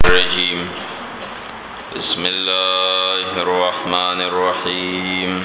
الرجيم بسم الله الرحمن الرحيم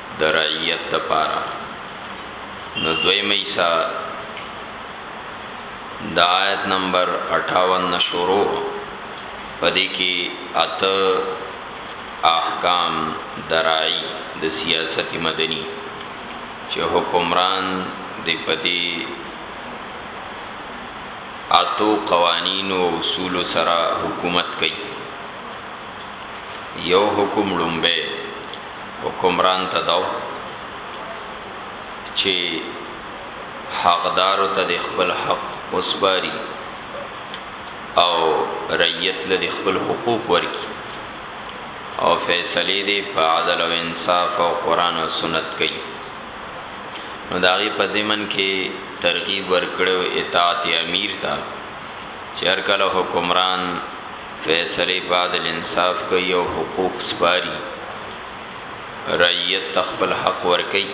د رعیت د پاره نو دویمه ایسا د آیت نمبر 58 نه شروع پدې کې اته احکام درای د سیاست مدني چې حکمران د پدې اتو قوانین او اصول سره حکومت کوي یو حکم لومبه حکمران ته دا و چې حقدارو ته دې خپل حق وسپاري او رعیت له دې خپل حقوق ورکړي او فیصله دې په عدل او انصاف او قران او سنت کوي نو داغي په زمن کې ترغیب ورکړو اطاعت امیر ته چې هر کله حکمران فیصلې په عدل انصاف کوي او حقوق سپاري رعیت تخپل حق ور کوي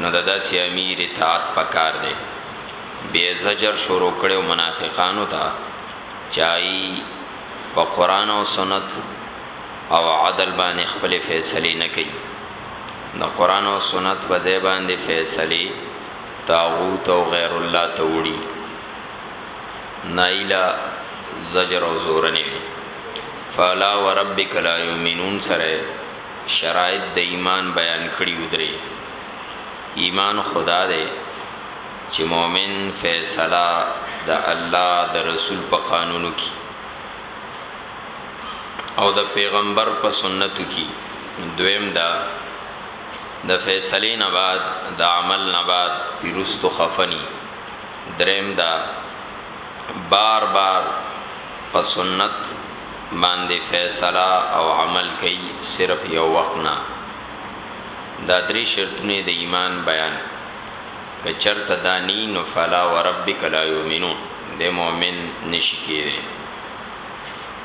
نو د داسې امیر اطاعت پکار دی به زجر شروع کړو منافقانو ته چای په قران او سنت او عدل باندې خپل فیصله نه کوي نو قران او سنت په ځای باندې فیصله طاغوت او غیر الله ته وړي نایله زجر او زورنې وي فلا وربک لا یومنون سره شرایط د ایمان بیان کړي و درې ایمان خدا ده چې مؤمن فیصله د الله د رسول په قانونو کې او د پیغمبر په سنتو کې دویم دا د فیصله نه بعد د عمل نه بعد پیرستو خفنی دریم دا بار بار په سنت باندی فیصله او عمل کوي صرف یو وخت نه دا درې شرطونه د ایمان بیان که چرته دا نی نو فلا وربک لا یؤمنون د مؤمن نشی کیږي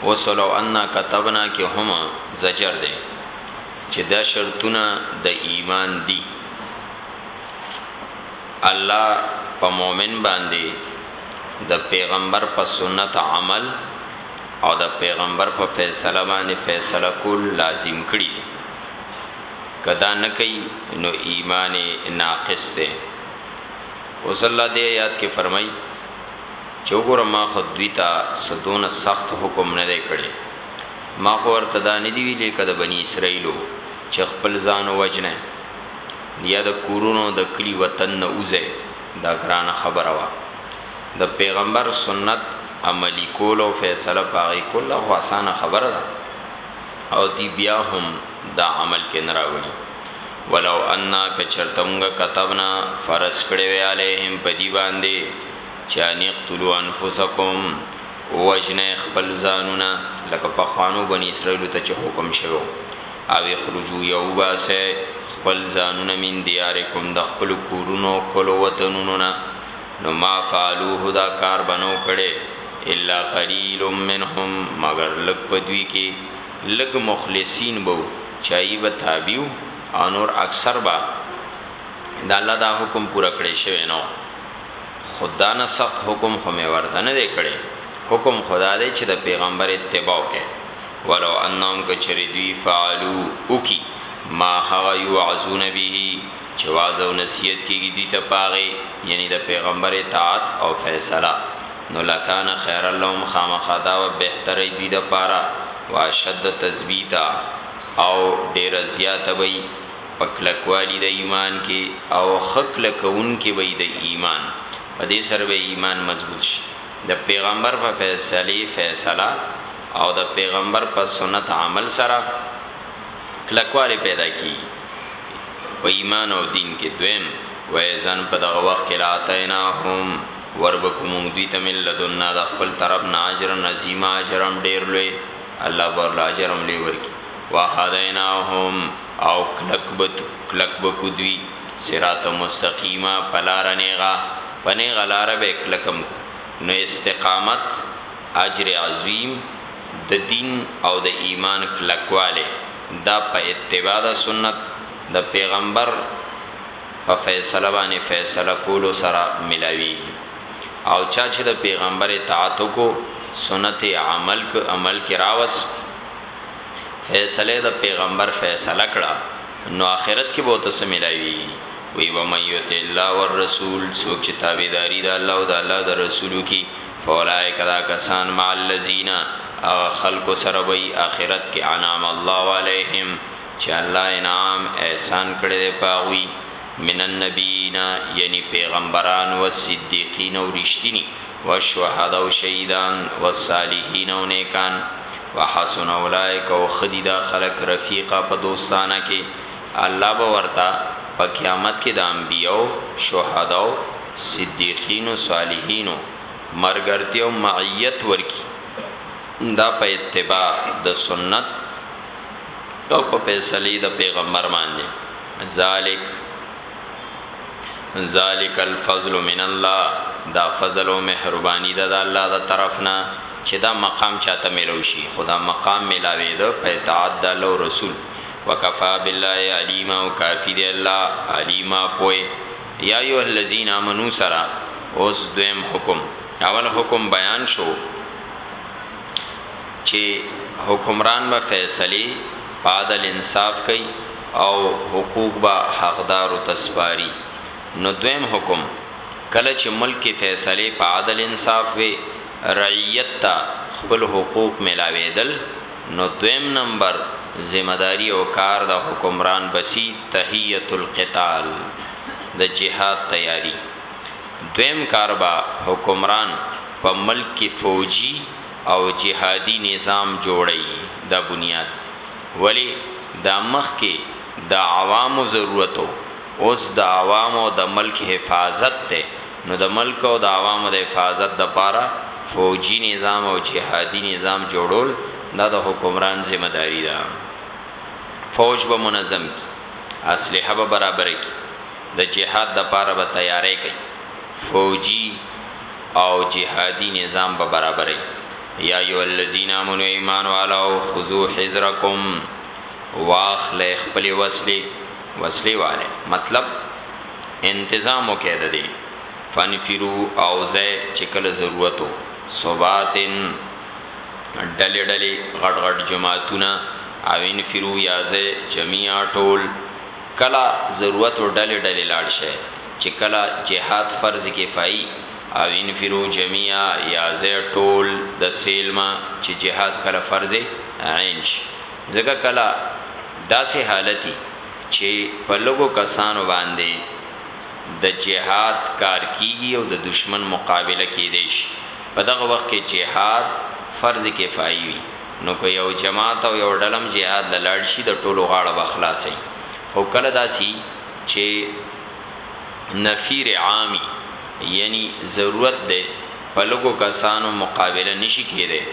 وسلو ان كتبنا کې هم زجر دی چې دا شرطونه د ایمان دي الله په مؤمن باندي د پيغمبر په سنت عمل او د پيغمبر په فيصله باندي فيصله کول لازم کړي دي که دا نه کوي نو ايمان يې ناقص دی اوس الله دې آيات کې فرمايي چې وګوره ما خو دوی ته سدونه سخت حکم نه دی کړی ما خو ورته دا نه دی ویلې کده بنی اسرائیلو چې خپل ځان وجنه یا د کورونو د کلی وطن نه وځئ دا ګرانه خبره وه د پیغمبر سنت عملی کول او فیصله پاغی کول خو اسانه خبره ده او دی بیا هم دا عمل کې نراولی ولو انا کچرتمغه كتبنا فرض کړي وي عليهم پدی باندې چان يقتلوا انفسکم وجنه خپل ځانونه لکه په خوانو بنی اسرائیل ته چې حکم شوو او اخرجو یا وباسئ خپل ځانونه من دیارکم د خپلو کورونو او خپلو وطنونو نه نو ما فعلوه دا کار به نه و کړی الا قلیل منهم مګر لږ په دوی کې لږ مخلصین به وو چې هغوی به تابع وو او نور اکثر به د الله دا حکم پوره کړی شوی نه و خو دا نه سخت حکم خو مې ورته نه دی کړی حکم خدا دی چې د پیغمبر اتباع وکړي ولو انهم که چری دوی فعلو وکی ما هغه یوعظون به چه وعظ او نصیحت کیږی دوی ته په هغی یعنی د پیغمبر اطاعت او فیصله نو لکان خیرا لهم خامخا دا به بهتره وی دوی د پاره واشد تثبیتا او ډیره زیاته به وی په کلکوالی د ایمان کی او ښه کلکونکی به وی د ایمان پدی سره به ایمان مضبوط شی. د پیغمبر په فیصلی فیصله او د پیغمبر په سنت عمل سره کلکوالی پیدا کیږي په ایمان او دین کې دویم وایزن په دغه وخت کې لاتینا هم وربکم دوی ته مل لدنا د خپل طرف ناجر نظیم اجرم ډیر لوی الله بر لاجرم لوی ورکی وهدیناهم او کلک بت کلک بکو دوی صراط مستقیما په لاره نیغه، په نیغه لاره به یې کلکم کړو، نو استقامت، اجر عظیم، د دین او د ایمان کلکوالی دا په اتباع د سنت، د پیغمبر په فیصله باندې فیصله کولو سره ملاویږي او چا چې د پیغمبر اطاعت وکړو، سنت یې عمل کړو، عمل کې راوست. چی فیصله د پیغمبر فیصله کړه نو اخرت کی به ورته څه ملاویږی وی ومن یطع الله والرسول څوک چی تابعداری د الله او د الله د رسول وکی فاولئک دا کسان مع الذین هغه خلکو سره به یی اخرت کی انعم الله علیهم چی الله انعام احسان کړی دی په هغوی من النبیین یعنی پیغمبران والصدیقین او رشتینی والشهداء او شهیدان والصالحین او نیکان وحسن اولئک او ښه دي دا خلک رفیقا په دوستانه کې الله به ورته په قیامت کې د انبیاوو، شهداوو، صدیقینو، صالحینو ملګرتیا او معیت ورکړي دا په اتباع د سنت او په فیصلې د پیغمبر باندې ذالک. ذالک الفضل من الله دا فضل او مهرباني ده د الله د طرفنا چې دا مقام چاته ملو شي خدا مقام ملاوي ده په اطاعت د الله رسول وکفا بالله علیم او کافی دی الله علیما پوی یا ایه الذین آمنو سرا اوس دویم حکم اول حکم بیان شو چې حکمران به فیصله پادل انصاف کوي او حقوق به حقدارو ته سپاري نو دویم حکم کله چې ملک کې فیصلې په عدل انصاف وې رعیت ته خپل حقوق ملاویدل نو دویم نمبر ذمه داري او کار د حکمران بسي تهیه القتال د جهاد تیاري دویم کار به حکمران په ملک کې فوجي او جهادي نظام جوړي دا بنیاد ولی دا مخکی د عوامو ضرورت وو اوس د عوامو او د ملک حفاظت دی نو د ملک او د عوامو د حفاظت لپاره فوجی نظام او جهادی نظام جوړول دا د حکمران ذمه داری ده فوج به منظم کی اسلحه به برابره کی د جهاد لپاره به تیاری کوي فوجی او جهادی نظام به برابره یا ایها الذین آمنو ایمان والو خذو حذرکم واخل خپل وسلی وسلی والے مطلب انتظام وکړه د دې فنفرو او زه چې کله ضرورتو صباتن ډلې ډلې غټ غټ جماعتونه او انفرو یا زه جميعا ټول کلا ضرورتو ډلې ډلې لاړ شي چې کلا جهاد فرض کفایي او انفرو جميعا یا زه ټول د سیلما چې جهاد کله فرض عین شي ځکه کله داسې حالتي چې په لګو کسانو باندې د جهاد کار کیږي او د دشمن مقابله کیدی شي په دغه وخت کې جهاد فرض کفایي وي نو که یو جماعت او یو ډلم جهاد لاړ شي د ټولو غاړه به خلاصه وي خو کله داسي چې نفیر عامی یعنی ضرورت دی په لږو کسانو مقابله نشی کیدای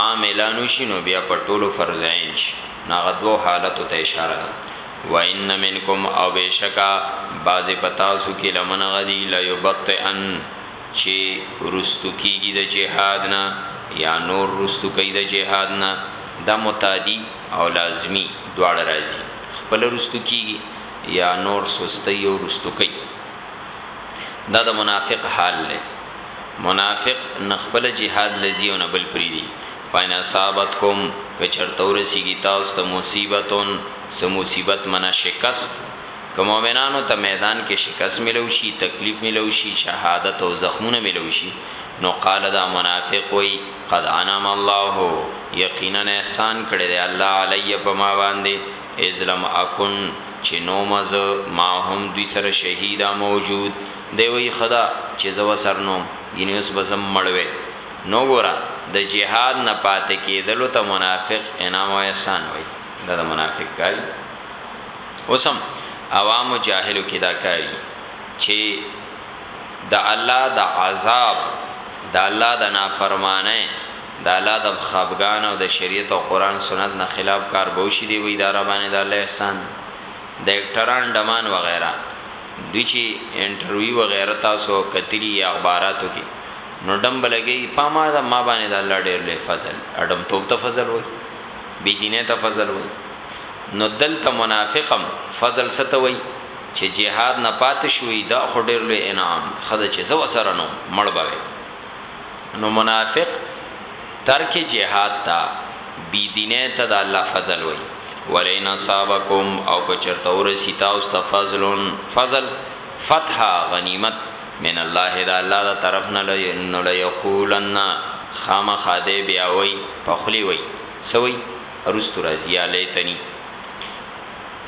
عام اعلان وشی نو بیا په ټولو فرض عین شی نو هغه دوو حالتو ته اشاره ده وان منکم او بیشکه بعضی په تاسو کی لمن هغه دی لیبطئن چی رستو کیږی د جهاد نه یا نور رستو کوي د جهاد نه دا متعدی او لازمی دواړه راځی خپل رستو کیږی یا نور سستی او رستوکۍ دا د منافق حال دی منافق نه خپل جهاد لذي او نه بل پریدي فاین اصابت کوم کچرته ورسیږي تاسو ته مصیبتون سه مصیبت منه شکست که مؤمنانو ته میدان کې شکست ملو شي تکلیف ملو شي شهادت او زخمونه ملو شي نو قال دا منافق وي قد انعم الله یقینا احسان کړی دی الله علی په ما باندې اذ لم اکن، چی نوم زه، معهم، دوی سره، شهیدا، موجود، دی وایی ښه ده چی زه وسر نوم، ګنی اوس به زه هم مړ وی، نو وګوره د جهاد نه پاتی کیدلو ته منافق انام او احسان وایی، دا د منافق کار دی، اوس هم عوامو جاهلو کی دا کار دی چی د الله د عذاب، د الله د نافرمانی د الله د خفګان او د شریعت او قران سنت نه خلاف کار به وشي دی وی دا راباندې د الله احسان د اکټران ډمان وغیرہ دوی چې انټرویو وغیرہ تاسو کتلی یا اخباراتو کې نو ډم بلګي پاما دا ما باندې د الله ډېر لوی فضل اډم توپ ته فضل وای بی دینه ته فضل وای نو دلته منافقم فضل ستوي چې جهاد نه پات شوې دا خډیر لوی انعام خدای چې زو سره نو مړ بوي نو منافق ترک جهاد تا بی دینه ته د الله فضل وای ولئن صابکم او کچرته ورسی تاسو ته فضلون فضل فتح غنیمت من الله د الله د طرف نه لنو ليقولن خامخا دی بیا وای پخلی وای سوی ارستو راځي یا لیتنی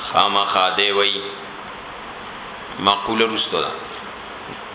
خامخا دی وای معقول رستو ده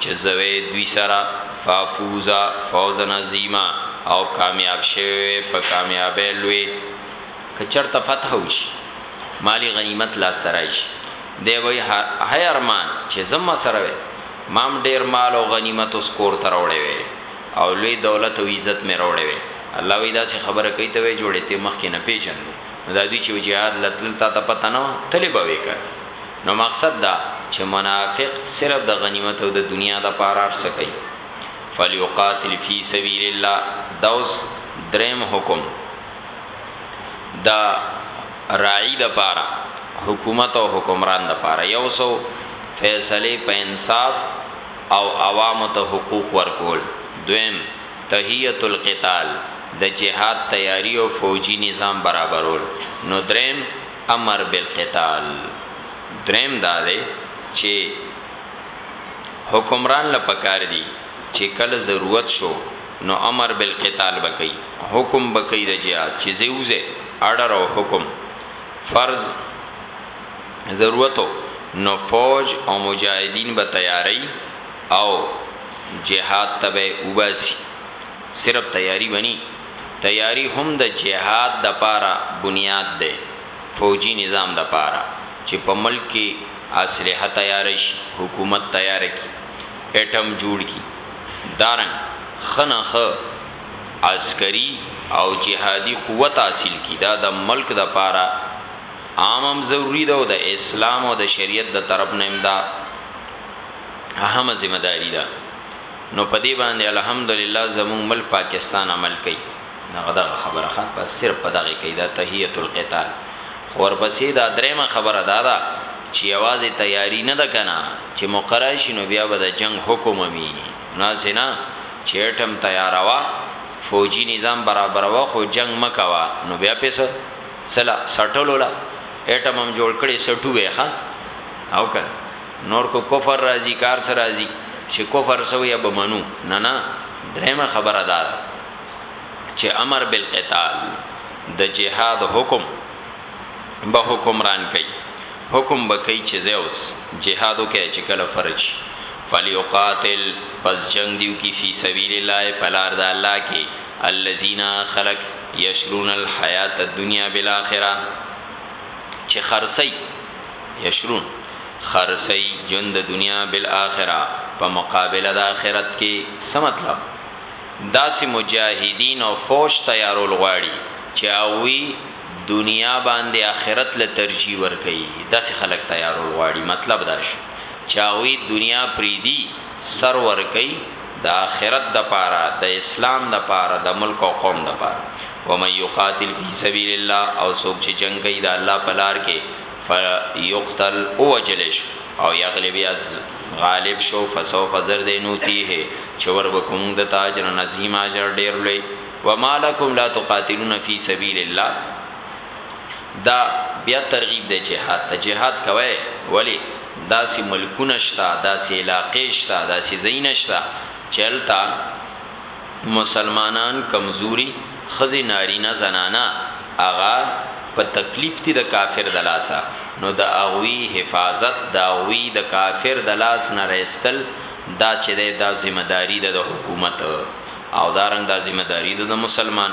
چې زه وې دوی سره، فافوز فوزا عظیما، او کامیاب شوی وې په کامیابۍ لوې، که چرته فتح وشي، مالي غنیمت لاس ته راشي، دی به وایي، هئ ارمان! چې زه ما سره وې، ما هم ډېر مال او غنیمت اوس کور ته راوړی وی او لوی دولت او عزت مې راوړی وی. الله وایي، داسې خبره کوي، ته وې جوړې، تۀ مخکې نه پېژندلې، نو دا دوی چې جهاد له تلل، تاته پته نه وه، تلې به وې کنه؟ نو مقصد دا چه منافق صرف د غنیمت او د دنیا د پاره هر څه کوي فلیقاتل فی سبیل الله دا اوس دریم حکم دا راعی د پاره حکومت او حکمران د پاره یو سو فیصله په انصاف او عوام ته حقوق ورکول دویم تهیت القتال د جهاد تیاری او فوجی نظام برابرول نو دریم امر بالقتال دریم دا دی چی حکمران له پکار دی چی کله ضرورت شو نو امر بالقتال به کوي حکم به کوي د جهاد چی ځای وځای اډر او حکم فرض ضرورتو نو فوج او مجاهدین به تیاری او جهاد تبه وباسي صرف تیاری بنی تیاری هم د جهاد دپاره بنیاد دی فوجی نظام دپاره چی په ملک کی اسلحه تیاره شی حکومت تیاره کی اټم جوړ کی دارنګ ښه نه ښه عسکری او جهادی قوت حاصل کی دا د ملک دپاره عام هم ضروری ده او د اسلام او د شریعت د طرف نه هم دا اهمه ذمه داری ده. نو په دې باندې الحمدلله زموږ ملک پاکستان عمل کوي دغه دغه خبره ښه بس صرف په دغه کوي دا تحیت القتال خو ورپسې دا درېمه خبره دا ده چې یوازې تیاری نه ده کنه چې مقرر شي نو بیا به د جنگ حکم مي ناسې نه چې اټم تیاروا فوجي نظام برابروا خو جنگ مکوا نو بیا پیسه سلا سټلولا اټم هم جوړ کړي سټو وې ښا او کنه نور کو کفر راځي کار سره راځي چې کفر سو یا به منو نه نه درېمه خبره ده چې امر بالقتال د جهاد حکم به حکمران کوي حکم به کوي چې زوس جهادو کې چې کله فرج فلیقاتل پس جنگ دیو کی فی سبیل الله پلار د الله کې الذین خلق یشرون الحیات الدنیا بالاخره چې خرسی یشرون خرڅوي ژوند د دنیا بالاخره په مقابله د اخرت کې څه مطلب داسې مجاهدین او فوج تیارول غواړي چې هغوی دنیا باندې اخرت له ترجیح ورکوي داسې خلک تیارول غواړي مطلب دا شو چې هغوی دنیا پریدي سر ورکوي د اخرت د پاره د اسلام د پاره د ملک او قوم د پاره ومن یقاتل فی سبیل الله او څوک چې جنگ کوي د الله په لار کې فیقتل ووژل شو او یغلب یا غالب شو فسوف زر دی نوتیه چه وربکو مونږ دته اجرا عظیما اجر ډیر لوی وما لکم لا تقاتلون فی سبیل الله دا بیا ترغیب دی جهاد ته جهاد کوی ولی داسی ملکونه شته داسی علاقه شته داسی زین شته چه هلته مسلمانان کمزوري ښځي نارينه زنانه هغه په تکليف دي د کافر د لاسه نو د هغوي حفاظت د هغوي د کافر د لاس نه رايستل دا چي ده دا ذمه داري ده د حکومت او دا رنګ دا ذمه داري ده د مسلمان.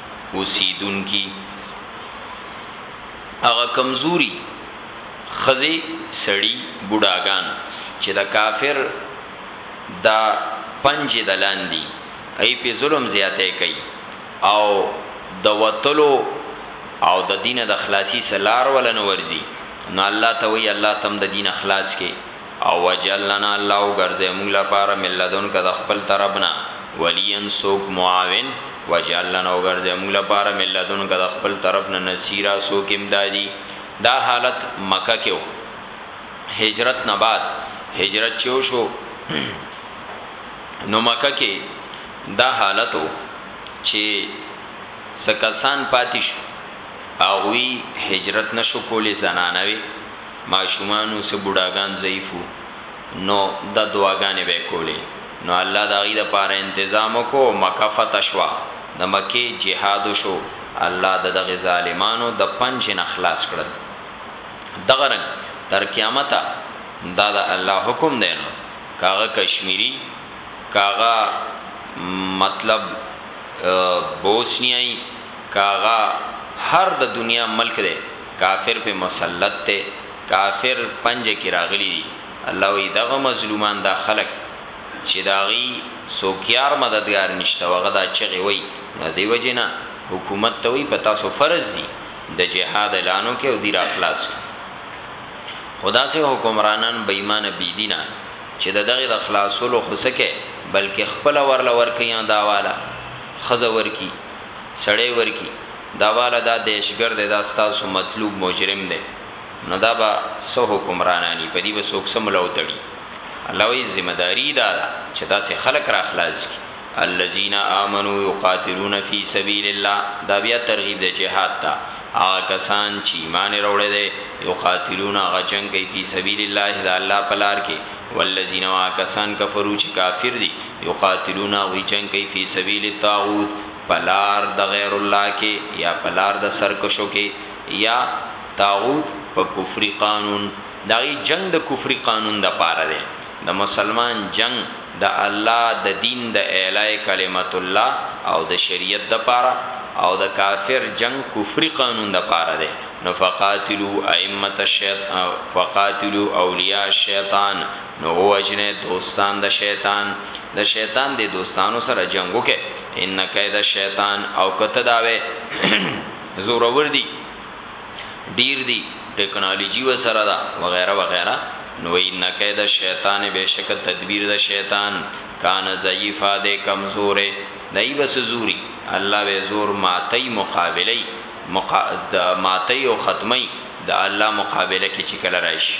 اوسیدونکي هغه کمزوري خزي سړی بوډاګان چې د کافر دا پنج دلاندي ای په ظلم زیاته کوي او د وتلو او د دین د خلاصي سلار ولن ورزي نو الله ته وی الله تم د دین خلاص کې او واجعل لنا الله وګرځه مونږ لپاره من لدنک د خپل طرف نه وليا څوک معاون واجعل لنا وګرځه مونږ لپاره من لدنک د خپل طرف نه نصيرا څوک امدادي دا حالت مکه کې و هجرت نه بعد هجرت چې وشو نو مکه کې دا حالت و چې سکسان پاتې شو اغوی هجرت نشو کولی زنانوي ماشومان وو څه بوډاګان ضعیف وو نو دا دعاګانې به یې کولې نو الله د هغوی لپاره انتظام وکړو او مکه فتح شوه د مکې جهاد وشو الله د دغه ظالمانو د پنجې نه خلاص کړل دغه رنګ تر قیامته دا د الله حکم دی نو که هغه کشمیري که هغه مطلب بوسنیایي که هغه هر د دنیا ملک دی کافر په مسلط دی کافر پنجه کی راغلی دی الله وی دغه مظلومان دا خلک چی داغی سوک یار مددګار نشته وغه دا چغی وی نو دی وجنه حکومت ته وی په تاسو فرض دی د جهاد اعلانو کی او دی راخلاص وی خدا سه حکمرانان بېمانه بی دینه چې د دغه د خلاصولو خسکه بلکې خپل ورل ورکې دا والا خزه ورکی سړی ورکی دا والا دا دهشګر دی دا ستاسو مطلوب مجرم دی نو دا به څه حکمرانانی په دی به څوک څه ملا وتړی الله وایی ذمه داری دا ده چه داسی خلک را خلاص کی الذین آمنو یقاتلون فی سبیل الله دا بیا ترغیب دی جهاد ته هغه کسان چی ایمان روړی دی یقاتلون هغه جنگ کوي فی سبیل الله دا الله پلار کی والذین واکسان کفرو چی کافر دی یقاتلون هغوی جنګ کوي فی سبیل الطاغوت په لار د غیر الله کې یا په لار د سرکشو کې یا طاغوت په کفري قانون دا غي جنگ د کفري قانون د پاره دی د مسلمان جنگ د الله د دین د اعلی کلمت الله او د شریعت د پاره او د کافر جنگ کفري قانون د پاره دی نو فقاتلو ائمه الشیطان فقاتلو اولیاء الشیطان نو ووجنه دوستان د شیطان د شیطان د دوستانو سره جنگ وکه ان کید شیطان او کته داوه زور ور دی ډیر دی ټیکنالوژي و سره دا وغیرہ وغیرہ نو ان کید شیطان بهشکه تدبیر د شیطان کان ضعیفا د کمزور دای بس زوري الله به زور ماتی مقابله مقا... ماتی او ختمی د الله مقابله کې چې کله راشي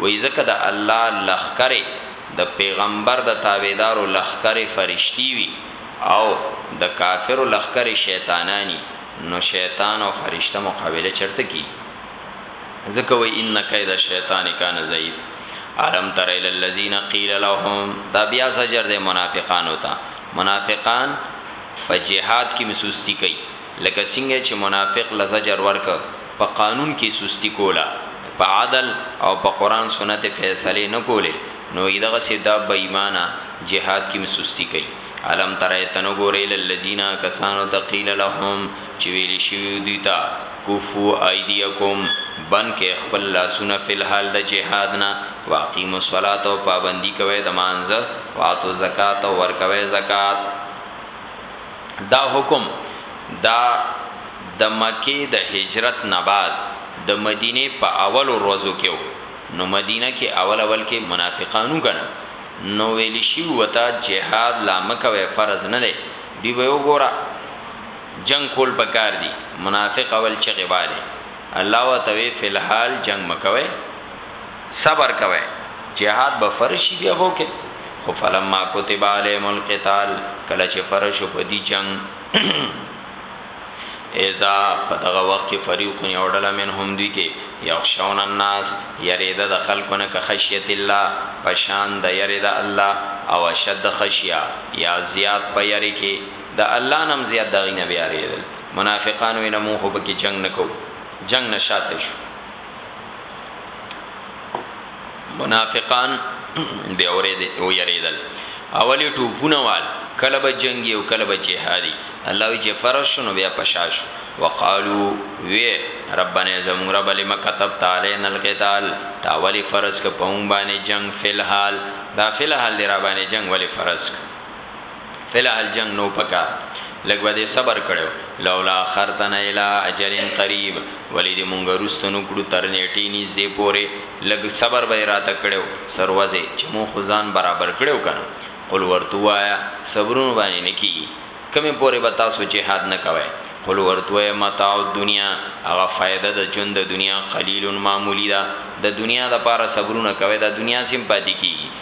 وایي ځکه د الله لښکرې د پیغمبر د تابعدارو لښکرې فرشتي وي او د کافرو لښکرې شیطانان وي نو شیطان او فرشته مقابله چرته کوي ځکه وایي ان کید الشیطان کان ضعیف الم تر الى الذين قيل لهم دا بیا زجر د منافقانو ته منافقان په جهاد کې مسوستی کوي لکه څنګه چې منافق له زجر ورکړ، په قانون کې سستي کوله، په عدل او په قرآن سنت فیصلې نه کولې، نو ای دغسې دا بې ایمانه جهاد کې هم سستي کوي. الم تر ای ته نه ګورې الی الذین هغه کسانو ته قیل لهم چې ویل شوي وو دوی ته، کفو ایدیکم بند کړئ خپل لاسونه فی الحال د جهاد نه، واقیمو الصلوة او پابندي کوئ د مانځه، وآتو الزکوة او ورکوئ زکات. دا حکم دا د مکې د هجرت نه بعد د مدینه په اول ورځو کې و نو مدینه کې اول اول کې منافقانو کنه نو ویل شي وتا جهاد لا مکه وې فرض نه دی دی به وګوره جنگ کول پکار دی منافق اول چې غواړي الله وتوی فلحال جنگ مکوي صبر کوئ جهاد به فرض شي بیا به وکړئ خو فلما کتب علیهم القتال کله چې فرض شو په دې جنگ اذا په دغه وخت کې فریق یو ډله منهم دوی کې یخشون الناس یریده د خلقونه که خشیت الله پشان د یریده الله او شد خشیا یا زیاد په یری کې د الله نم زیاد دغې نه بیاریدل منافقانو نه مو خو به کې جنگ نکو جنگ نشاته شو منافقان دی اورې دی او یریدل اولی ټوپونه وال کله به جنگي او کله به جهادي الله وی چې فرض شنو بیا پشاش وقالو وی ربنا زمون رب لما كتبت علينا القتال تا ولی فرض ک پون باندې جنگ فل حال دا فل حال دی را باندې جنگ ولی فرض ک فی الحال جنګ نو پکار لږ به دې صبر کړو لولا خرتنا الی اجل قریب ولی دې مونږ رستنو کړو تر نیټی نیز دې پوره لږ صبر به راته کړو سروزه چې مو خزان برابر کړو کنه قل ورتوایا صبرون باندې نکی کمه پوره به تاسو جهاد نه کوي قل ورتوه متاع الدنیا هغه فائدہ د ژوند د دنیا قلیل معمولی ده د دنیا د پاره صبرونه کوي د دنیا سیم پاتې کیږي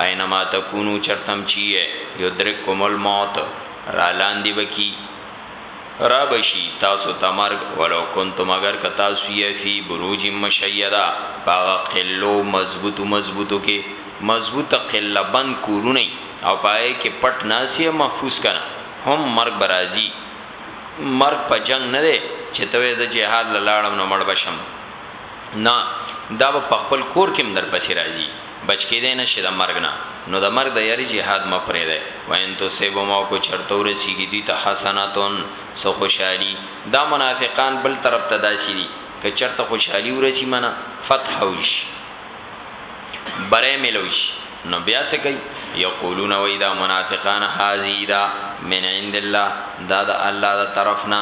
اینما تکونو چرته هم چی یی یدرککم الموت رالاندی به کی را به شی تاسو ته مرګ ولو کنتم اګر که تاسو یی فی بروج مشیده په هغه قلعو مضبوطو مضبوطو کی مضبوط قلعه بند کورونه یی او په هغه کی پټ ناست یی محفوظ کنه هم مرګ به راځی مرګ په جنګ نه دی چی ته وایی زه جهاد له لاړم نو مړ به شم نه دا به په خپل کور کی هم درپسی راځی. بچ کیدای نه شې د مرګ نه نو د مرګ د یری جهاد مه پریږدی و ان تصبهم او که چرته ورسیږي دوی ته حسنة څه خوشحالی دا منافقان بل طرف ته داسی دی که چرته خوشحالی ورسی معنی فتح وشي بری ملو شي نو بیا څه کوي یقولون وای دا منافقان هاذی دا من عند الله دا د الله د طرف نه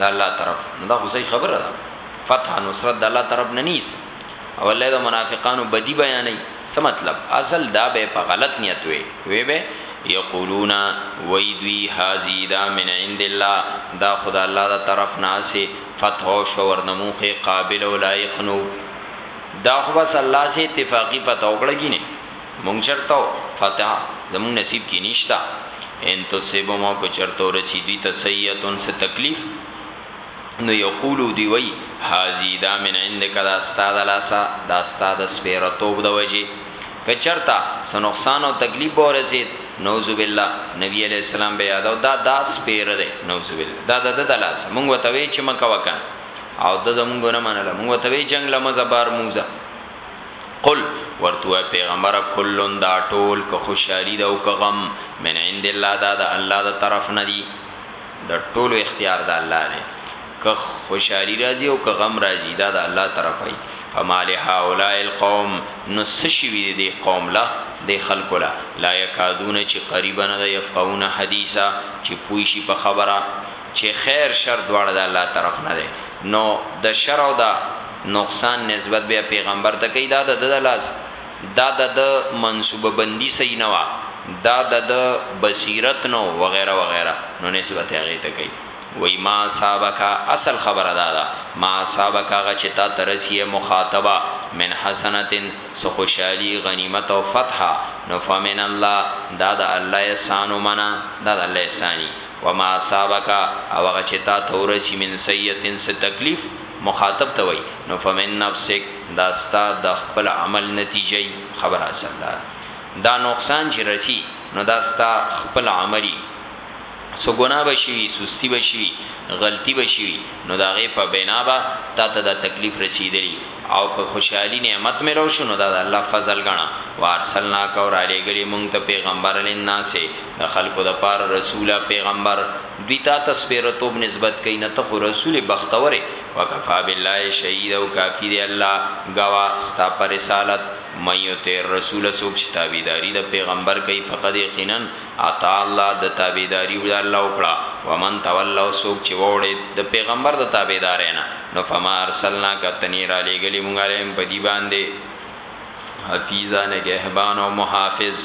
د الله طرف دا خو صحیح خبره ده فتح نصرت د الله طرف نه نیس او الله د منافقانو بدی بیانې څه مطلب اصل دا به په غلط نیت وي وی به یقولون ویدوی هاذی دا من عند الله دا خدا الله دا طرف ناسه فتح او شورنموخه قابل او لایق نو دا خو بس الله سي اتفاقی فتح وکړی نه مونږ چرته فتح زمون نصیب کې نشتا ان تو سیبو مو کو چرته رسیدی تسیتون سے تکلیف نو یقولو دی وی هذی دا من عندک دا استاد لاسا دا استاد سپیرتوب د وجه کچرتا سنقصان او تکلیف ورسید نوذ بالله نبی علیہ السلام به یادو دا دا سپیر دی نوذ بالله دا د د لاس مونږ وتوی چې مکه وکړه او د زمونږ نه منله مونږ وتوی جنگ لمزه بار موزه قل ورتوه پیغمبر کلون دا ټول که خوشحالی دا او که غم من عند الله دا دا الله دا طرف ندی د ټولو اختیار د الله دی که خوشحالی راځي او که غم راځي دا د الله طرفه ای فما لهؤلاء القوم نو سشوی دی قوم لا دی خلق لا لا یکادون چې قریبا نه یفقهون حدیثا چې پوی شي په خبره چې خیر شر دواړه د الله طرف نه دی نو د شر او د نقصان نسبت به پیغمبر ته کوي دا د لاس دا دده منصوبه بندی صحیح نه وه دا دده بصیرت نه وو وغیره وغیره نو نسبت یې هغه ته کوي وایي ما اصابک اصل خبره دا ده ما اصابک هغه چې تا ته رسي ای مخاطبه من حسنة څه خوشحالي غنیمت او فتح نو فمن الله دا د الله احسان ومنه دا د الله احسان وي وما اصابک او هغه چې تا ته ورسي من سیئة څه تکلیف مخاطب ته وایي نو فمن نفسک دا ستا د خپل عمل نتیجه یي خبره اصل دا ده دا نقصان چي رسي نو دا ستا خپل عمل یي څه ګناه به شوي وي سستي به شوي وي غلطي به شوي وي نو د هغې په بنا به تا ته دا تکلیف رسیدلي او که خوشحالي نعمت ملو شو نو دا د الله فضل ګڼه وارسلناک او رالیږلي مونږ ته پیغمبر للناس د خلکو د پاره رسوله، پېغمبر، دوی تا ته سپېره توب نسبت کوي، نه ته خو رسول یې، بختور یې، وکفی بالله شهیدا او کافي دی الله ګواه ستا په رسالت، من یطع الرسول څوک چې تابعداري د پېغمبر کوي، فقد یقینا اطاع الله د تابعداري د الله وکړه، ومن تولی او څوک چې واوړېد د پېغمبر د تابعدارۍ نه نو فما ارسلناک ته نۀ رالېږلي مونږ علیهم په دوی باندې حفیظا نګهبان او محافظ.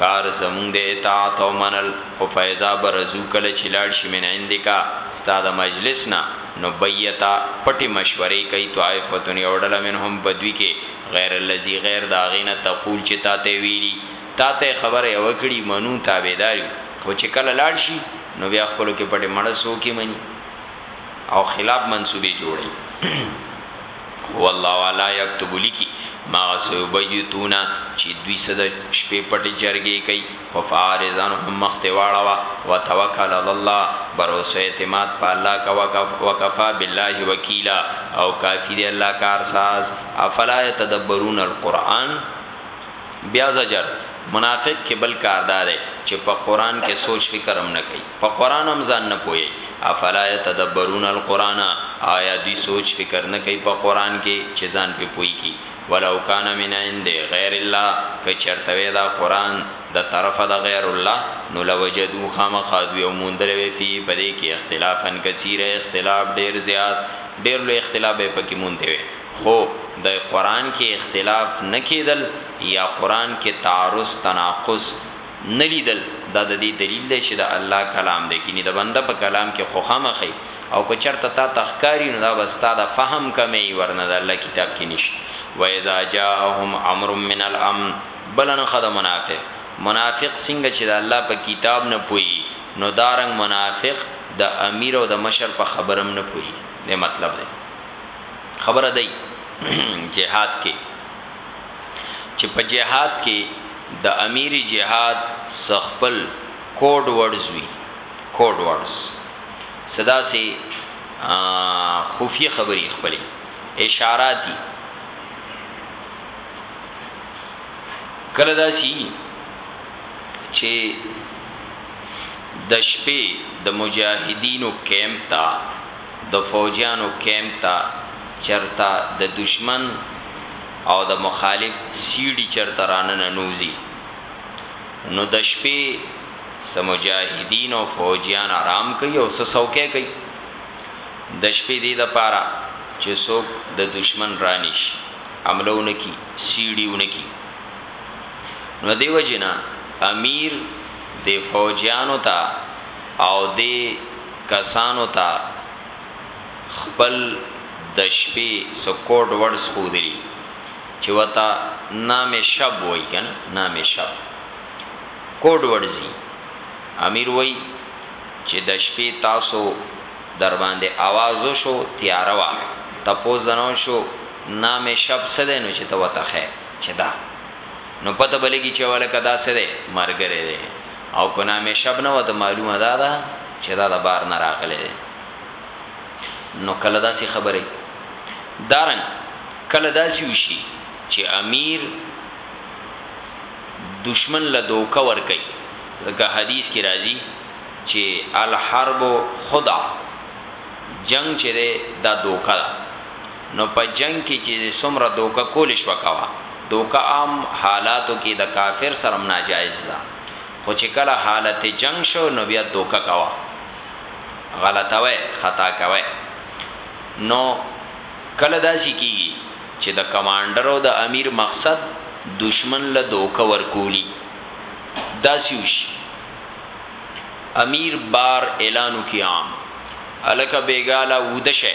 کار زموږ دی اطاعت او منل، خو فاذا برزو کله چی لاړ شی من عندک ستا د مجلس نه نو بیت پټی مشوری کوي طائفة یو ډله منهم په دوی کی غیر الذی غیر د هغه نه تقول چی تاته یې ویلی تاته یې خبره یوه کړي منو تابعدار یو خو چی کله لاړ شی نو بیا خپلو کی پټی مړه څوک یې مني او خلاف منصوبې جوړوي. خو الله والا یکتبو لیکي، ماغه څه یبیتون چي دوی څه د شپې پټې جرګې کوي، خو فاعرض عنهم مخ دې واړوه، وتوکل علی الله بروسه او اعتماد په الله کوه، وکفی بالله وکیلا او کافي دی الله کارساز، افلا یتدبرون القرآن؟ بیا زجر منافق کې بل کار دا دی چې په قران کې سوچ فکر هم نه کوي په قران هم ځان نه پوي افلا يتدبرون القران آیا دی سوچ فکر نه کوي په قران کې چې ځان په پوي کی ولو کان من عند غیر الله که چرته وی دا قران د طرف د غیر الله نو لوجدو خامخاد یو موندل وی فی پدې کې اختلافن کثیر اختلاف ډیر زیات ډیر لوی اختلاف به پکې مونته وی خو د قران کې اختلاف نه کیدل یا قران کې تعارض تناقض نه لیدل دا د دې دلیل دی چې د الله کلام دی کینی د بنده په کلام کې خوخه مخې او که چرته تا تخکاری نو دا بستا د فهم کمی ورنه د الله کتاب کې نشته و اذا جاءهم امر من الامن بلن خد منافق منافق څنګه چې د الله په کتاب نه پوي نو دارنګ منافق د دا امیر او د مشر په خبرم نه پوي نه مطلب دی خبره دی جهاد کې چې په جهاد کې د امیر جهاد سخپل کوډ ورډز وی کوډ ورډز صدا سي خفیه خبري خپلې اشاراتي کله دا سی چې د شپې د مجاهدینو کیمپ ته د فوجیانو کمپ ته چرته د دشمن او د مخالف سیډی چرته رانننوزی نو د شپی څه مجاهدین او فوجیان آرام کوي او څه څوکۍ کوي د شپی دی د پاره چې څوک د دشمن رانیش عملونه کی سیډیونه کی نو دیو جنا امیر د فوجیانو ته او د کسانو ته خپل د شپې څه کوډ ورډز ښودلي چې ورته نام شب وايي کنه نام شب کوډ ورډز دي امیر وايي چې د شپې تاسو در باندې اواز وشو تیاره وا تپوس دنو شو نام شب څه دی نو چې ته وتخه چې دا نو پته بلګي چې ولکه دا څه دی مرګره دی او که نامه شب نه وه د معلومه دا ده چه دا د بار نه راغلی دی نو کله داسی خبری دارنګ کله داسی وشی چه امیر دشمن له دوکه ور کوي ځکه حدیث کی راځي چه الحرب خدا جنگ چه ده دا دوکه ده نو په جنګ کی چی دی څومره دوکه کولی شوه کوه دوکه عام حالاتو کی د کافر سره هم ناجایز ده خو چی کله حالت جنګ شو نو بیا دوکه کوه غلطوی خطا کوی نو کله داسی کیږی چی د کمانډر او د امیر مقصد دشمن له دوکه ورکولی داسی وشی امیر بار اعلان وکی عام هلکه بیګا لا ووده شی.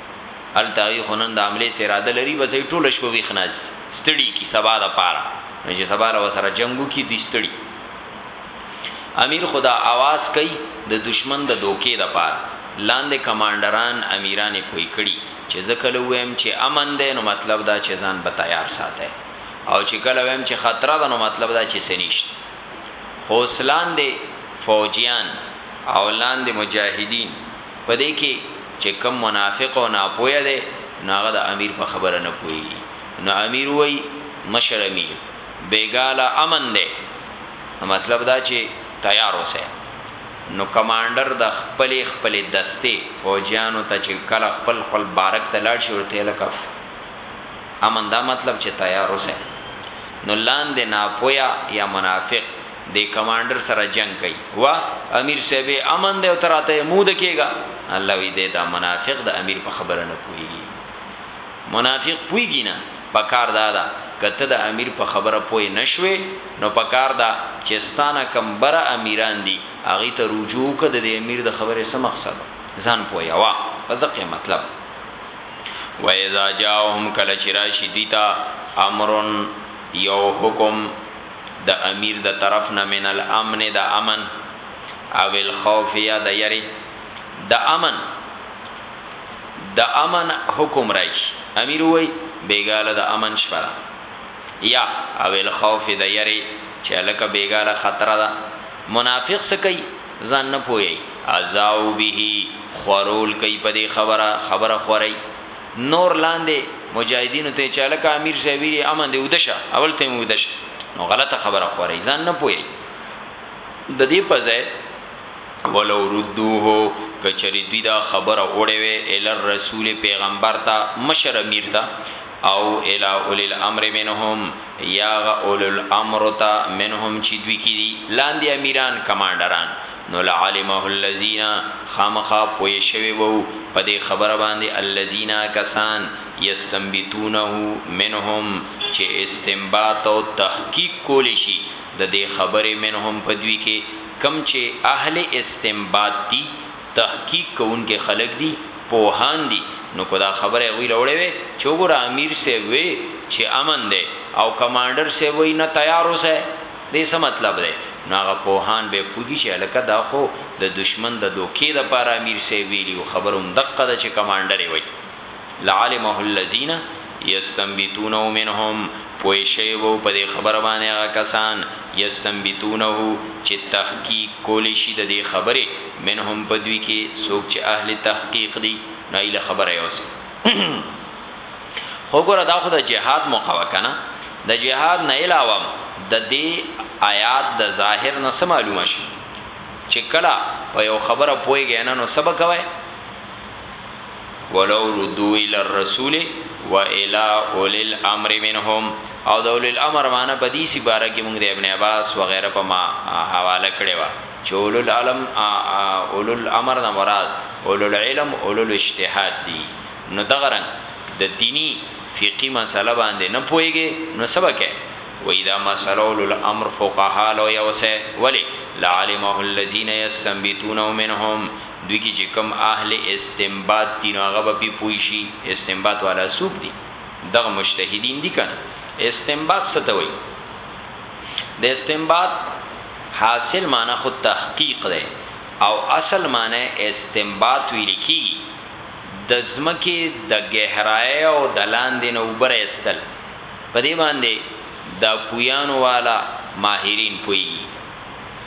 هلته هغوی خو نن د حملې څه اراده لري، بس هغوی ټوله شپه ویښ ناست دي، ستړي کړي سبا لپاره، نو چې سبا له ورسره جنګ وکړي، دوی ستړي وي. امیر خو دا اواز کوي د دښمن د دوکې لپاره، لاندې کمانډران، امیران یې پوه کړي، چې زه کله ووایم چې امن دی، نو مطلب دا چې ځان به تیار ساتئ او چې کله ووایم چې خطره ده، نو مطلب دا چې څه نشته. خو اوس لاندې فوجیان او لاندې مجاهدین، په دې کې چې کوم منافق او ناپوهه دی نو هغه د امیر په خبره نه پوهیږي نو امیر وایي مشر امیر بیګا له امن دی نو مطلب دا چې تیار اوسئ نو کمانډر د خپلې خپلې دستې فوجیانو ته چې کله خپل خپل بارک ته لاړ شي ورته لکه امن دا مطلب چې تیار اوسئ نو لاندې ناپوهه یا منافق دې کمانډر سره جنګ کوي وا امیر صاحب امن دی او ته راته موده کېږه الله وی دی دا منافق د امیر په خبره نه پوهیږي منافق پوهیږي نه پکار دا ده کته د امیر په خبره پوه نشوي نو پکار دا چې ستانه کم بره امیران دي هغه ته رجوع کړه د امیر د خبره سم مقصد ځان پوهه وا پزقه مطلب و اذا جاءهم کل چراشی دیتا امرن یو حکم د امیر د طرف نه من الامن د امن او الخوف یا د یری د امن د امن حکم راشي امیر وای بیګاله د امن شپه ده یا او الخوف د یری چې الکه بیګاله خطر ده منافق سکی ځان نه پوي ازاو به خورول کوي په دې خبره خبره خوري نور لاندې مجاهدینو ته چاله کا امیر شویری امن دی ودشه اول ته ودشه نو غلطه خبره خوري ځان نه پوي د دې په ځای ولو ردوه کچری دوی دا خبره وړې وې ال رسول پیغمبر ته مشر امیر ته او الی اولی الامر منهم یا اول الامر ته منهم چې دوی کې لاندې امیران کمانډران نو لعلمه الذین خامخا پوه شوی به وو په دې خبره باندې الذین کسان یستنبتونه منهم چې استنباط او تحقیق کول شي د دې خبرې منهم په دوی کې کم چې اهل استنباط دي تحقیق کوونکې خلق دي پوهان دي نو کو دا خبره غوی لوړې وي چې وګوره امیر سی وی چې امن ده او کمانډر سی وی نه تیار اوسه دې څه مطلب دی؟ نو هغه پوهان به پوه شي چې هلکه دا خو د دښمن د دوکې لپاره امیر صاحب ویلي وو، خبره هم دقه ده چې کمانډر یې وایي، لعلمه الذین یستنبطونه منهم، پوه شوي به وو په دې خبره باندې هغه کسان، یستنبطونه، چې تحقیق کولی شي د دې خبرې، منهم، په دوی کې، څوک چې اهل تحقیق دي، نو هغوی له خبره یوسي. خو ګره دا خو د جهاد موقع وکنه د جهاد نه علاوه د دې آیات د ظاهر نه سم معلومه شي چې کله په یو خبره پويږي نه نو سبا کوي ولو ردو الى الرسول والى اولي الامر منهم او د اولي الامر معنا په دې سي باره کې موږ د ابن عباس و غیره په ما حواله کړې و چې اولو العلم اولو الامر نه مراد اولو العلم اولو الاجتهاد دي نو دغه رنګ د دینی فقی مسله باندې نه پوهیږي نو څه به کوي وای دا مسله اولو الامر فقها له یو سه ولی لعلمه الذين يستنبطونه منهم دوی کی چې کوم اهل استنباط دي نو هغه به پی پوي شي استنباط والا سوق دي دغه مجتهدین دي کنه استنباط ستوي د استنباط حاصل معنی خود تحقیق ده او اصل معنی استنباط ویل کیږي د ځمکې د ګهرایۍ او د لاندې نه اوبه را ایستل، په دې باندې د کویانو والا ماهرین پوهیږي.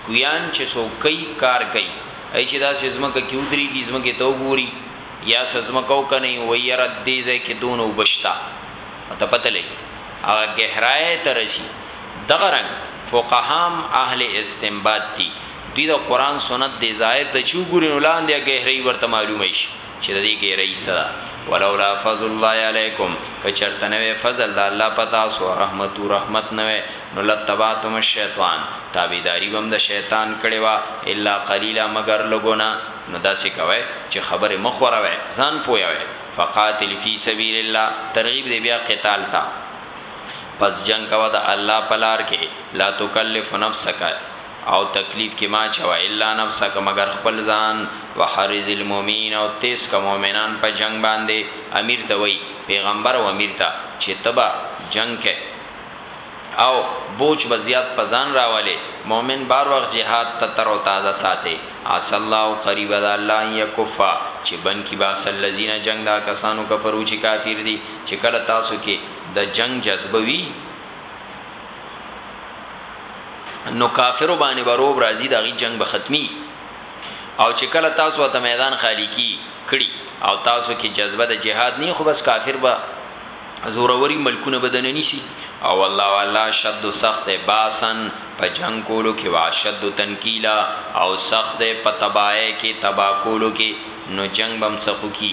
کویان چې څوک کوي، کار کوي، ای چې داسې ځمکه کې ودریږي، ځمکې ته وګوري، یا څه ځمکه وکني، وایي یاره دې ځای کې دونه اوبه شته، ورته پته لګي، هغه ګهرایۍ ته رسي. دغه رنګ فقها هم اهل استنباط دي. دوی د قران سنت دی ظاهر ته چو ګوري نو لاندې غهري ورته معلومه شي چې د دې غهري سره ولولا فضل الله علیکم کچرته نو فضل د الله پتا سو رحمت او رحمت نو نو لتباتم الشیطان تابعداري بم د شیطان کړي وا الا قلیلا مگر لګونه نو داسې کوي چې خبره مخوروي ځان پویوي فقاتل فی سبیل الله ترغیب دی بیا قتال تا پس جنگ کوا د الله پلار کې لا تکلف نفسک او تکلیف کې مه اچوه الا نفسک مګر خپل ځان وحرض المومین او تیز که مومنان په جنګ باندې امیر ته وایي پیغمبر او امیر ته چې ته به جنګ کې او بوج به زیات په ځان راولې مومن بار وخت جهاد ته تر او تازه ساتي عسى الله قریب ده الله ان یکف چې بن کی باس الذین جنگ دا کسانو کفرو چې کافر دي چې کله تاسو کې د جنگ جذبوي نو کافر باندې بروب راضی دغه جنگ به ختمي او چې کله تاسو ته میدان خالی کی کړي او تاسو کې جذبه د جهاد نه خو بس کافر به زوروري ملکونه بدننی شي او الله والا شد سخت باسن په جنگ کولو کې واشد تنکیلا او سخت په تباہی کې تبا کولو کې نو جنگ بم سخو کی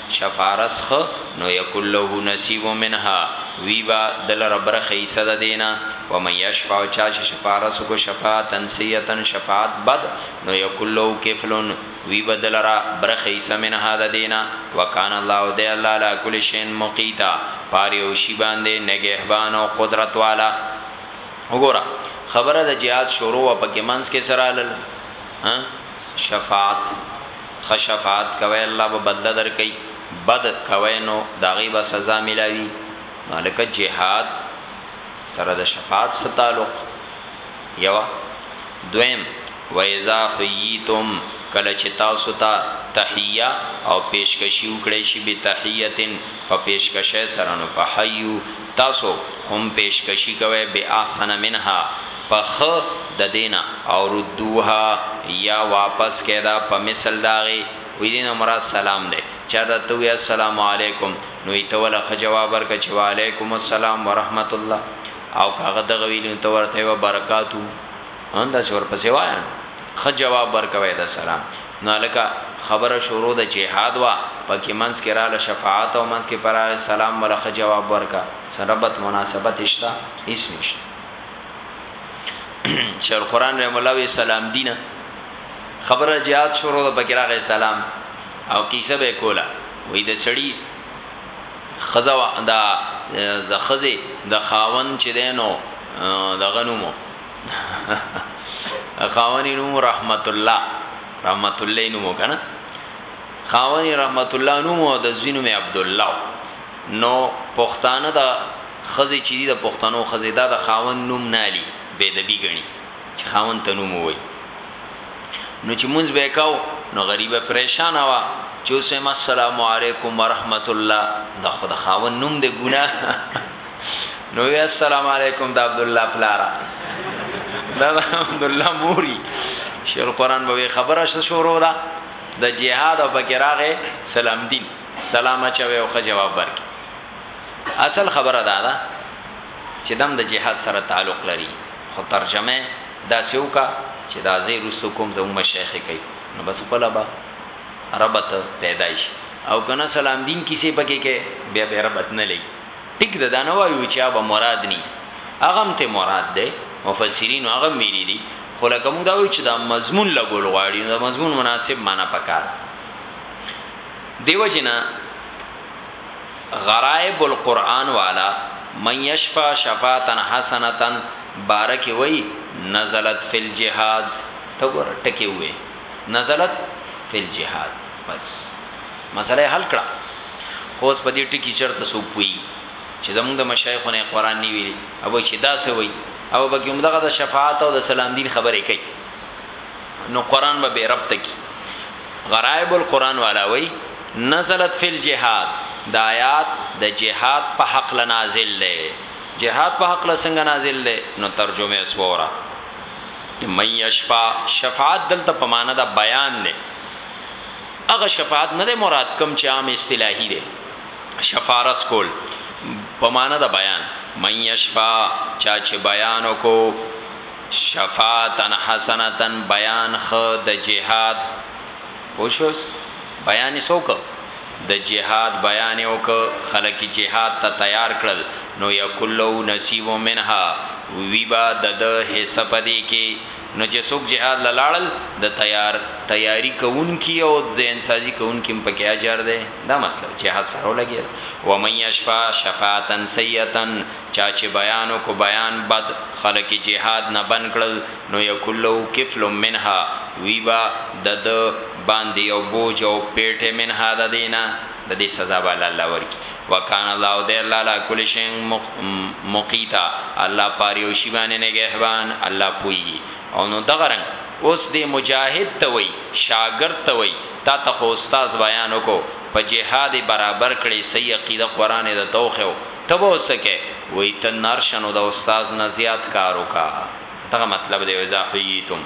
شفارس خه نو یکن له نصیب منها وی با دلره برخه حصه د دینه ومن یشفع چا چه شفارس کو شفاعتا سیئتا شفاعت بد نو یکن له کفل وی به دلره برخه حصه منها د دینه وکان الله او دی الله علی کل شیء مقیتا پار یو شی باندې نګهبان او قدرت والا وګوره خبره د جهاد شروع په کې منځ کې سره لل ها شفاعت ښه شفاعت کوی الله به بدله درکوی بد کوی نو دهغی به سزا ملاوی نو هلکه جهاد سره د شفاعت څه تعلق یوه دویم واذا حییتم کله چه تاسو ته تحیه او پیشکشی وکړی شی بتحیه په پیشکشی سره نو فحیو تاسو هم پیشکشی کوی باحسن منها په ښه ددې نه او ردوها یا واپس کړئ دا په مثل د هغې وی دې نه مراد سلام دی چاته ته ووایی السلام علیکم نو وی ته ورله ښه جواب ورکړه چی وعلیکم السلام ورحمت الله او که هغه دغه ویلی نو ته ورته وبرکاته هم داسې ورپسې وایه ښه جواب ورکوی د سلام. نو هلکه خبره شروع ده چه حاد وه پکی منځ کی راله شفاعت او منځ کی په راغی سلام ولا ښه جواب ورکه څه ربط مناسبت شته هیڅ نشته شیخ القران رحم الله وی سلام دینه خبره جهاد شروع ده پکی راغی سلام او کیسه به کولا وی د سړی خزا دا د خزه د خاون چې دینو د غنومو خاونی نوم رحمت الله رحمت الله نوم کنه خاونی رحمت الله نوم او د زوینو می عبد الله نو پښتانه د خزه چي د پښتنو خزه دا د خاون نوم نه علی بيدبی غني چې خاون ته نوم وای نو چې مونږ به کاو نو غریبه پریشان وا چې سم السلام علیکم ورحمت الله دا خود خاون نوم د ګناه نو وی السلام علیکم د عبد الله پلارا دا عبد الله موري شیخ القران به خبره ش شروع را د جهاد او بګراغه سلام دین سلام چوي او خ جواب ورکي اصل خبره دا ده چې دم د جهاد سره تعلق لري خو ترجمه دا سیو کا چې دا زی رسو کوم زموږ شیخ کوي نو بس په لبا ربط پیدایش او کنه سلام دین کسی پکې کې بیا به ربط نه لګي ټیک ده دا نه وایو چې هغه مراد ني هغه هم ته مراد ده مفسرین هغه ویلي دي خو لکه موږ دا وایو چې دا مضمون لګول غواړي نو دا مضمون مناسب معنا پکار دیو جنا غرائب القرآن والا من یشفا شفاعتن حسنتن بارک وی نزلت فی الجهاد تګور ټکی وی نزلت فی الجهاد بس مسئله یې حل کړه خو اوس په دې ټکي چرته څوک پوهېږي چې زموږ د مشایخو نه یې قرآن نه ویلي او وایي چې دا څه وایي او پکې همدغه د شفاعت او د سلام دین خبرې کوي نو قرآن به بې ربطه کړي غرائب القرآن والا وایي نزلت فی الجهاد د آیات د جهاد په حق لنازل دی جهاد په حق لسنګ نازل دی نو ترجمه اسوره من یشفا شفاعت دلته په معنا د بیان دی هغه شفاعت نه دی مراد کوم چې عام اصطلاحي دی شفارس کول په معنا د بیان من یشفا چا چې بیان کو شفاعتن حسنتن بیان خ د جهاد پوښوس بیان سوک د جهاد بیان یو ک خلک جهاد ته تیار کړل نو یکلو نصیب منها وی با د حصہ پدې کې نو چې څوک جهاد له لاړل د تیار تیاری کوونکی او ځین سازی کوونکی هم پکې اجر دی دا مطلب جهاد سره لګیل و من یشفا شفاعتن سیتن چا چې بیان کو بیان بد خلک جهاد نه بن کړل نو یکل له کفل منها ویبا د باندې او بوج او پیټه منها د دینه د دې سزا به الله ورکي وکان الله او د الله لا کل شي مقیتا الله پاریو شی باندې نگهبان الله پوي او نو دغه رنګ اوس دې مجاهد ته وای شاګرد ته وای تا ته خو استاد بیان وکاو په جهاد برابر کړي صحیح عقیده قران د توخو تبو سکه وای ته نرشنو د استاد نه زیات کارو کا دغه مطلب دی وځه حیتم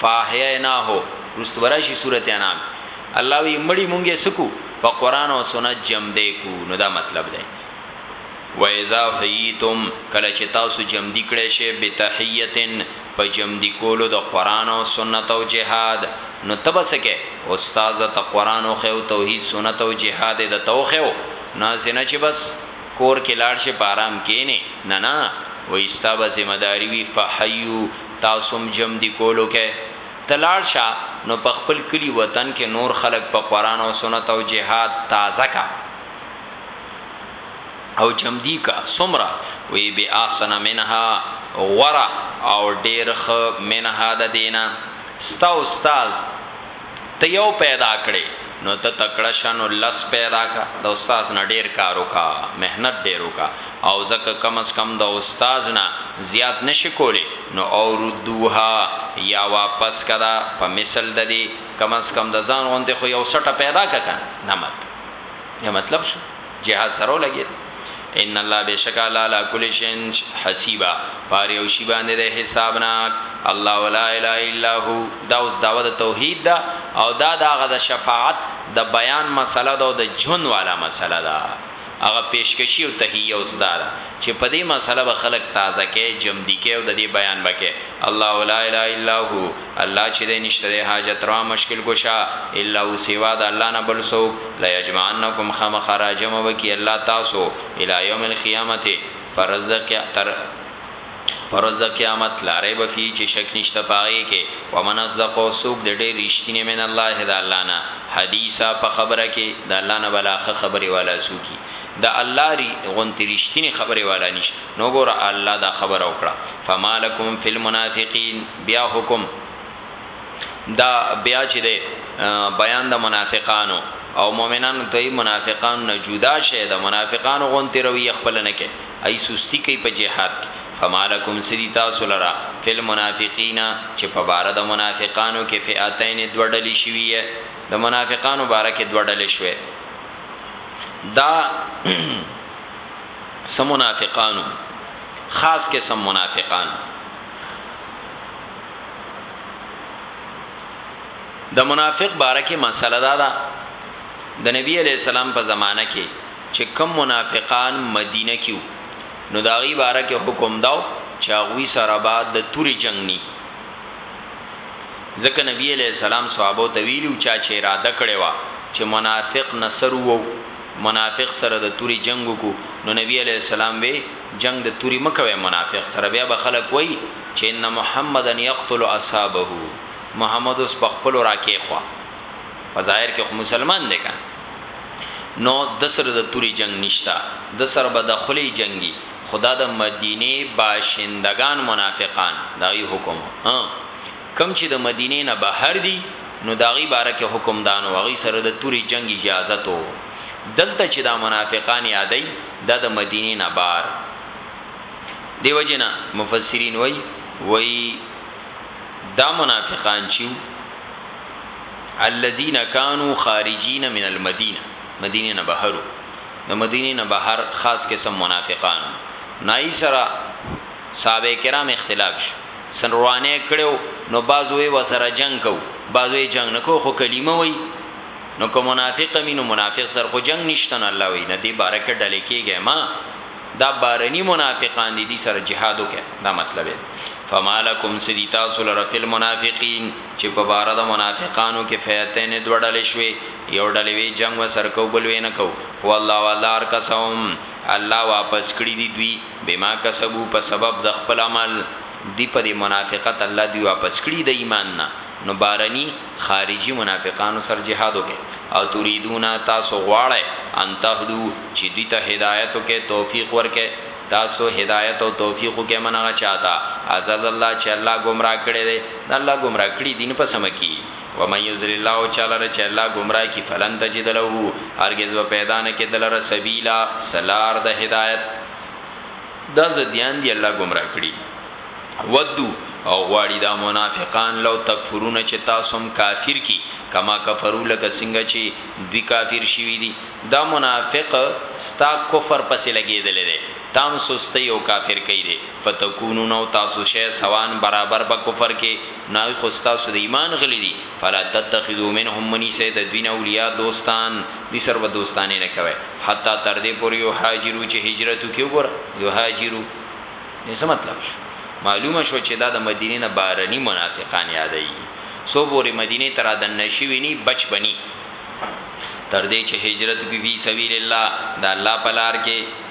فاحییناه رست براشی سورت انعام الله وی مړی مونږه سکو په قران او سنت جم دی کو نو دا مطلب دی و اذا حییتم کله چې تاسو جم دی کړي شی به تحیتن په جم دی کولو د قران او سنت او جهاد نو تبسکه استاد ته قران او خو توحید سنت او جهاد د توخو نازنه چې بس کور کې لاړ شي په آرام کې نه نه نه و ایستابه ذمہ داری وی فحیو تاسو هم جم دي کولو که ته لاړ شه نو په خپل کلي وطن کي نور خلک په قران او سنت او جهاد تازه که او جم دي که څومره وي بي احسن منها غوره او ډير ښه منها د دينه ستا استاذ ته یو پیدا کړې نو ته تکړه شه نو لس پیدا که د استاد نه ډیر کار وکا محنت ډیر وکا او ځکه کم از کم د استاد نه زیات نشې کولې نو او ردوها یا واپس که دا په مثل د دې کم از کم د ځان غوندې خو یو سټه پیدا که کنه دا مطلب یا مطلب شو. جهاد سره ولګید ان الله بشک الله علی کل شین حسیبا پاره یو شی باندې د حسابناک الله ولا اله الا هو دا اوس داوا د توحید دا او دا دغه د شفاعت د بیان مسله دا او د جون والا مسله دا هغه پیشکشی او تهیه اوس دا چې په دې مسله به خلق تازه کې جمدی کې او د دې بیان بکې الله ولا اله الا هو الله چی دی نشته دی حاجت روا مشکل ګشا الا هو سوا د الله نه بل څوک لیجمعنکم خامخا راجمع به کی الله تاسو الی یوم القیامت پر ورځ د قیامت تر پر ورځ د قیامت لا ریب فی چی شک نشته په هغه کی ومن اصدق او سوک د ډیر رښتینی من الله د الله نه حدیثا په خبره کی د الله نه بلا خه خبره والا سوکی د الله ری غنتی رښتینی خبره والا نشته نو ګور الله دا خبره وکړه فمالکم فی المنافقین بیا حکم دا بیا چې ده بیان د منافقانو او مؤمنانو ته منافقانو نه جدا شه د منافقانو غونتی روی خپل نه کې ای سستی کوي په جهاد کې فمالکم سری تاسو لرا فل منافقین چې په بار د منافقانو کې فئاتین دوړلې شوی د منافقانو باره کې دوړلې شوی دا سم منافقانو خاص قسم منافقانو د منافق باره کې مسله دا ده د نبی علی السلام په زمانه کې چې کم منافقان مدینه کېو نو دا غي باره کې حکم داو چې هغه سره بعد د توري جنگ ني ځکه نبی علی السلام صحابه ته ویلو چا چې اراده کړې و چې منافق نصر وو منافق سره د توري جنگ وکړو نو نبی علی السلام وی جنګ د توري مه کوی منافق سره بیا به خلک وایی چی ان محمدا یقتل اصحابه محمد اوس په خپلو راکیښوا په ظاهر کی خو مسلمان دی کنه نو دسره د توري جنګ نشته دسره به د خلی جنګی خو دا د مدینی باشندګان منافقان دغی حکم ها کوم چی د مدینې نه بهر دي نو د هغوی باره کې حکم دا نو هغوی سره د تورې جنګ اجازت وو دلته چی دا منافقان یادوي دا د مدینې نه بار دی وجې نه مفسرین وای وای دا منافقان چی وو الذين كانوا خارجين من المدينه مدینه نه بهرو د مدینه نه بهر خاص قسم منافقان نای سره صحابه کرام اختلاف شو سن روانه کړو نو بعض وی وسره جنگ کو بعض وی جنگ نکو خو کلمه وی نو که منافق مینو منافق سر خو جنگ نشته نو الله وی نه دی بارکه ډلې کېږي ما دا بارنی منافقان دي دي سره جهاد وکړه دا مطلب دی فمالکم سدی تاسو لره فل منافقین چې په بار د منافقانو کې فیتین دوړل شوي یو ډلې وی جنگ وسر کو بل وینه کو هو الله والله ارکسهم الله واپس کړي دي دوی بما کسبو په سبب د خپل عمل دی په دې منافقت الله دوی واپس کړي د ایمان نه نو بارني خارجي منافقانو سر جهاد وکي او تريدون تاسو غواړی ان تهدو چې دوی ته هدایت وکي توفیق ورکي تاسو هدایت او توفیق وکي منغه چاته ازل الله چې الله گمراه کړي دي الله گمراه کړي دین په سم کی ومن یضلل الله چا لره چې الله ګمراه کړي فلن تجد له هرګز به پیدا نه کړې دلره سبیلا څه لار د هدایت دا ضدیان دي الله ګمراه کړي ودو او غواړي دا منافقان لو تکفرون چې تاسو هم کافر کی کما کفرو لکه څنګه چې دوی کافر شوی دي دا منافق ستا کفر پسې لګیدل دي تام سستی او کافر کړي دي فتكونون او تاسو شې سوان برابر په کفر کې نه هغوی خو ستاسو د ایمان غلي دي، فلا تتخذوا منهم مه نیسئ د دوی نه اولیاء دوستان، دوی سره به دوستانې نه کوئ، حتی تر دې پورې یهاجروا چې هجرت وکړي، وګوره یهاجروا دې څه مطلب شو، معلومه شوه چې دا د مدینې نه بهرني منافقان یادوي، څو پورې مدینې ته رادننه شوي نه وي بچ به نه وي، تر دې چې هجرت وکړي فی سبیل الله د الله په لار کې.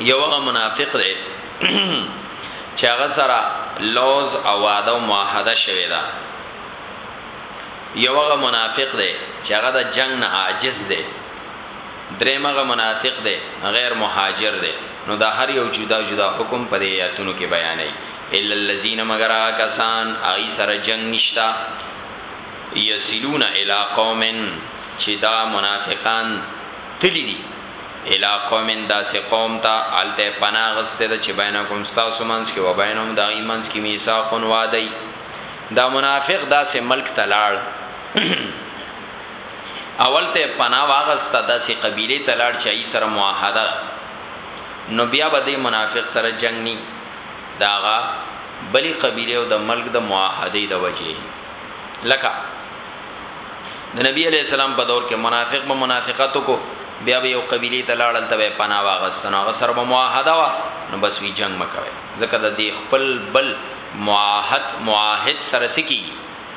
یو هغه منافق دی چې هغه سره لوز او وعده او معاهده شوی دا یو هغه منافق دی چې هغه د جنگ نه عاجز دی دریم هغه منافق دی غیر مهاجر دی نو دا هر یو جدا جدا حکم په دې آیاتونو کې بیانې الا الذين مگر کسان ای سره جنگ نشتا یصلون الی قوم چی دا منافقان تللی دی الی قوم داسی قوم ته هلته یې پناه اغستی ده چی بینکم ستاسو منځ کی وبینهم د هغوی منځ کی میثاق وعده وی دا منافق داسی ملک ته لاړ او هلته یې پناه واغسته داسی قبیلی ته لاړ چی هغوی سره معاهده نو بیا به دی منافق سره جنګ نی د هغه بلی قبیلی او د ملک د معاهدی د وجی لکه د نبی علی السلام په دور کې منافق به منافقت کو بیا به یو قبیله ته لاړل ته پناه واغستنه هغه سره به معاهده وا نو بس وی جنگ مکوي ځکه د دې خپل بل معاهد معاهد سره سکی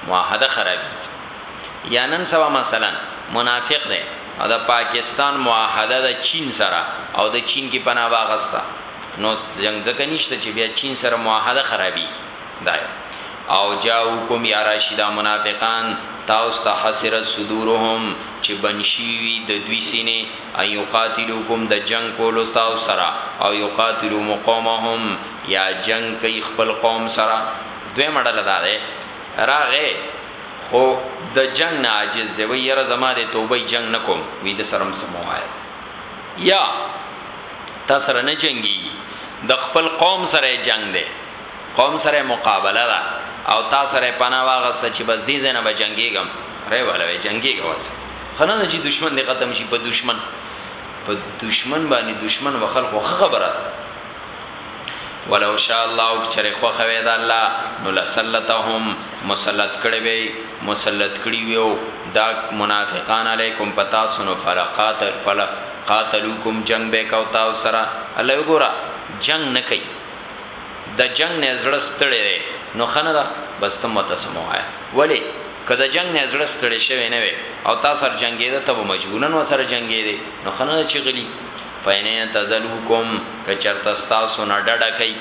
معاهده خرابي یا نن سبا مثلا منافق دی او د پاکستان معاهده د چین سره او د چین کې پناه واغستا نو جنگ ځکه نشته چې بیا چین سره معاهده خرابي دا یو او جاؤکم یا راشی دا منافقان تاسو ته حسرت صدورهم چه بند شوی وی ددوی سینې ان یقاتلوکم د جنګ کولو تاسو سره او یقاتلوم قومهم یا جنګ کوي خپل قوم سره دویمه ډله دا ده راغی خو د جنګ نه عاجز دی وی یره زما د توبه جنګ نکوم وی د سرم سموایه یا تا سره نه جنگي د خپل قوم سره جنگ دی قوم سره مقابله ده او تا سره پناه واغسته چې بس دې زنه به جنگيګم ری ولوي جنگيګ واسه خنه چې دشمن دې ختم شي په دشمن په دشمن باندې دشمن وخل خو خبره ولو شاء الله چرې خو خوي دا الله نو لسلتهم مسلط کړي وي مسلط کړي ويو دا منافقان علیکم پتا سنو فرقات فلق قاتلوکم جنگ به کو تاسو سره الله وګوره جنگ نه کوي د جنگ نه زړه ستړی دی نو خنه ده بس تم وته سموایا ولی که د جنگ نه زړه ستړی شوی نه وي او تاسو سره جنگیده ته مجبورن وسره جنگیده نو خنه ده چې غلی فینه تزلوکم که چرته تاسو نه ډډه کوي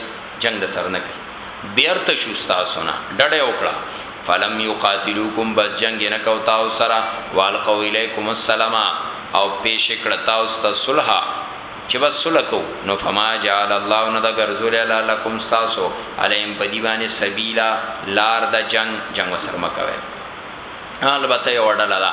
جنگ د سر نه کوي بیرته شو تاسو نه ډډه وکړه فلم یقاتلوکم بس جنگ نه کو تاسو سره والقوا الیکم السلام او پیش کړه تاسو ته صلح چې بس سوله کوو نو فما جعل الله نو ده ګرځولې الله لکم ستاسو علیهم په دي باندې سبیلا لار د جنګ جنګ وسره مکوي البته یو ډله ده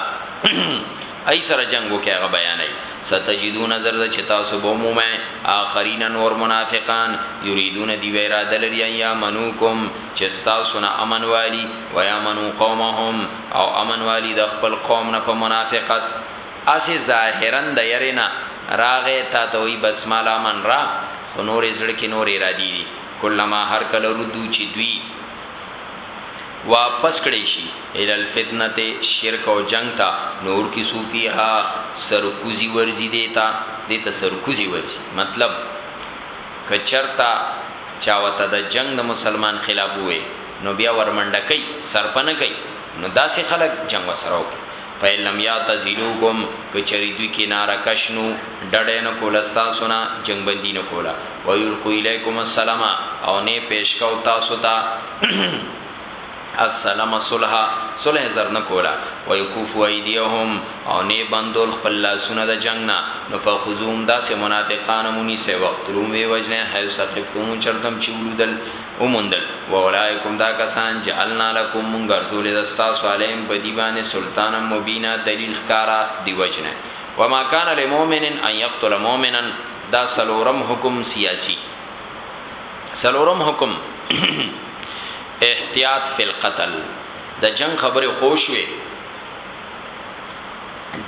ای سره جنگ وکي هغه بیانې ستجدون نظر د چتا سو بو مومه اخرین نور منافقان یریدون دی و اراده لري یا منوکم چستا سنا امن والی و یا منو قومهم او امن والی د خپل قوم نه په منافقت هسې ظاهراً د یرې نه راغی تاته وایي بس مال امن را خو نور یې زړه کې نور ارادې دي کلما هر کله ردو چې دوی واپس کړی شي الی الفتنة شرک او جنګ ته نورکسو فیها سرکوزي ورځي دې ته دې ته سرکوزي ورځي مطلب که چرته چا ورته د جنګ د مسلمان خلاف وویل نو بیا ورمنډه کوي سرپه نه کوي نو داسې خلک جنګ ورسره وکړي. فإن لم يعتزلوکم، که چېرې دوی کناره کش نو ډډه یې نه کوله ستاسو نه، جنګ بندي نه کوله، ويلقوا إليکم السلم، او نه یې پېش کاوه تاسو ته السلم، صلح، صلح یې زر نه کوله، ويکفوا أيديهم، او نه یې بندول خپل لاسونه د جنګ نه، نو فخذوهم، داسې منافقان هم ونیسئ، واقتلوهم، ویې وژنئ، حيث ثقفتموهم، چېرته هم چې ولودل. وموندل واولایکم دا کسان جعلنا لکم مونږ ګرځولې ده ستاسو علیهم په دی باندې سلطانا مبینا دلیل ښکاره دی وجنه وما کان لمؤمن ان یقتل مؤمنا دا سلورم حکم سیاسی سلورم حکم احتیاط فی القتل د جنگ خبره خوش وي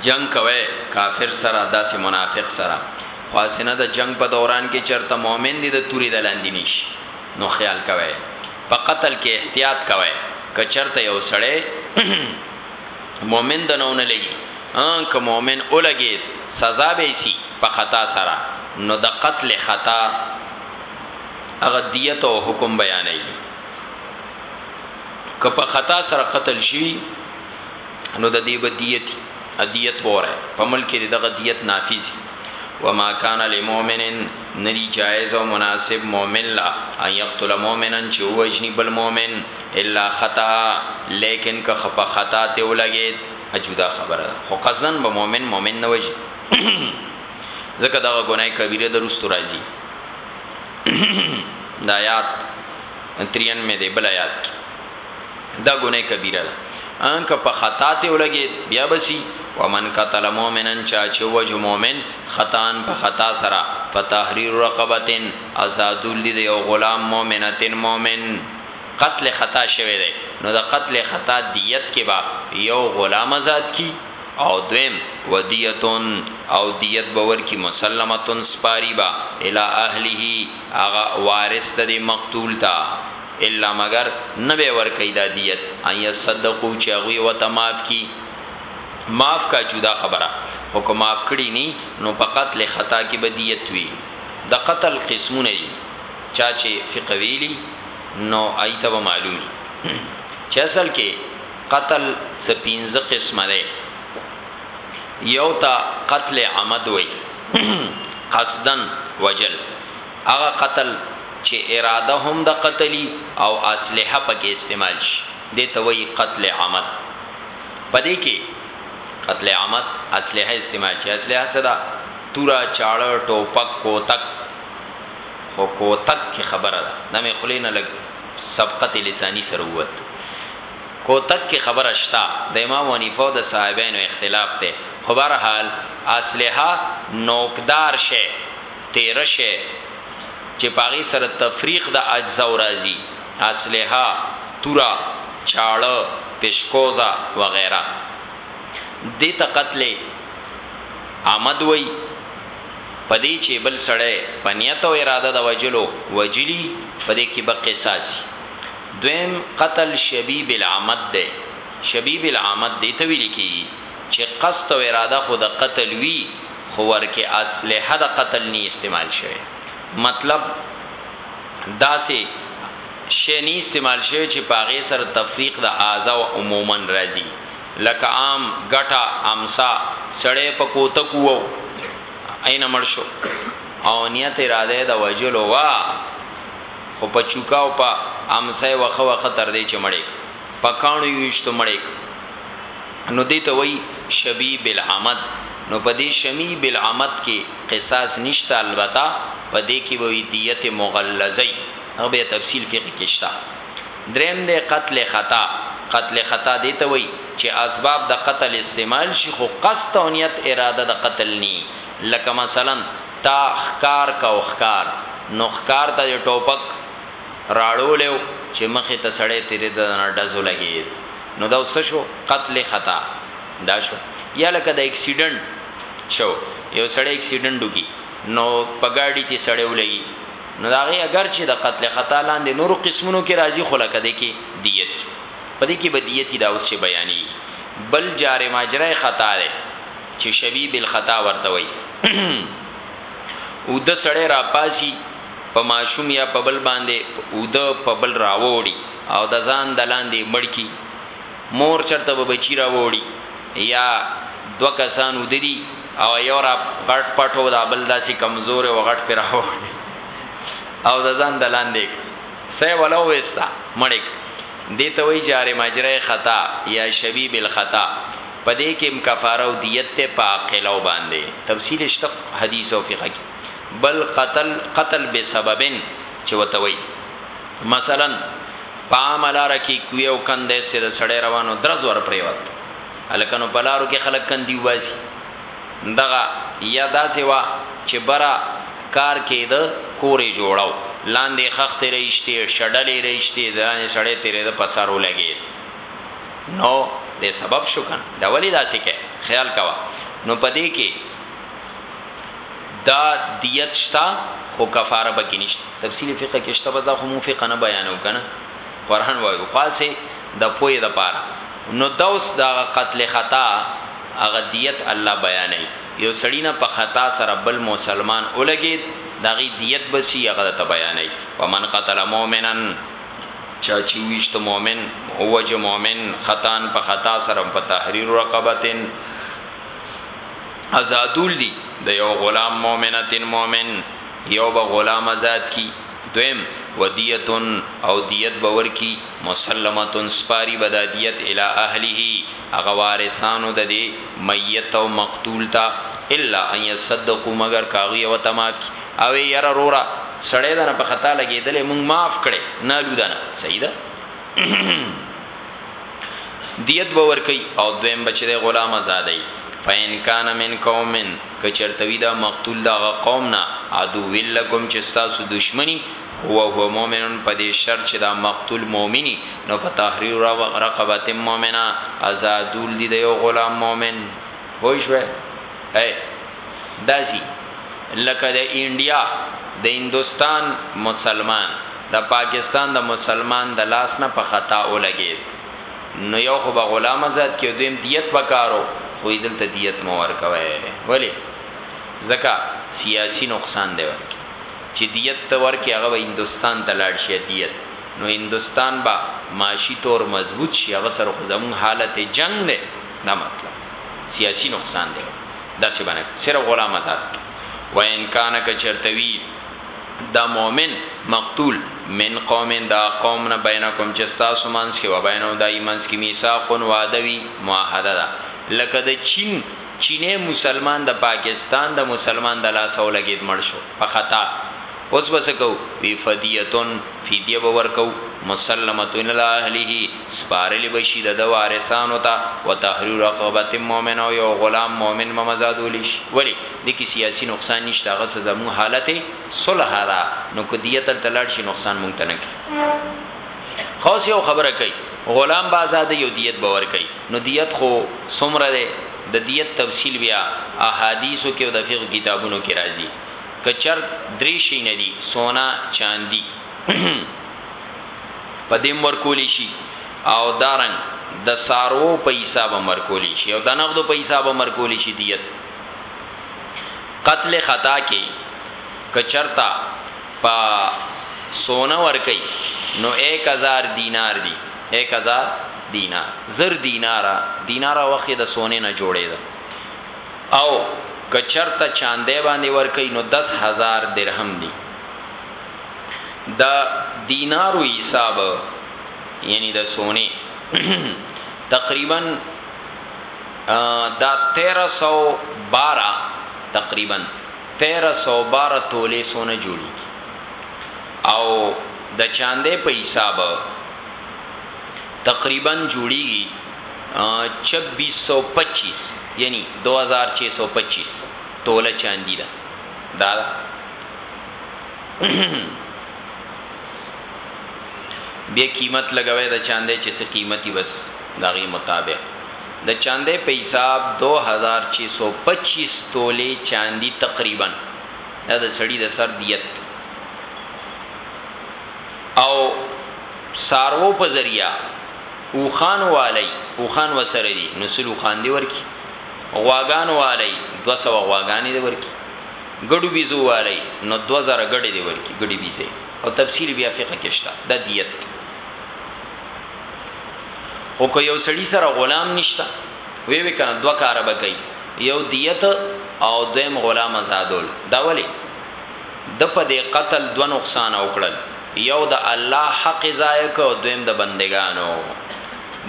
جنگ کوي کافر سره داسې منافق سره خواسنه د جنګ په دوران کې چرته مؤمن دې د تورې د لاندې نه شي نو خیال کوی په قتل کې احتیاط کوی که چرته یو سړی مؤمن د نو نه لګي ان که مؤمن اولګي سزا به شي په خطا سره نو د قتل خطا هغه دیت او حکم بیانې که په خطا سره قتل شي نو د دې بدیت ادیت وره په ملک کې دغه دیت نافذ وما کان للمؤمن ندی جائز او مناسب مؤمن لا ان یقتل مؤمنا چې وجنی بل مؤمن الا خطا لیکن که خپ خطا ته ولګید اجودا خبره خو قصدن به مؤمن مؤمن نه وجی ځکه دا غنای کبیره درست راځي دا آیات 93 دی بل آیات دا ګناه کبیره ده ان که په خطا ته ولګید بیا بسی ومن قتل مؤمنا چا چې وجه مؤمن خطان په خطا سره فتحرير رقبتين آزادول دي یو غلام مؤمنتين مؤمن قتل خطا شوه دی نو د قتل خطا دیت کې با یو غلام آزاد کی او دویم ودیتون او دیت باور کی مسلمتون سپاری با الی اهله اغه وارث د مقتول تا الا مګر نه به ورکوي دا ديت ان يصدقو چي هغوی وته معاف کړي معاف کا جدا خبره خو که معاف کړي ني نو په قتل خطا کي به ديت وي د قتل قسمونه دي چا چي فقه ويلي نو اي ته به معلوم چي اصل کي قتل څه پنځه قسمه ده یو تا قتل عمد وي قصدن وجل هغه قتل چه اراده هم د قتل یی او اسلحه پکی استعمال شی دی ته وایی قتل عمد په دی کی قتل عمد اسلحه استعمال شی اسلحه څه ده توره چاړه ټوپک کوتک خو کوتک کی خبره ده دا می خولی نه لږ سبقت لسانی سره ووت کوتک کی خبره شته د امام حنیفه او د صاحبینو اختلاف ده خو بهر حال اسلحه نوکدار شی تیره شی چی په هغی سره تفریق د اجزاو راځی، اسلحه، توره، چاړه، پشکوزه وغیره، دی ته قتل عمد وایی، په دی چی بل سړی په نیت او اراده د وژلو وژلی په دی کی به قصاص وی، دویم قتل شبیب العمد دی، شبیب العمد دی ته ویل کیږی. چه قصد او اراده خو د قتل وی خو ورکه اسلحه د قتل نی استعمال شوی مطلب داسی شی نی استعمال شوی چه په هغه سره تفریق د اعضاء عموما راځی لکه عام ګټه امسا سړی په کوتک ووهو اینه مړ شو او نیت اراده یې د وژلو وه خو په چوکه او په امسا یې وخه وخه تر دې چه مړ یې کړ په کاڼو یې ویشتو مړ یې کړ. نو دې ته وایي شبی بالعمد نو په دې شمی بالعمد کې قصاص نشته البته په دې کې به وي دیت مغلظه وي هغه بیا تفصیل فقه کې شته دریم دی قتل خطا قتل خطا دې ته وایي چې اسباب د قتل استعمال شي خو قصد او نیت اراده د قتل ني لکه مثلا تا ښکار کا او ښکار نو ښکار ته ټوپک راړولیو چې مخې ته سړی تیرې د نه ډزو لګي نو دا څه شو قتل خطا دا شو یا لکه د اکسیډنټ شو یو سړی اکسیډنټ وکي نو په گاډي کې سړی ولګي نو دا غي اگر چې د قتل خطا لاندې نورو قسمونو کې راځي خو لکه دې کې دیت په دې کې بدیت دا اوس چې بیانې بل جار ماجرا خطا ده چې شبیب الخطا ورته وي او د سړی را پاسي په ماشوم یا په بل باندې اوده په بل راوړي او د ځان د لاندې مړ کی مور چرته به بچی راوړي یا دوه کسان وددي او یو را غټ پټو دا بل داسې کمزور او غټ پر راوړي او د ځان د لاندې سه ولو وستا مړک دیته وی جاره مجره خطا یا شبیب الخطا پدې کې کفاره او دیت ته پاکلو باندې تفصیل شته حدیث او فقہ کې بل قتل قتل بسبب چه وته وای مثلا په عام لار کې کوی او کند سه د سړی روانو درز ور پریوت الکنو په لارو کې خلک کندی وازی دغه یا داسې وا چې برا کار کې د کورې جوړاو لاندې خخت رئیشتي شډلې رئیشتي ځان سړې تیرې د پسارو لګي نو د سبب شو کنه دا ولی داسې کې خیال کوا نو پدې کې دا دیت شته خو کفاره بکی نشته تفصیل فقه کې شته بس دا خو مو فقه نه بیانو کنه قران وایو خاصه د پوی د پاره نو دوس دا قتل خطا هغه دیت الله بیانې یو سړی نه په خطا سره بل مسلمان اولګید دغه دیت بسی هغه ته بیانې ومن قتل مؤمنا چا چې ویشت مؤمن هو جو مؤمن خطان په خطا سره په تحریر رقبتن ازادول دي د یو غلام مؤمنتن مؤمن یو به غلام آزاد کی دویم ودیتن او دیت باور کی مسلمتن سپاری بدادیت الی اهله هغه وارثانو د دی میت او مقتول تا الا ان یصدقوا مگر کاغی او تمات کی او یرا رورا سړی دنه په خطا لګیدل مونږ معاف کړي نالو دنه صحیح ده دیت به ور کوي او دویم بچره غلام آزادای فین کان من قومن کچرتوی دا مقتول دا غ قوم نه عدو ولکم چې تاسو دشمنی هو هو مؤمنون په دې شرط چې دا مقتول مؤمنی نو فتحریر رقبه مؤمنه آزادول دی د یو غلام مؤمن خوښ وای دازی لکه د انډیا د هندوستان مسلمان د پاکستان د مسلمان د لاس نه په خطا ولګید نو یو خو به غلام آزاد کی دویم دیت پکارو خو دلته دیت مو ورکوی ولی ځکه سیاسی نقصان دی ورکی چی دیت ته ورکی هغه به هندوستان ته لاړ شی دیت نو هندوستان به معاشی طور مضبوط شی هغه سره خو زموږ حالت جنګ دی دا مطلب سیاسی نقصان دی ورکی. داسې بنه کړ صرف غلام آزاد کړ و ان کان که چرته وی دا مؤمن مقتول من قوم دا قوم نه بینکم چې تاسو منځ کې و بینو دا ایمنس کې میثاق وعدوی معاهده ده لکه د چین چینه مسلمان د پاکستان د مسلمان د لاس او لګید مړ شو په خطا اوس بس کو وی فدیتون فدیه باور کو مسلمتون الاهله سپارلی به شي د ده وارثانو ته و تحریر رقبت مؤمن او یو غلام مؤمن به مزادول شي ولی د کی سیاسی نقصان نشته هغه څه زمون حالت صلح را نو که دیت تل تلاړ شي نقصان مونږ ته نه کی خو یو خبره کوي غلام به آزاد یو دیت باور کوي نو دیت خو سمره ده د دیت تفصیل بیا احادیثو کې او د فقه کتابونو کې راځي کچر درې شي نه دي سونا چاندي په دې هم ورکولی شي او دا رنګ د څاروو په حساب هم ورکولی شي او د نغدو په حساب هم ورکولی شي دیت قتل خطا کې که چرته په سونه ورکي نو 1000 دینار دي 1000 دینار زر دینار دینار وخت د سونه نه جوړې ده او که چرته چاندې باندې ورکي نو 10000 درهم دي دا دینارو حساب یعنی د سونه تقریبا دا 1312 تقریبا 1312 تولې سونه جوړي او د چاندې په حساب تقریبا جوړي 2625 یعنی 2625 توله چاندی ده دا, دا بیا قیمت لګوي د چاندې چې څه قیمتي بس دغه مطابق د چاندې په حساب 2625 تولې چاندي تقریبا دا د سړی د سر دیت او سارو په ذریعہ او خان والی او خان وسره دي نو سلو خان دی ورکی غواګان والی 200 غواګانی دی ورکی ګډو بیزو والی نو دوه زره ګډی دی ورکی ګډی بیزی او تفصیل بیا فقه کی شته دا دیت دی خو که یو سړی سره غلام نشته وی وی کنه دوه کار به کوي یو دیت او دویم غلام آزادول دا ولی د په دې قتل دو نقصان او کړل یو د الله حق ضایع کو دویم د بندگانو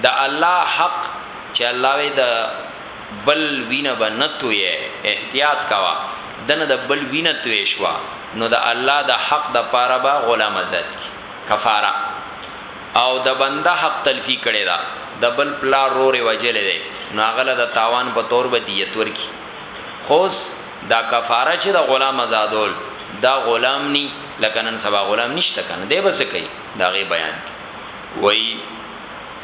د الله حق چې الله وی د بل وینه به نه تویی احتیاط کوه دنه د بل وینه تویی شوه نو د الله د حق د پاره به غلام ازاد کی کفاره او د بنده حق تلفی کړی ده د بل پلار رور یې وژلی دی نو هغه له د تاوان په طور به دیت ورکی خو اوس دا کفاره چه د غلام ازادول دا غلام نی لکه نن سبا غلام نشته کنه دی به څه کوي دا غي بیان وای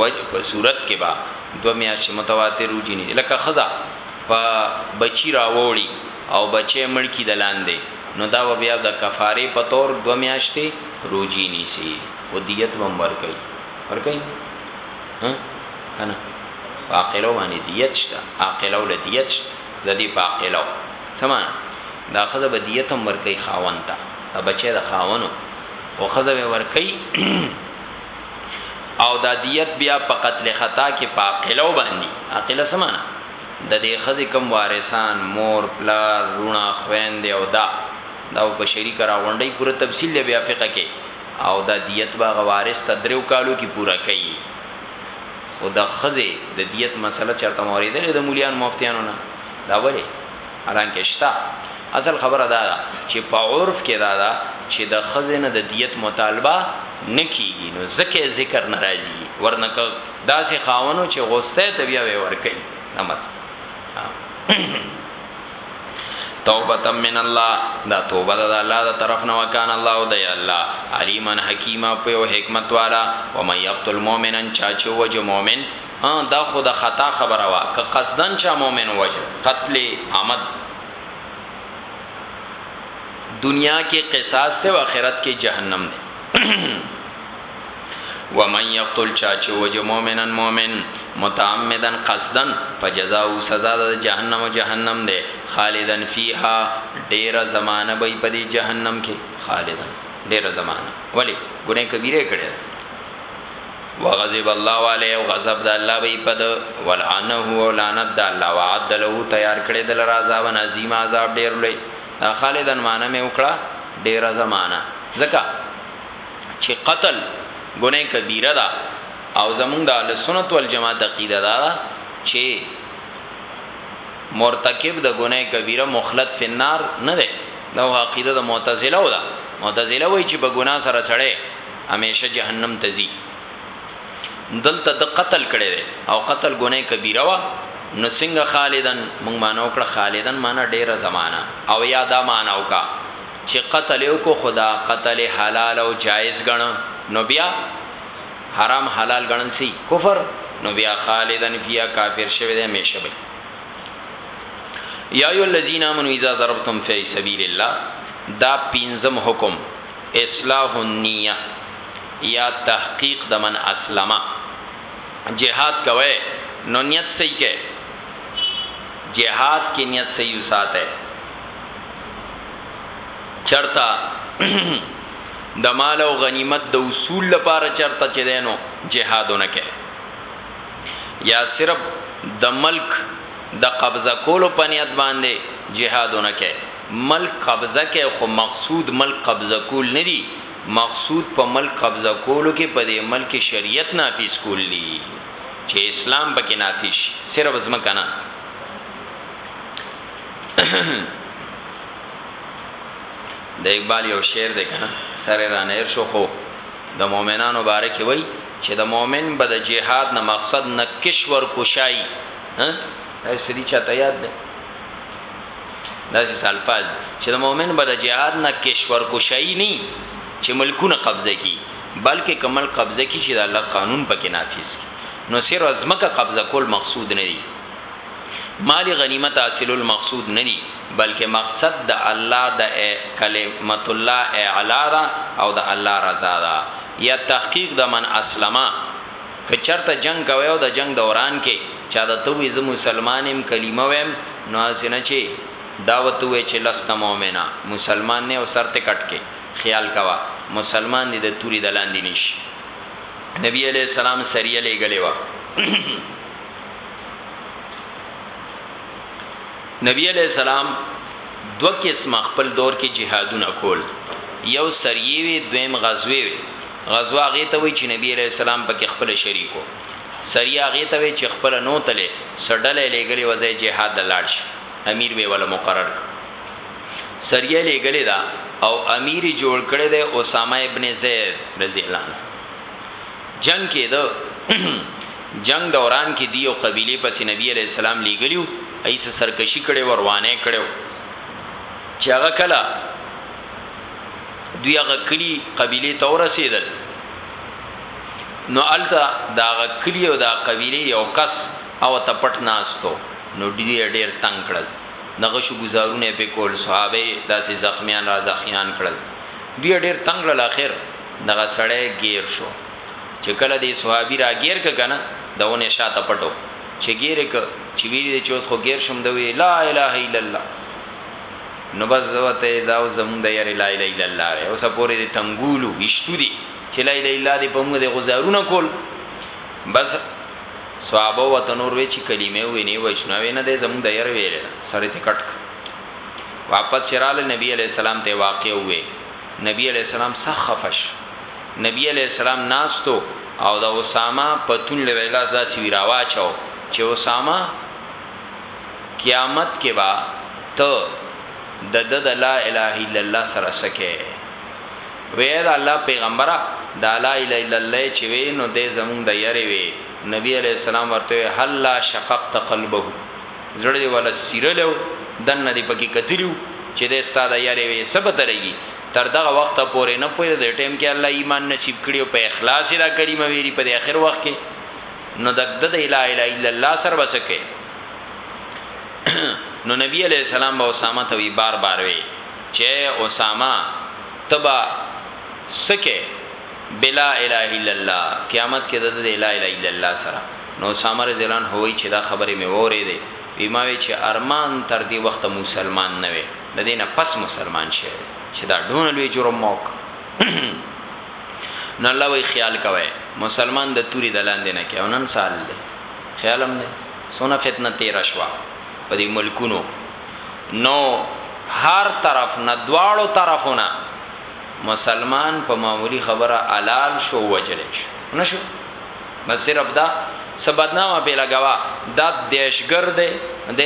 وجه په صورت کې با دو میاشتې متواتر روزي نه لکه خزا په بچی راوړي او بچي مړکی د لاندې نو دا و بیا د کفاره په تور دو میاشتې روزي نیسی او دیت هم ورکي ورکي ها کنه عاقلو باندې دیت شته عاقلو له دیت شته د دې پاقلو سمان دا خزه به دیت هم ورکي خاون ته بچي د خاونو او خزه ورکي او دا دیت بیا په قتل خطا کې په عاقله باندې عاقله سمانه د دې خزې کم وارثان مور پلار رونه خويند او دا دا په شریک را غونډي پوره تفصیل دی بیا فقہ کې او دا دیت با غوارث ته درو کالو کې پوره کړي خو د خزې د دیت مسله چرته موریدلې د مولیان مفتیانو نه دا وله حالانکه شته اصل خبره دا ده چی په عرف کی دا ده چی د ښځی نه د دیت مطالبه نه کیږی نو ځکه یی ذکر نه راځی ورنه که داسی خاوند و چی غوسته ته بیا وی ورکوی دا مطلب توبه من الله دا توبه د الله د طرف نه وکانه الله د الله علیمن حکیمه په حکمت والا و مې یقتل مؤمنن چا چې وجه مؤمن ها دا خو د خطا خبره وه که قصدا چا مؤمن ووژل قتل عمد دنیا کې قصاص ته او آخرت کې جهنم دی ومن یقتل چا چې وجه مؤمنن مؤمن متعمدن قصدا فجزاؤ سزا د جهنم جهنم دی خالدن فیها ډیر زمانہ به په دې جهنم کې خالدن ډیر زمانہ ولی ګناه کبیره کړي وغضب الله علیه او غضب د الله وی پد ولعنه او لعنت د الله وعد له تیار کړی د لرا عذاب عظیم عذاب ډیر لوی دا خالدن معنی مې وکړه ډیر زمانہ زکه چې قتل ګناه کبیره ده او زمونږ د اهل سنت والجماعت عقیده ده چې مرتکب د ګناه کبیره مخلد فی النار نه ده نو عقیده د معتزله ودا معتزله وای چې په ګناه سره سړی هميشه جهنم ته ځي دلته د قتل کړي دي او قتل ګناه کبيره وا نو څنګه خالدن مونږ معنا وکړه خالدن معنا ډیره زمانہ او یا دا معنا وکا چې قتل یو کو خدا قتل حلال او جایز ګڼ نو بیا حرام حلال ګڼن سي کفر نو بیا خالدن فیا کافر شوی دی همیشه به یا ایو الذین آمنو اذا ضربتم فی سبیل الله دا پینزم حکم اصلاح النیه یا تحقیق د من اسلمه جهاد کوي نو نیت صحیح کړي جهاد کې نیت صحیح وساته چرتا د مال او غنیمت د اصول لپاره چرته چې دینو جهادونه کوي یا صرف د ملک د قبضه کولو په نیت باندې جهادونه کوي ملک قبضه کړي خو مقصود ملک قبضه کول نه دي مقصود په ملک قبضه کولو کې په دې ملک کې شریعت نافذ کول دي چې اسلام پکې نافذ شي صرف ځمکه نه د اقبال یو شعر دی کنه سره را نیر شو خو د مؤمنانو باره کې وای چې د مؤمن به د جهاد نه مقصد نه کشور کوشای ها سړي چاته یاد ده داسې الفاظ چې د مؤمن به د جهاد نه کشور کوشای نه چې ملکونه قبضه کی بلکې کمل قبضه کی چې د الله قانون پکې نافذ کی نو سر ازمکه قبضه کول مقصود نه دی مال غنیمت حاصل المقصود نه دی بلکې مقصد د الله د کلمت الله اعلی را او د الله رضا دا یا تحقیق د من اسلمه که چرته جنګ کوی او د جنګ دوران کی چا درته ووی زه مسلمان یم کلیمه ویم نو هسی نه چی دا ورته ووایی چی لست مؤمنا مسلمان نه یی او سر ته کټ کړی خیال کوه مسلمان دی د توری د لاندی نه شی نبی علیه السلام سریه لیږلی وه نبی علیه السلام دو قسم خپل دور کې جهادونه کول یو سریه وی دویم غزوه وی غزوه هغه ته وی چې نبی علیه السلام پکې خپل شریک و، سریه هغه ته وی چې خپله نو تلې، څه ډله یې لېږلې وه ځای جهاد له لاړ شي، امیر به یې وله مقرر کړ. سریه لېږلې ده او امیر یې جوړ کړی دی اسامه ابن زید رضی الله عنه. جنګ کېده، جنګ دوران کې دی یو قبیلې پسې نبی علیه السلام لېږلي و، هغوی څه سرکشي کړې وه، روانه یې کړې وه چې هغه کله دوی هغه کلی قبيله ته ورسېدل نو الته دا هغه کلی او دا قبيله یو کس او ته پټ ناستو نو دوی ډېر تنگ کړل دغه شو گزارونه په کول صحابه داسې زخمیان را زخیان کړل دوی ډېر تنگ کړل اخر دغه سړی غیر شو چې کله دې صحابي را غیر ک کنه داونه شاته پټو چې غیر ک چې ویری چې اوس خو غیر شوم دوی لا اله الا الله نو بس زه ورته یې دا اوس زموږ د یارې لا اله الا الله دی اوسه پورې دې تنګولو ویشتو دي چې لا اله الا دې په موږ دې غزارونه کول بس صحابه ورته نور وی چې کلمې وې نه وښنه وې نه دې زموږ د یارې ویل سره ته کټ کړ واپس چراله نبی علی السلام ته واقع وې نبی علی السلام سخ خفش نبی علی السلام ناستو او دا اسامه پتون لري لاس داسې ویراوا چاو چې اسامه قیامت کې به ته د ده د لا اله الا الله سره څه کې وی د الله پیغمبره د لا اله الا الله چې وی نو د زمون د یری وی نبی علی السلام ورته هل لا شققت قلبه زړه دی ولا سیرلو دنه دی پکې کتلیو چې د استاد یری وی سب ترېږي تر دغه وخت پورې نه پوهې د ټیم کې الله ایمان نصیب کړي او په اخلاص را کریمه ویری په اخر وخت کې نو دغه د لا اله الا الله سره وسکه نو نبی علیہ السلام به اسامه ته وی بار بار وی چې اسامه تبا سکه بلا اله الا الله قیامت کې د لا اله الا الله سره نو اسامه رضی الله عنه وی چې دا خبره مې وره دي وی ما وی چې ارمان تر دې وخت مسلمان نه وي د دینه پس مسلمان شي چې دا ډونه لوی جرم موک نو الله وی خیال کوي مسلمان د توري د لاندې نه کې او نن سال دی خیالم نه سونه فتنه تیر شوا په دې ملکونو نو هر طرف نه دواړو طرفونه مسلمان په معمولی خبره حلال شو وجل شو نشو بس صرف دا سبدنامه په لګوا دا دیشګر دی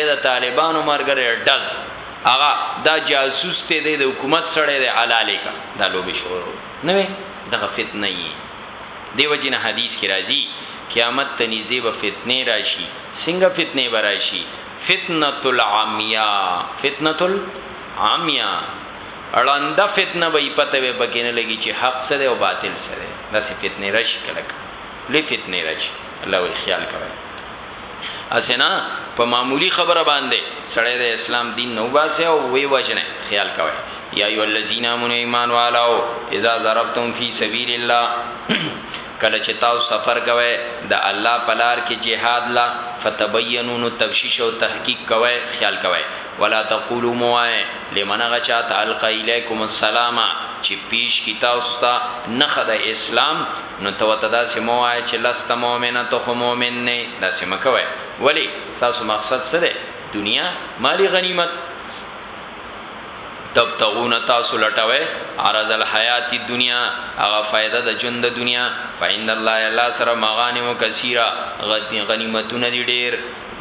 د طالبانو مرګره ډز هغه دا جاسوس ته دی د حکومت سړی دی حلاله کا دا لوبه شروع نه وي دغه فتنه یي دیو جن حدیث کی راځي قیامت ته نږدې به فتنه راشي څنګه فتنه به راشي فتنه العمیا فتنه العمیا اړنده فتنه به پته به پکې نه لګي چې حق سره او باطل سره دا سه فتنه راشي کلک لې فتنه راشي الله وی خیال کوي اسینا په معمولی خبره باندې سړی د اسلام دین نو باسه او وی وجنه خیال کوي یا ایو الذین امنوا ایمان والاو اذا ضربتم فی سبیل الله کله چې تاسو سفر کوئ د الله پلار کې جهاد لا فتبینوا نو تفشیش او تحقیق کوئ خیال کوئ ولا تقولوا موای لمن غچات القیلیکم السلام چې پیش کی تاسو ته نخد اسلام نو ته ورته داسې مه وایه چې لست مؤمنا ته خو مؤمن نه یې، داسې مه کوئ. ولې؟ ستاسو مقصد څه دی؟ دنیا، مالي غنیمت. تبتغون تاسو لټوي عرض الحیات الدنیا هغه فائدہ د ژوند د دنیا فإن الله الله سره مغانم کثیره غنیمتونه دي ډیر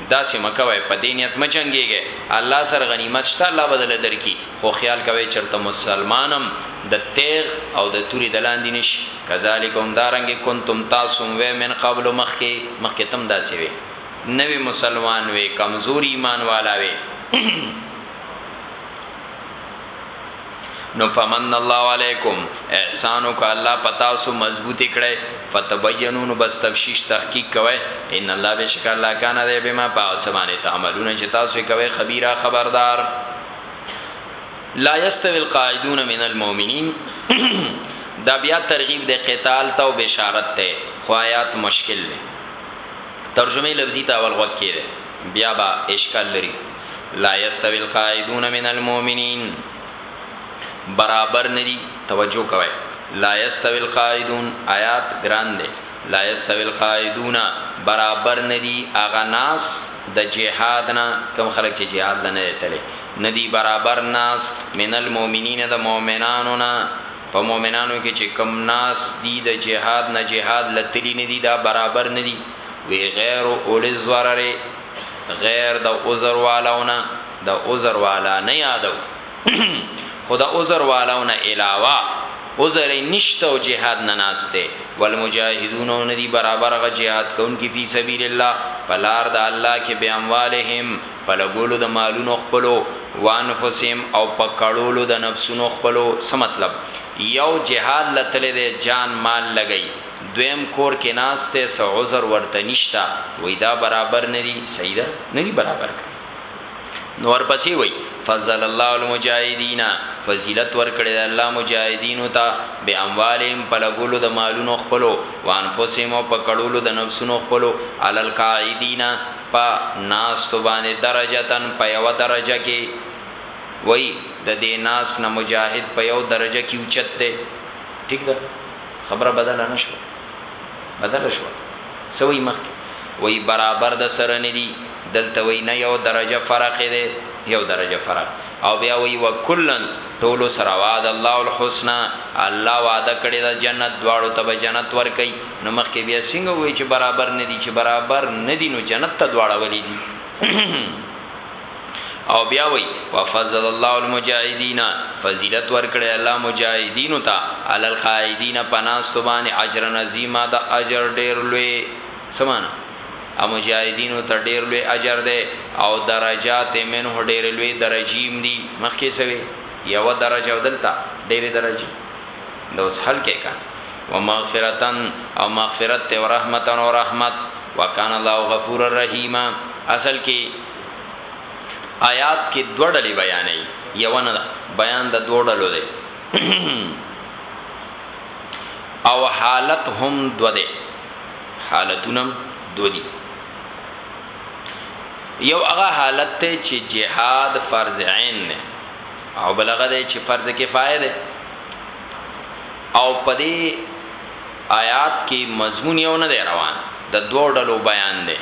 دا سم کوي په دې نیت م جنگيږي الله سره غنیمت شته الله بدل درکې خو خیال کوي چرته مسلمانم د تیغ او د توري دلاندې نشي کذالک همدارنګه کنتم تاسو هم وی من قبل مخکې مخکې تم داسې وی نوی مسلمان وی کمزور ایمان والا وی نو فمن الله علیکم احسانو ک الله پتا سو مضبوطی کړي فتبینو نو بس تفشیش تحقیق کوي ان الله بشک الله کان دی بما پاسمانه تعملون چې تاسو کوي خبيره خبردار لا یستوی القاعدون من المؤمنین دا بیا ترغیب د قتال ته او بشارت ته خو آیات مشکل دی ترجمه لفظی ته اول غوږ کړي بیا با اشکال لري لا یستوی القاعدون من المؤمنین برابر ندی توجه کوی لا یستوی القاعدون آیات ګران دی لا یستوی القاعدون برابر ندی اغناس د جهاد نه کم خلک چې جهاد لنه تللی نه دی برابر ناست من المؤمنین د مؤمنانو نه په مؤمنانو کې چې کوم ناست دي د جهاد نه جهاد له تلي نه دي دا برابر نه دي وی غیر اولی الضرر غیر د عذر والاونه د عذر والا نه یادو خو د عذر والاونه علاوه عذر نشته او جهاد نه ناشته والمجاهدون نه دي برابر غ جهاد کون کې فی سبیل الله بلار د الله کې بیاموالهم په لګولو د مالونو خپلو، وانفسهم او په کړولو د نفسونو خپلو، څه مطلب؟ یو جهاد له تللی دی جان مال لګوي، دویم کور کې ناست دی څه عذر ورته نشته، وایي دا برابر نه دي، صحیح ده؟ نه دي برابر کړي. نو ورپسې وایي، فضل الله المجاهدین، فضیلت ورکړی دی الله مجاهدینو ته، باموالهم په لګولو د مالونو خپلو، وانفسهم او په کړولو د نفسونو خپلو، علی القاعدین په ناستو باندې درجة په یوه درجه کې وایي د دې ناست نه مجاهد په یو درجه کې اوچت دی ټیک ده خبره بدله نه شوه بدله شوه څه وایي مخکې وایي برابر د سره نه دي دلته وایي نه یو درجه فرق دی یو درجه فرق او بیا وی وکلا ټولو سره وعد الله الحسنی الله وعده کړی ده جنت دواړو ته به جنت ورکوي نو مخکې بیا څنګه وویل چې برابر ندي چې برابر ندي نو جنت ته دواړه ولې ځي او بیا وی وفضل الله المجاهدین فضیلت ورکړی الله مجاهدین ته علی القائدین پناست باندې اجر نظیما د اجر ډیر لوی څه معنی؟ او مجاهدینو ته ډیر لوی اجر دی او درجات منه ډیرې لوی درجی هم دي مخکې څه وې یوه درجه او دلته ډیرې درجی دا اوس حل کې کا ومغفرتن او مغفرت ته ورحمتن او رحمت وکان الله غفور الرحیم اصل کې آیات کې دوه ډلې بیانې یو نه بیان د دوه ډلو دی او حالت هم دوه دی حالتونه هم دوه دي یو هغه حالت ته چې جهاد فرض عین نه او بل هغه دی چې فرض کفایه ده او پدې آیات کې مضمون یو نه دی روان د دوه ډلو بیان دی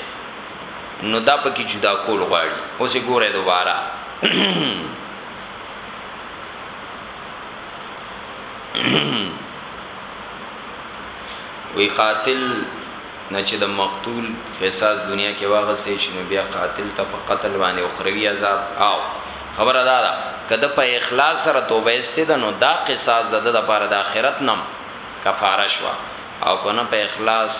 نو دا پکې جدا کول غواړي اوس ګوره دوباره وی قاتل نه چې د مقتول احساس دنیا کې واغسې چې نو بیا قاتل ته په قتل باندې اخروی عذاب او خبره دا ده کده په اخلاص سره توبه استید نو دا قصاص د د پاره د اخرت نم کفاره شوا او کنه په اخلاص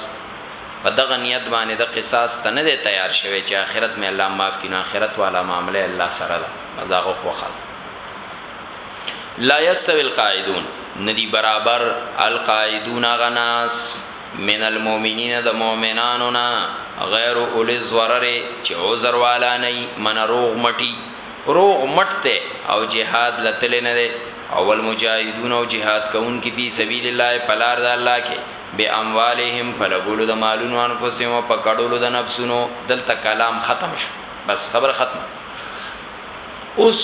په دغه نیت باندې د قصاص ته نه تیار شوی چې اخرت مې الله معاف کینو اخرت والا معاملې الله سره ده دا غو خوخه لا یستوی القاعدون ندی برابر القاعدون غناس من المؤمنین د مؤمنانو نا غیر اولی زورر چې عذر والا نه من روغ مټی روغ مټته او جهاد لتل نه ده او المجاهدون او جهاد کون کی فی سبیل الله پلار د الله کې به اموالهم فلګولو د مالونو انفسهم په کډولو د نفسونو دلته کلام ختم شو بس خبر ختم اوس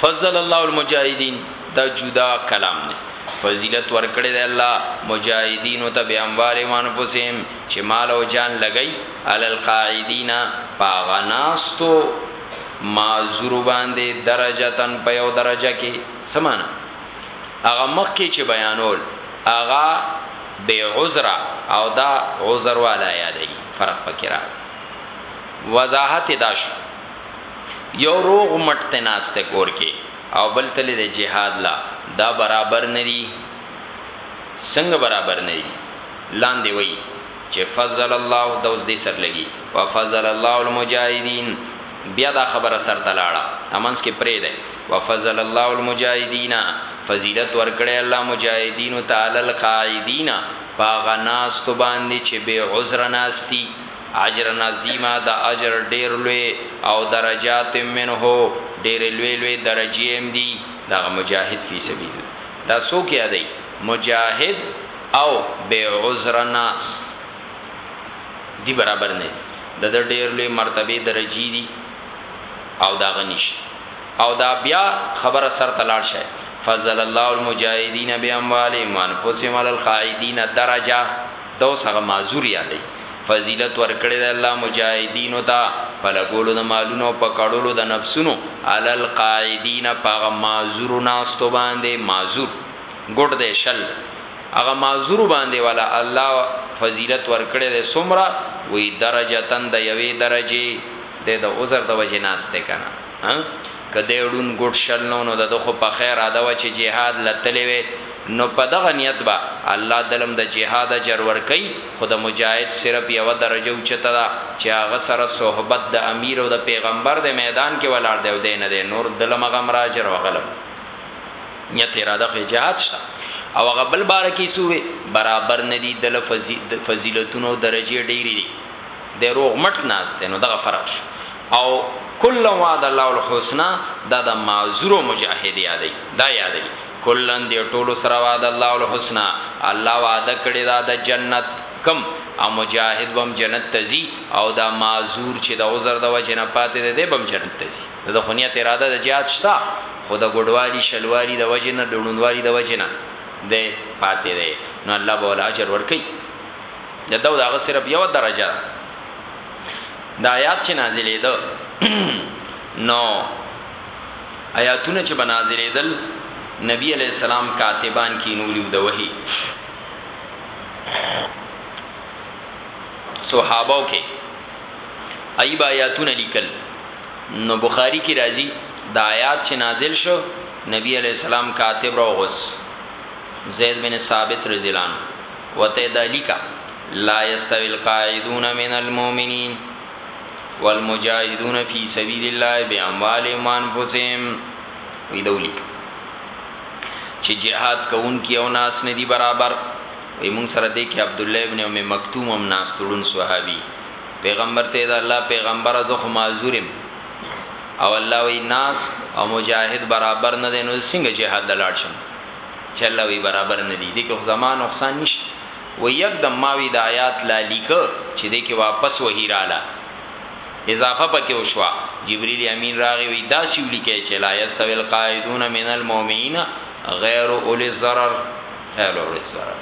فضل الله المجاهدین دا جدا کلام دی فضیلت ورکړی دی الله مجاهدین او تبع اموال وانفسهم چې مال او جان لګی علی القاعدین پاغناستو معذور باندې درجاتن په یو درجه کې سمانه هغه مخ کې چې بیانول هغه بے عذر او دا عذر والا یادې فرق پکې را وضاحت داش یو روغ مټ ته ناشته کور کې او بل تل د جهاد لا دا برابر ندي څنګه برابر ندي لاندې وای چې فضل الله دوس دې سر لګي وفضل الله المجاهدين بیا دا خبره سر تلاړه امنس کې پرې ده وفضل الله المجاهدين فضیلت ورکړي الله مجاهدین تعالی القاعدین پاغه ناس تو باندې چې به عذر ناستی اجرا عظیما د اجر ډیر لوی او درجات منه ډیرې لوی لوی درجې هم دي دغه مجاهد فی سبیل الله دا څوک یادای مجاهد او بے عذر ناس دی برابر نه د د ډیر لوی مرتبه درجی دي او دا غنیش او دا بیا خبره سر تلاړ شي فضل الله المجاهدین باموالهم وانفسهم علی القاعدین درجه دوسغه معذور یادې فضیلت ورکړی دی الله مجاهدینو ته په لګولو د مالونو او په کړولو د نفسونو علی القاعدین په هغه معذورو ناستو باندې معذور ګډ دی شل هغه معذورو باندې ولا الله فضیلت ورکړی دی سمره وی درجه تند یوې درجه د د عذر د وجې ناسته کنه ها کده ډون ګډ شل نو نو د خو په خیر ادا و چې jihad لتلې وې نو په دغه نیت با الله دلم د jihad اجر ورکي خو د مجاهد صرف یوه درجه اوچته ده چه هغه سره صحبت د امیر او د پیغمبر دی میدان کی ولاړ دی او دی نه دی نور دلم هغه امر اجر او هغه لم نیت اراده خو جهاد شته او هغه بل بار کی سوی برابر ندی دل فضیلتونو درجه ډیری دی د روغ مټ ناست نو دغه فرق شو او کله وعد الله الحسنا دا د معذور مجاهد یادی دا یادی کلا دې ټولو سره وعد الله الحسنی الله وعده کړې ده د جنت کوم او مجاهد به هم جنت ته ځي او دا معذور چې د عذر د وجې نه پاتې دی دی به هم جنت ته ځي د خو نیت اراده د جهاد شته خو د ګډوالي شلوالي د وجې نه ډړونوالي د وجې نه دی پاتې دی نو الله به ول اجر ورکي د دو دغه صرف یو درجه دا آیات چې نازلې ده نو آیاتونه چې به نازلېدل، نبي علیه السلام کاتبان کینولي وو د وحي. صحابو کې ای با آیاتونه لیکل نو بخاری کی راځي د آیات چې نازل شو نبی علی السلام کاتب راغوس زید بن ثابت رضی الله عنه وته دالیکا لا یستوی القاعدون من المؤمنین والمجاهدون فی سبیل الله باموالهم وانفسهم وی دولی چې جهاد کوون کې او ناس نه دی برابر وی مون سره دی کې عبد الله ابن ام مکتوم هم ناس تړون صحابي پیغمبر ته دا الله پیغمبر از خو معذورم او الله وی ناس او مجاهد برابر نه دی نو څنګه جهاد لاړ شم چې الله وی برابر نه دی دغه زمان نقصان نشته وی یکدم ما وی دا ایات لا لیکه چی دی کی واپس وحی راله اضافه پکی وشوه جبریل امین راغی وی داسی ولیکی چی لا یستوی القاعدون من المومعین غیر اولی الضرر غیر اولی الضرر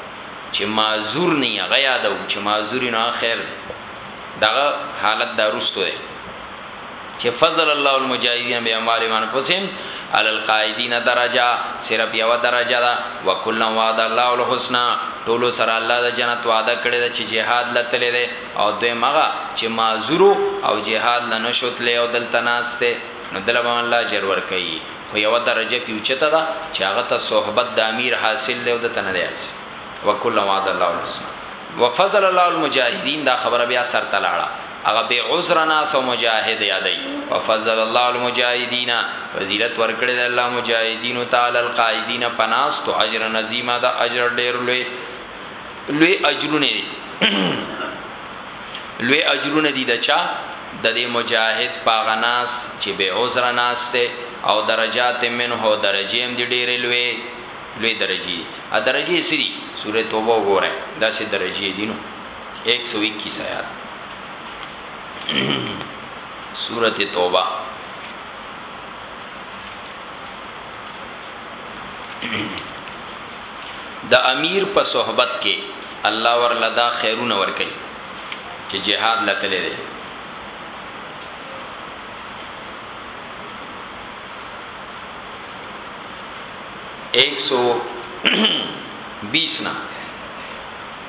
چی معذور نی هغه یادوم چی معذور نی نو هغه خیر دی دغه حالت دا روستو دی. چه فضل الله المجاهدین باموالهم وانفسهم علی القاعدین درجه صرف یوه درجه ده وکلا وعد الله الحسنی ټولو سره الله د جنت وعده کړی ده چه جهاد له تللی ده او دویم هغه چه معذور وو او جهاد له نشو تللی او دلته ناست دی نو دله به هم الله اجر ورکوي خو یوه درجه پی اوچته ده چه هغه ته صحبت د امیر حاصل دی او دته نه دی حاصل وکلا وعد الله الحسنی وفضل الله المجاهدین دا خبره بیا سر ته لاړه هغه بی عذر ناس او مجاهد یادی وفضل الله المجاهدین فضیلت ورکړی دی الله مجاهدین تعالی القائدین پناستو اجر نظیما دا اجر ډیر لوی لوی اجرونه دی لوی اجرونه دی دچا د دې مجاهد پاغناس چې بی عذر ناس ته او درجات منه درجه هم دی ډیر لوی لوی درجی ا درجه سری سوره توبه وګوره دا سه درجه دینو 121 آیات سورته توبه د امیر په صحبت کې الله ورله دا خیرونه ورکړي چې جهاد لتلې دي ایک سو بیس نا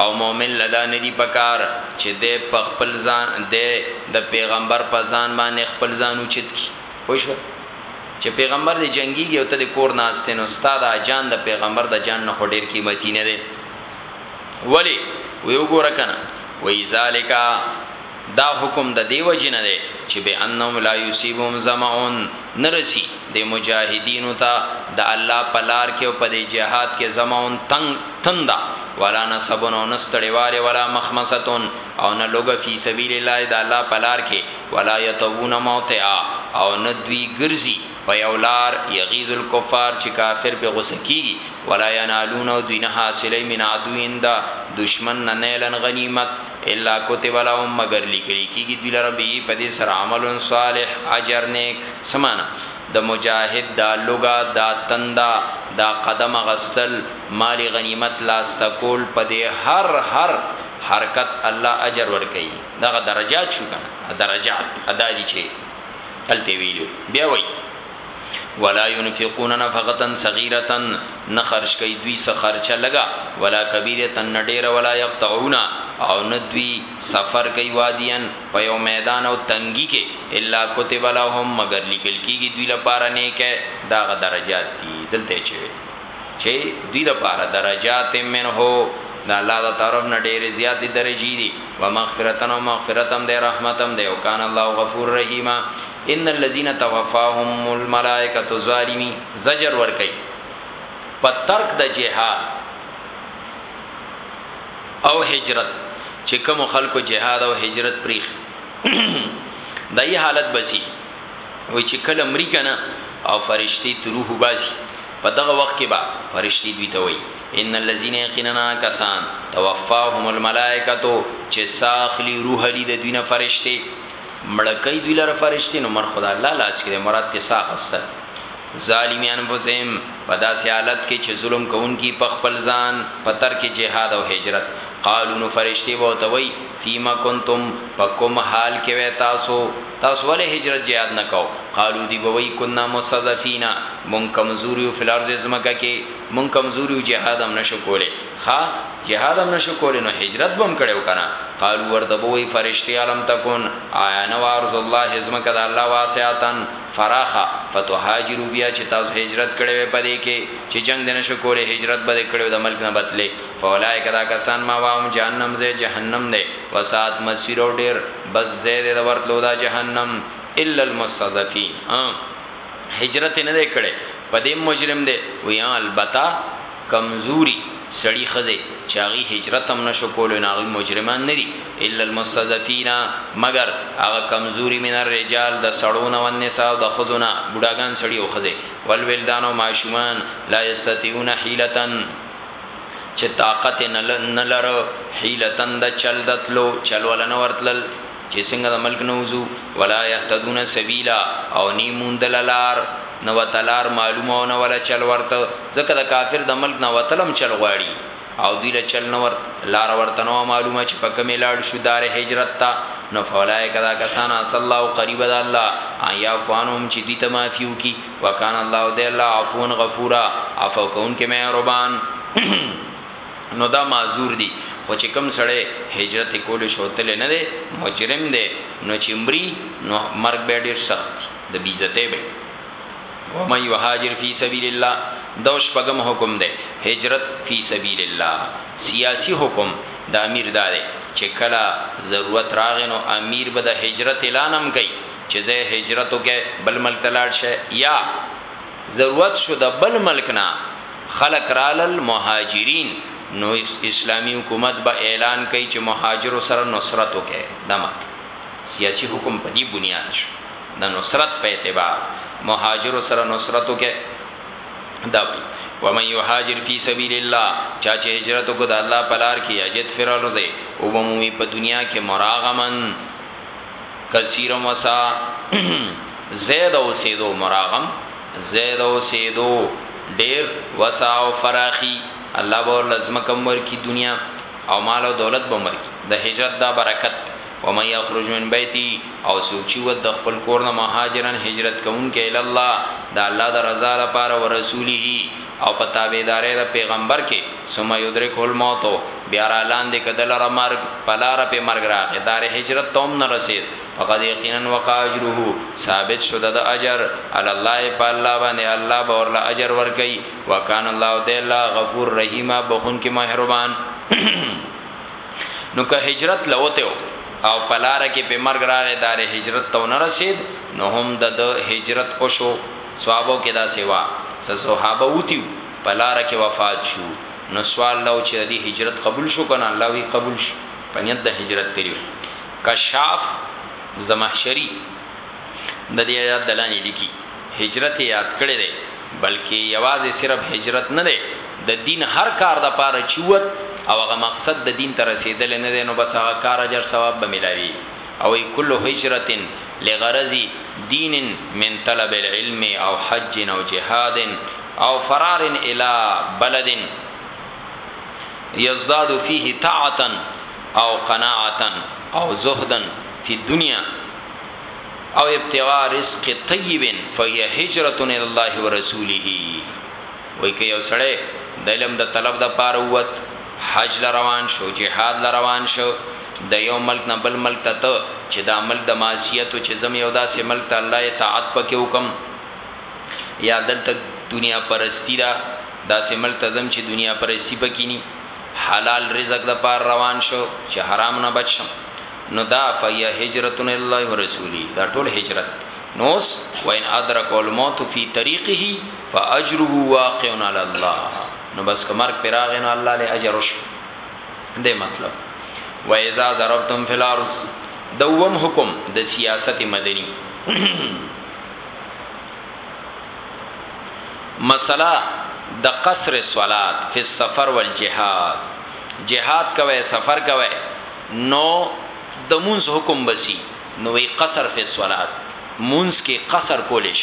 او مؤمن له دا ندی پکار چه دی په خپل ځان دی د پیغمبر په ځان باندی خپل ځان اوچت کړي پوه شوئ چه پیغمبر دی جنګیږي او ته د کور ناست یې نو ستا دا جان د پیغمبر د جان نه خو ډیر قیمتي نه دی ولی وی وګوره کنه وی ذالکا دا حکم د دې وجې نه دی چې بأنهم لا يصيبهم ظمأ نه رسي دې مجاهدينو ته د الله په لار کې او په دې جهاد کې ظمأ تنګ تنده ولا نصب او نه ستړې والی ولا مخمصة او نه لوږه فی سبیل الله د الله په لار کې ولا يطوون موطئا او نه دوی ګرځي په یو لار یغیظ الکفار چې کافر په غوسه کیږي ولا ينالون او دوی نه حاصلې من عدو انده دشمن نه نیلن غنیمت الا کتب لهم مگر لیکلی کیږي دوی لره به په دې سره عمل صالح اجر نیک سمانا د مجاهد دا لوګا دا تندا دا قدم غستل مال غنیمت لاس تکول په دې هر هر حرکت الله اجر ور کوي دغه درجات شو کنه درجات ادا دي چې الته ویلو بیا وایي ولا ينفقون نفقه صغيره نه خرج کوي دوی څه خرچه لګا ولا کبيره نه ډېر ولا يقطعون او نه دوی سفر کوي واديان په یو میدان او تنګي کې الا كتب لهم مگر لیکل کیږي دوی لپاره نیکه داغه درجات دي دلته چي چې دوی لپاره درجات منه دا الله دا طرف نه ډېر زیات درجی دي ومغفرتن او مغفرتم دې رحمتم دې او کان الله غفور رحیمه ان الذين توفاهم الملائکة ظالمی زجر ورکوي په ترک د جهاد او هجرت چې کوم خلکو جهاد او هجرت پریخي دای حالت بسی وای چې کله مری کنه او فرشتي تروح باسي په دغه وخت کې با فرشتي دوی ته وای ان الذين يقيننا کسان توفاهم الملائکه چې ساخلی روح لید دینه فرشتي مړه کوي دوی لره فرشتي نو مر خدا الله لاس کې مراد ته سا غسته ظالمی انفسهم په داسې حالت کې چې ظلم کوونکی په خپل ځان په تر کې جهاد او هجرت قالو نو فرشتي وو ته وای فيما كنتم پکم حال کې وې تاسو تاسو ولې هجرت جهاد نه کو قالو دی بوي كنا مستضعفين مون کمزوري فل ارض زمکه کې مون کمزوري جهاد هم نشو کوله ښه جهاد هم نشو کولی نو هجرت به هم کړی و کنه قالو ورته به وایي فرشتې الم تکن آیا نه وه ارض الله ځمکه د الله واسعة فراخه فتهاجرو بیا چې تاسو هجرت کړی وای په دې کې چې جنګ دې نشو کولی هجرت به دې کړی و د ملک نه به تلې فاولئک دا کسان مأواهم جهنم ځای جهنم دی وساءت مصیرا او ډېر بد ځای دی د ورتلو دا جهنم الا المستضعفین هجرت یې نه دی کړی په دې هم مجرم دی وي ها البته کمزوري سړي ښځې چې هغوی هجرت هم نه شو کولی نو هغوی مجرمان نه دي الا المستضعفین مګر هغه کمزوري من الرجال د سړو نه والنساء او د ښځو نه بوډاګان سړي او ښځې والولدان او ماشومان لا یستطیعون حیلة چې طاقت یې نه لره حیلة د چل د تلو چل وله نه ورتلل چې څنګه د ملک نه وزو ولا يهتدون سبيلا او ني موندل لار نو وتلار معلومه او نه ولا چل ورته ځکه د کافر د ملک نه وتلم چل غواړي او دوی له چل نه ورت لار ورته نو معلومه چې پکې ملاړ شو دار هجرت تا نو فولای کدا کسان صلی الله قریب د الله ان یعفوانهم چې دي تمافیو کی وکانه الله دی الله عفون غفورا عفو کون کې مهربان نو دا معذور دی خو چې کوم سړی هجرت کول شو تل نه دی مجرم دی نو چې مري نو مرګ به ډیر سخت د بیزته به و مې یهاجر فی سبیل الله دوش پغم حکم دی هجرت فی سبیل الله سیاسی حکم د امیر داره چې کله ضرورت راغی نو امیر به د هجرت اعلانم کوي چې زه هجرت وکې بل ملک تلاړ شه یا ضرورت شو د بل ملک نه خلک رالل مهاجرین نو اسلامی حکومت به اعلان کوي چه مهاجرو سره نصرت وکړئ دا مطلب سیاسی حکم په دی بنیاد شو د نصرت په اعتبار مهاجرو سره نصرت وکړئ دا وی ومن یهاجر فی سبیل الله چا چه هجرت وکړ د الله پلار کې یجد فرارزه او بمومی په دنیا کې مراغمن کثیر مسا زید او سیدو مراغم زید او سیدو ډیر وسا او فراخی الله به لازم کم ور کی دنیا او مال او دولت به مر کی د هجرت دا برکت و من یخرج من بیتی او سوچی ود د خپل کور نه مهاجرن هجرت کون کې اله الله دا الله د رضا لپاره او رسوله او په تابعدارۍ د پېغمبر کې، ثم يدرکه الموت، بیا را لاندې که ده لره مرګ، په لاره پرې مرګ راغی، دار هجرت ته هم نه رسېد، فقد یقینا وقع اجره، ثابت شو د ده اجر، علی الله، په الله باندې، الله به ورله اجر ورکوي، وکان الله، او دی الله، غفور رحیما، بخښونکی مهربان. نو که هجرت له وتی وو او په لاره کې پرې مرګ راغی، دار هجرت ته ونه رسېد، نو هم د ده هجرت وشو. صحابو کې داسې وه څه صحابه وتي وو په لاره کې وفات شو نو سوال دا وو چې ددې هجرت قبول شو کنه الله وي قبول شو په نیت د هجرت تللي وو کشاف زمحشري ددې ایات د لاندې لیکي هجرت یاد کړی دی بلکې یوازې صرف هجرت نه دی د دین هر کار د پاره چوت او هغه مقصد د دین تر رسیدل نه دی نو بس هغه کار اجر ثواب به ملاوي او ای کل هجرت لغرض دین من طلب العلم او حج او جهاد او فرار الى بلد یزداد فيه طاعتا او قناعتا او زهدا فی الدنيا او ابتغاء رزق طیب فهي هجرة الى الله ورسوله وای که یو سړی د علم د طلب د پاره ووت حج له روان شو جهاد له روان شو د یو ملک نه بل ملک ته ته چې دا ملک د معصیت او چې زم یو داسې ملک ته الله اطاعت پکې وکم یا دلته دنیا پرستی دا داسې ملک ته زم چې دنیا پرستی پکې ني حلال رزق د پاره روان شو چې حرام نه بچ شم نو دا فیه هجرتن الله ورسولی دا ټول هجرت نوس وین ادرک الموت فی طریقه فاجره واقع علی الله نو بس که مرګ پر راغی نو الله له اجر وش دې مطلب و اذا ضربتم فی الارض دوم حکم د سیاست مدنی مسله د قصر صلات فی السفر والجهاد جهاد کوي سفر کوي نو د مونږ حکم بسی نو وی قصر فی الصلات مونږ کې قصر کولش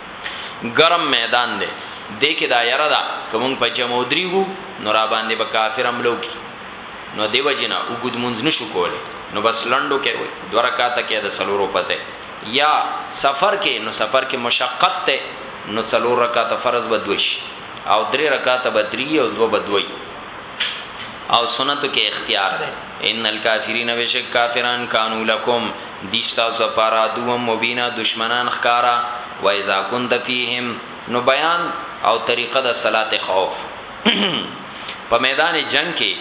ګرم میدان دی دې کې دا یره ده که مونږ په جمع ودریږو نو را باندې به کافر حمله وکړي نو دې وجې نه اوږد مونځ نشو کولی نو بس لنډو کې وي دوه رکاته کې د څلورو په ځای یا سفر کې نو سفر کې مشقت ته نو څلور رکاته فرض به دوه شي او درې رکاته به درې او دوه به دوه او سنت کې اختیار ده ان الکافرین وشک کافران کانو لکم دي ستاسو لپاره عدو مبینا دشمنان ښکاره واذا کنت فیهم نو بیان او طریقه د صلات خوف په میدان جنګ کې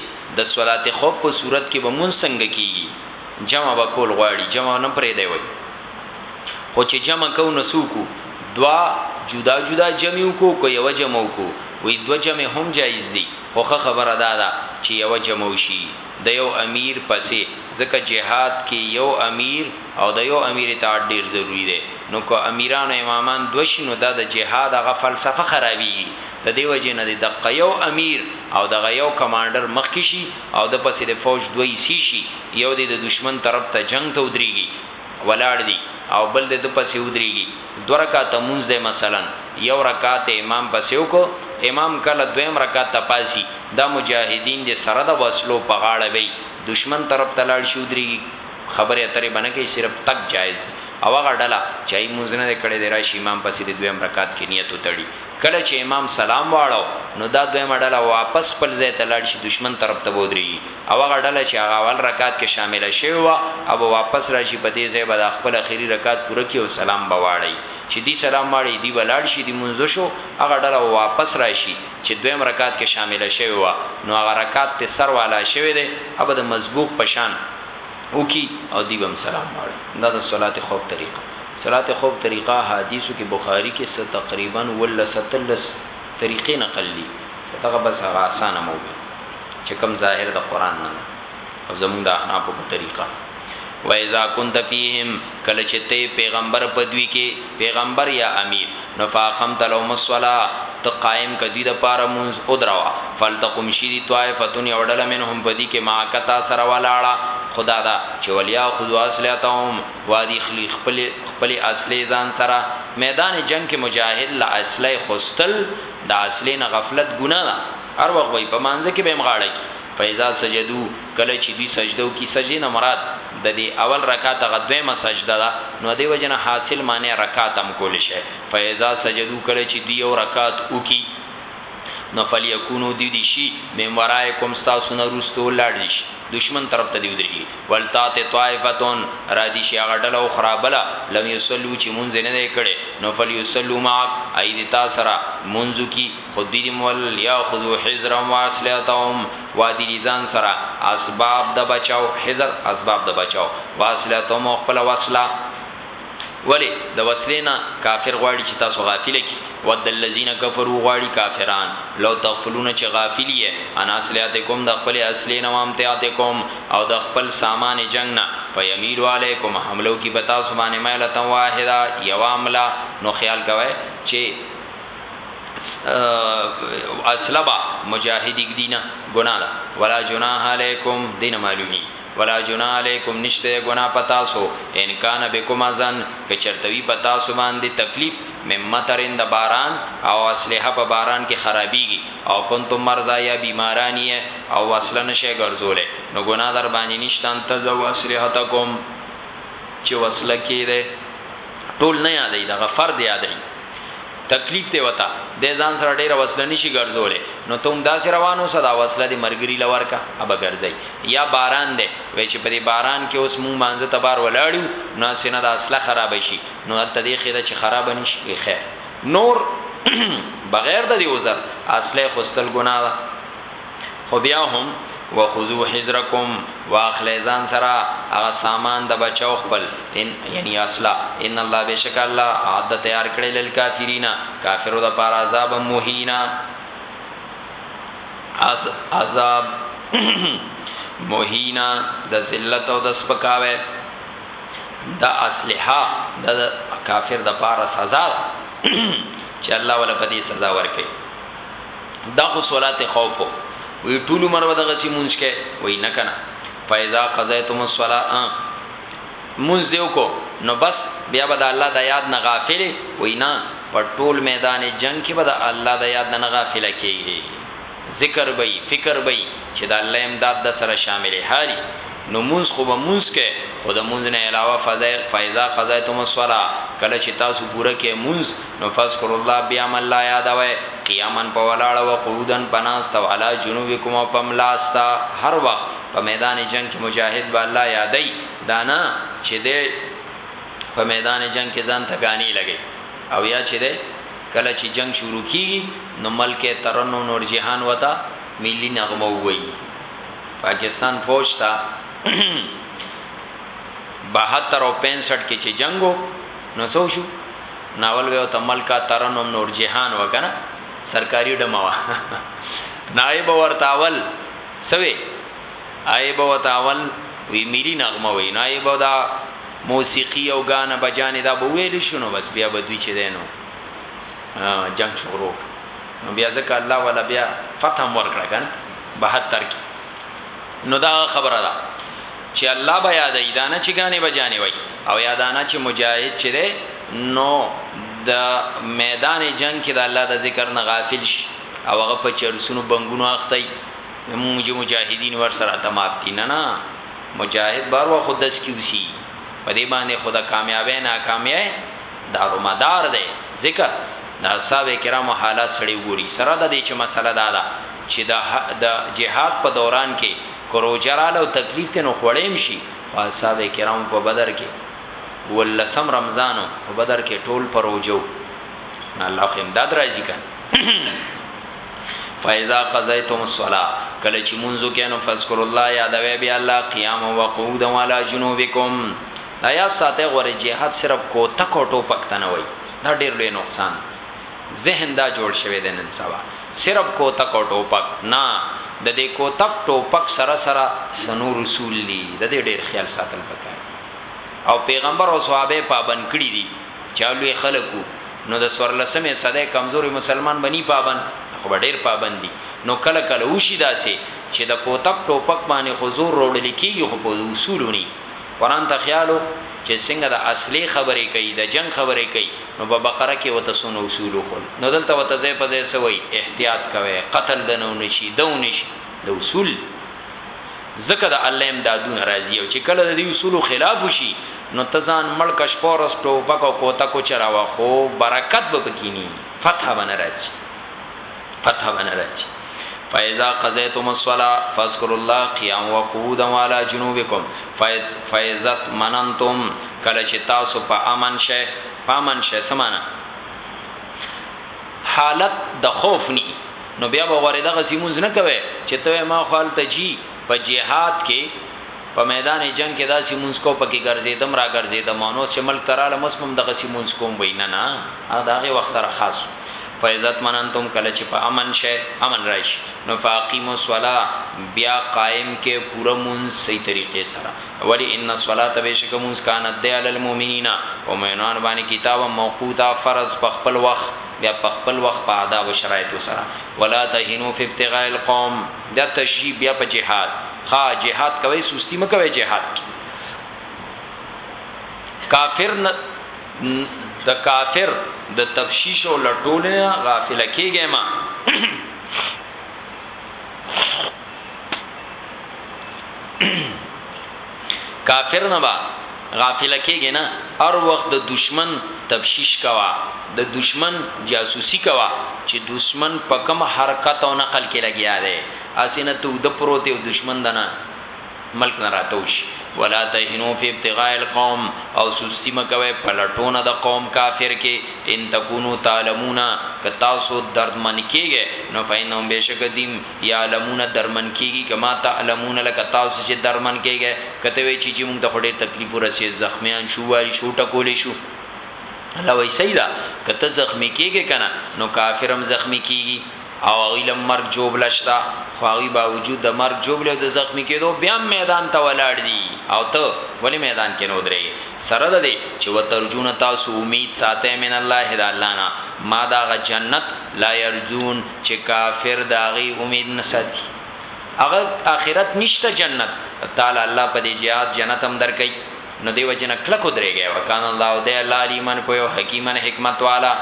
د صلات خوف په صورت کې به مونږ څنګه کیږي جمع به کول غواړي جمع نه پرې دی وای خو چې جمع کو نو سوکو دوا جدا جدا جمع کو کو یو جمع کو وې دو جمع هم جایز دي خو خبره دادا چې یو جمع شي د یو امیر پسی ځکه جهاد کی یو امیر او د یو امیر اطاعت ډیر ضروری دی نو که امیران او امامان دوه شی نو دا د جهاد هغه فلسفه خرابیږی د دی وجی نه دی دقه یو امیر او دغه یو کمانډر مخکی شی او ده پسی د فوج دوه حصی شی یو دی د دشمن طرف ته جنګ ته ودریږی ولاړ دی او بل دی ده پسی ودریږی. دوه رکعته مونځ دی مثلا یو رکعت امام پسې وکړو امام کله دویم رکعت ته پاڅي دا مجاهدین دې سره د وسلو په غاړه وي دښمن طرف ته لاړ شي ودریږي خبرې اترې به نه کوي صرف تګ جایز دی او هغه ډله چې هغوی لمونځ نه دی کړی دی راشي امام پسې د دویم رکعت کې نیت وتړي کله چې امام سلام واړاو نو دا دویمه ډله واپس خپل ځای ته لاړ شي دښمن طرف ته به ودریږي او هغه ډله چې هغه اول رکعت کې شامله شوې وه هغه به واپس راشي په دې ځای به دا خپل اخري رکعت پوره کړي او سلام به واړوي چې دوی سلام واړوي دوی به لاړ شي لمونځ وشو هغه ډله به واپس راشي چې دویم رکعت کې شامله شوې وه نو هغه رکعت ترې سر والا شوی دی هغه به د مسبوق په شان وکړي او دوی به هم سلام واړوي دا د صلات خوف طریقه صلات خوف طریقه احادیثو کې بخاری کې څه تقریبا اوولس اتلس طریقې نقل دي خو دغه بس هغه اسانه مو وي چې کوم ظاهر د قران نه ده او زمونږ د احنافو په طریقه و اذا كنت فيهم کله چې ته پیغمبر په دوی کې پیغمبر یا امیر نو فاقمت لهم الصلاه ته قائم کدی د پاره منز او دروا فلتقم شری طائفتون یوډل منهم بدی کې ما کتا سره ولاړه خدا دا چې ولیا خذوا اصلاتهم وادي خلی خپل خپل اصلي ځان سره میدان جنگ کې مجاهد لا اصله خستل د اصلي نه غفلت ګناه هر وخت وای په مانځ کې به مغاړه کی فیضا سجدو کله چې دوی سجده وکي سجدي نه مراد د دې اول رکعت غ دویمه سجده ده نو دی وجنه حاصل معنی رکعت هم کول شي فیضا سجدو کله چې دوی یو رکعت وکي نو فلیکونو دی دی شي من ورایکم تاسو نه روستو لاړ دي شي دشمن طرف ته دی ودرېږي ولتات طائفتون را دي شي هغه ډله او خرابله لم یصلو چې مونږ نه کړي نو فلیصلوا معک اید تاسو را مونږ کی خود دي مول یا خذو حذرهم واسلحتهم وادي دي ځان سره اسباب د بچاو حذر اسباب د بچاو واسلحتهم خپل وسله ولی د وسلینا کافر غواړي چې تاسو غافل کی ود الذین کفروا غواړي کافران لو تغفلون چې غافل یې انا اسلحتکم د خپل اسلینا وامتیاتکم او د خپل سامان جنگ نه فیمیل علیکم حملو کی بتا سبحانه ملتن واحده یواملا نو خیال کوي چې اصله با مجاهد دینه ګناه ده ولا جناح علیکم دین معلومی ولا جناح علیکم نشته ګناه پتا سو ان کان بكم ازن که چرتوی پتا سو باندې تکلیف ممترین د باران او اصله په باران کې خرابيږي او کنتم مرزا یا بیمارانی او اصله نشه ګرځولې نو ګناه در باندې نشته ان تزو اصلحتکم چې وصله کې ده ټول نه یادې دغه فرد یادې تکلیف دی وتا دی ځان سره ډیره وسله نشي ګرځولې نو ته هم داسې روان اوسه دا وسله دی مرګري لور کا اب ګرځي یا باران دی وای چې په دې باران کې اوس مونږ مانځه تبار ولاړو نو سینه دا اصله خراب شي نو الته دې خیره چې خراب نشي خیر نور بغیر د دې عذر اصله خوستل ګناه خو بیا هم وخذو حذرکم واخلی ځان سره هغه سامان د بچاو خپل ان یعنی اصلا ان الله بشک الله عاد تیار کړی لل کافرین کافرو د پار عذاب موهینا از عذاب موهینا د ذلت او د سپکاوه د اصلحه د کافر د پار سزا چې الله ولا پدی سزا ورکړي دا خو صلات خوف وو وی ټول عمر به دغه سی مونږ کې وای نه کنه فایزا قضیتم الصلاه مونږ دیو کو نو بس بیا به د الله د یاد نه غافل وای نه په ټول میدان جنگ کې به د الله د یاد نه غافل کیږي ذکر به فکر به چې د الله امداد د سره شامل هاري نو مونږ خو به مونږ کې خود مونږ نه علاوه فضایل فایزا قضیتم الصلاه کله چې تاسو پوره کې مونږ نو فذکروا الله بیام الله یادوئ قیاما په ولاړه و قعودا په ناسته او علی جنوبکم او په ملا ستا هر وخت په میدان جنګ کې مجاهد به الله یادای دانا چې دې په میدان جنگ کې ځان ته غاني لګي او یا چې دې کله چې جنگ شروع کیږي نو ملک ترنو نور جهان وتا ملي نغمه وایي پاکستان فوج تا 72 او 65 کې چې جنگو نو سو شو ناول ویو ته ملکه ترنم نور جهان و کنه سرکاری ډمه وا نایب ورتاول سوي ایب وتاول وی ملي نغمه وی نایب دا موسیقي او غانه بجانې دا به ویل شنو بس بیا به دوی چې دینو جنگ شروع نو بیا ځکه الله ولا بیا فتح ورکړه کنه 72 کې نو دا خبره ده چې الله به یادای دانه چې ګانې به جانې وای او یادانه چې مجاهد چې ده نو د میدان جنگ کې د الله د ذکر نه غافل شي او هغه په چرسونو بنګونو اختی موږ مجاهدین ور سره تماب دي نه نه مجاهد بار و خود دس کیوسی په دې باندې خدا کامیابی ناکامیه دارو مدار ده ذکر دا صاحب کرام حالات سړی وګوري سره د دې چې مسله دا ده چې د جهاد په دوران کې که روژه راله او تکلیف ته نو خوړی هم شي خو اصحاب کرام په بدر کې ولسم رمضان په بدر کې ټول پر روژو نه الله خو امداد راځي کنه فاذا قضيتم الصلاه کله چې منځو کې نو فذكر الله یادوي بیا الله قیام او قعود ولا جنوبکم دا یا ساته غره جهاد صرف کو تکو ټو پکتنه وای دا ډیر لوی نقصان ذهن دا جوړ شوی دی نن سبا صرف کوتک او ټوپک نه د دې کوتک ټوپک سره سره سنو رسول دي د دې ډیر خیال ساتل پکار او پیغمبر او صحابه پابند کړی دي چالو خلکو نو د سور لسمه صدې کمزوري مسلمان بني پابند خو ډیر پابندي نو کله کله وشي داسې چې د کوتک ټوپک باندې خو زور وروړل کیږي خو په اصولونی قران ته خیال و چې څنګه د اصلي خبرې کوي د جنگ خبرې کوي نو په بقره کې وته سونه اصول خو نو دلته وته ځای په ځای سوي احتیاط کوي قتل دنو نشي دونه شي د اصول دی زکه د الله امدادون راضی او چې کله د دې اصول خلاف شي نو تزان ملک شپورس ټوپک او کوتا کو چراوا خو برکت به پکینی فتح باندې راځي پته باندې راځي فاذا قضيتم الصلاه فاذكروا الله قياما وقعودا وعلى جنوبكم فاذا مننتم کله چې تاسو په امن شئ په امن شئ سمانه حالت د خوف ني نو بیا به غوړې دغه سیمونز نه کوي چې ته ما خپل ته جی په جهاد کې په میدان جنگ کې دا سیمونز کو پکې ګرځېدم را ګرځېدم نو چې ملک تراله مسمم دغه سیمونز کوم وینا نه دا غي وخت سره خاص فیضت مننتم کله چې په امن شئ امن راشي نو فاقیمو الصلا بیا قائم کې پوره مون صحیح طریقې سره ولی ان الصلاه بشک مون کانت دی علی المؤمنین او مینان باندې کتاب موقوتا فرض په خپل وخت بیا په خپل وخت په آداب او شرایط سره ولا تهینو فی ابتغاء القوم دا تشریح بیا په جهاد ها جهاد کوي سستی مکوي جهاد کافر نه د کافر د تفشیش او لټول نه غافل کیږئ ما کافر نه با غافل کېږي نه هر وخت د دشمن تفشیش کوا د دشمن جاسوسي کوا چې دشمن په کوم حرکت او نقل کې لګیا دی اسینه ته د پروت او دشمن دنه ملک نه راته وشي ولا تهنو فی ابتغاء القوم او سستی مه کوی په لټونه د قوم کافر کې ان تکونو تعلمون که تاسو دردمن کیږی نو فانهم بیشک دیم یعلمون درمن کیږي کما تعلمون لکه تاسو چې درمن کیږی که ته وی چی چی مونږ ته خو ډیر تکلیف ورسید زخمیان شو واری شو ټکول شو الله وای صحیح ده که ته زخمی کیږی کنه نو کافرم زخمی کیږي او هغوی له مرګ ژوبله شته، خو هغوی باوجود د مرګ ژوبلې او د زخمي کېدو بیا هم میدان ته ولاړ دي او ته ولې میدان کې نه ودرېږې؟ سره د دې چې وترجون تاسو امید ساتئ من الله د الله نه ما د هغه جنت لا یرجون چې کافر د هغې امید نه ساتي، هغه اخرت نشته جنت، تاله الله په دې جهاد جنت هم درکوي، نو دې وجې نه کلک ودرېږه، وکان الله او دی الله علیما پوه او حکیما حکمت والا.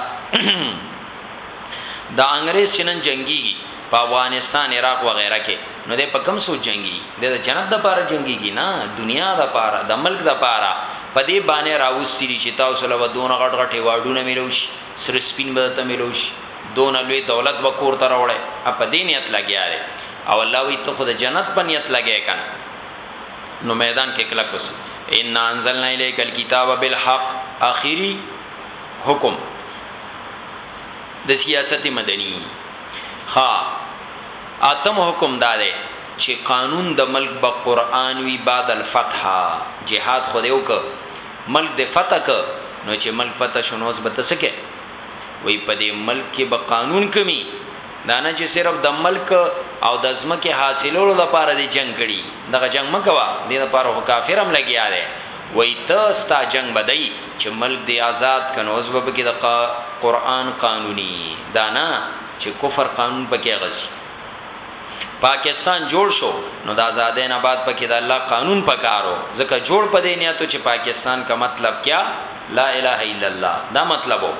دا انګريز چې نن جنگيږي په افغانستان عراق وغیرہ کې نو دې په کم سوچ جنگي دې د جنت د پاره جنگيږي نه دنیا د پاره د ملک د پاره په دې باندې راوستي چې تاسو له ودون غټ غټ واډونه ملوش سر سپین به ته ملوش دون لوی دولت وکور تر وړه په دې نیت لګیا دی او الله وی ته خود جنت په نیت لګیا کنه نو میدان کې کلک وسی ان انزلنا الیک الكتاب بالحق اخیری حکم د سیاست مدنی ها اتم حکم دا دی چې قانون د ملک به قران وی بعد الفتح جهاد خو دیو ک ملک د فتح ک نو چې ملک فتح شون اوس به تسکه وی په دې ملک کې به قانون کمی دانه چې صرف د ملک او د ځمکه حاصلولو لپاره دی جنگ کړي دغه جنگ مکوا دې لپاره کافرم لګیا دی وی ته ستا جنگ بدای چې ملک دې ازاد که نو اوس به پکې د قرآن قانوني دا نه چې کفر قانون پکې غځي پاکستان جوړ شو نو د آزادۍ نه بعد پکې د الله قانون پکارو ځکه جوړ پدې نیاتو چې پاکستان کا مطلب کیا لا اله الا الله دا مطلبو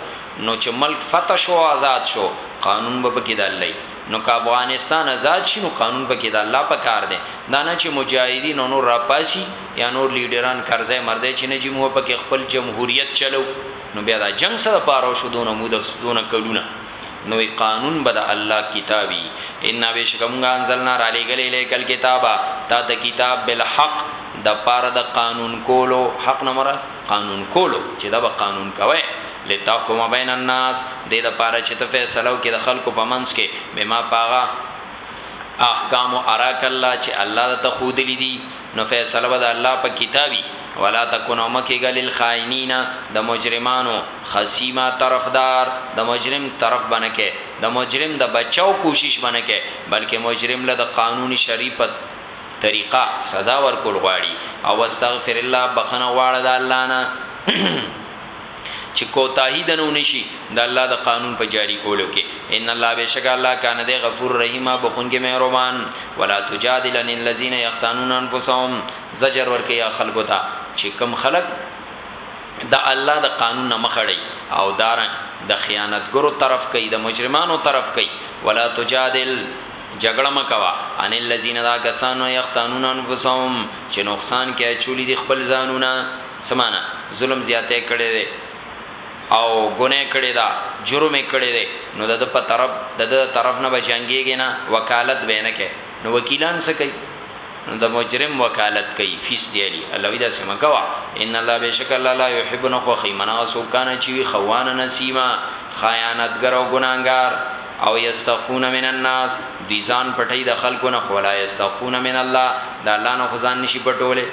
نو چې ملک فتح شو آزاد شو قانون به پکې د الله نو که افغانستان ازاد شي نو قانون پکې د الله په کار دی دا نه چې مجاهدین نور راپاسي یا نور لیډران کرزی مرزی چې نه جی مو پکې خپل جمهوریت چلو نو بیا دا جنگ سره پاره شو دونه مو د دونه کډونه نو قانون به د الله کتابي ان بشکمغه انزلنا را لګل الیکل کتابا تا ته کتاب بالحق د پاره د قانون کولو حق نه مراد قانون کولو چې دا به قانون کوي لتحکم بین الناس دې د پاره چې ته فیصلو کې د خلکو په منځ کې بما پاغا احکام اراک الله چې الله د تخود لیدي نو فیصله به د الله په کتابي ولا تکونو مکه غلل خائنین د مجرمانو خصیما طرفدار د مجرم طرف بنکه د مجرم د بچاو کوشش بنکه بلکې مجرم له د قانون شریعت طریقه سزا ورکول غواړي او استغفر الله بخنه غواړه د الله نه چې کوتاهی د نو نشي د الله د قانون په جاری کولو کې ان الله بشک الله کان د غفور رحیمه بخونګي مهربان ولا تجادلن الذين يختانون انفسهم زجر ورکي یا خلق ته چې کم خلق د الله د قانون نه مخړی او دارن د دا خیانتګرو طرف کوي د مجرمانو طرف کوي ولا تجادل جګړه مکوا ان الذين ذا کسانو یختانون انفسهم چې نقصان کې چولی دي خپل ځانونه سمانه ظلم زیاته کړي دي او ګناه کړي دا جرم کړي دي نو د په طرف د طرف نه بچانګيږي نه وکالت بینه کې نو وکیلان څه کوي نو د مجرم وکالت کوي فیس دی علي الله وی داسې مکوا ان الله بشک الله لا يحب نه خوخي منا سوکان چې وی خوان نسیما خیانتګر او ګناګار او یستخفون من الناس دی ځان پټي د خلکو نه خولا یستخفون من الله دا الله نه خزان نشي پټوله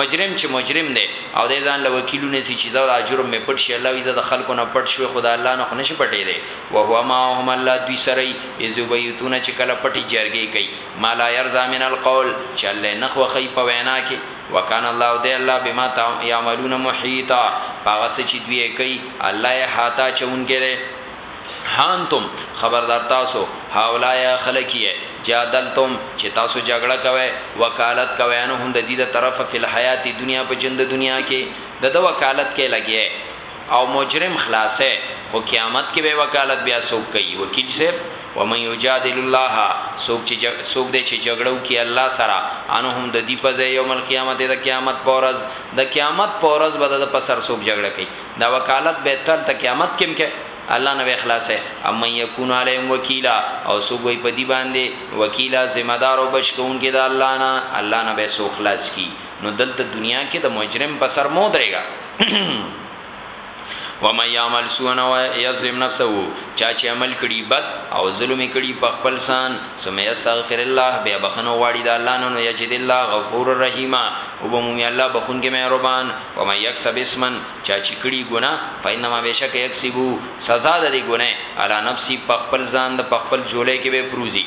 مجرم چې مجرم دی او د ځان له وکیلونه سي چې دا جرم مې پټ شي الله وی د خلکو نه پټ شوی خدا الله نه خنه شي پټې دی او هو ما هم الله دوی سره یزو بیتونه چې کله پټي جرګې کوي ما لا يرضا من القول چې الله يې نه خوښوي په وينا کې، وکان الله او دی الله بما يعملون محيطا په هغه څه چې دوی يې کوي الله يې احاطه اچونکی دی. ها انتم خبردار تاسو هؤلاء خلک یې جادلتم چې تاسو جګړه کوي وکالت کوي نو هم د دې د طرفه فل حیات دنیا په جند دنیا کې د د وکالت کې لګي او مجرم خلاصه خو قیامت کی به وکالت بیا څوک کوي وکیل صیب ومن یجادل الله څوک چی څوک دی چی جګړه وکړي الله سره انهم د دی په ځای یوم القیامت د قیامت په ورځ د قیامت په ورځ به د په سر څوک جګړه کوي دا وکالت به تل ته قیامت کېم کې الله نه به خلاصه اما یکون علیهم وکیلا او څوک وي په دی باندې وکیلا ذمہ دار او بچ کوونکې د الله نه الله نه به سو خلاص کی نو دلته دنیا کې د مجرم په سر مو درېګا وما يعمل سوءا ويظلم نفسه چا چې عمل کړي بد او ظلم کړي په خپل سان ثم يستغفر الله بیا بخنه واړي د الله نو یجد الله غفور رحیم او بمومي الله بخون کې مهربان وما يكسب اسما چا چې کړي ګنا فینما بشک یکسبو سزا د دې ګناه علی نفسي په خپل ځان د خپل جولې کې به پروزي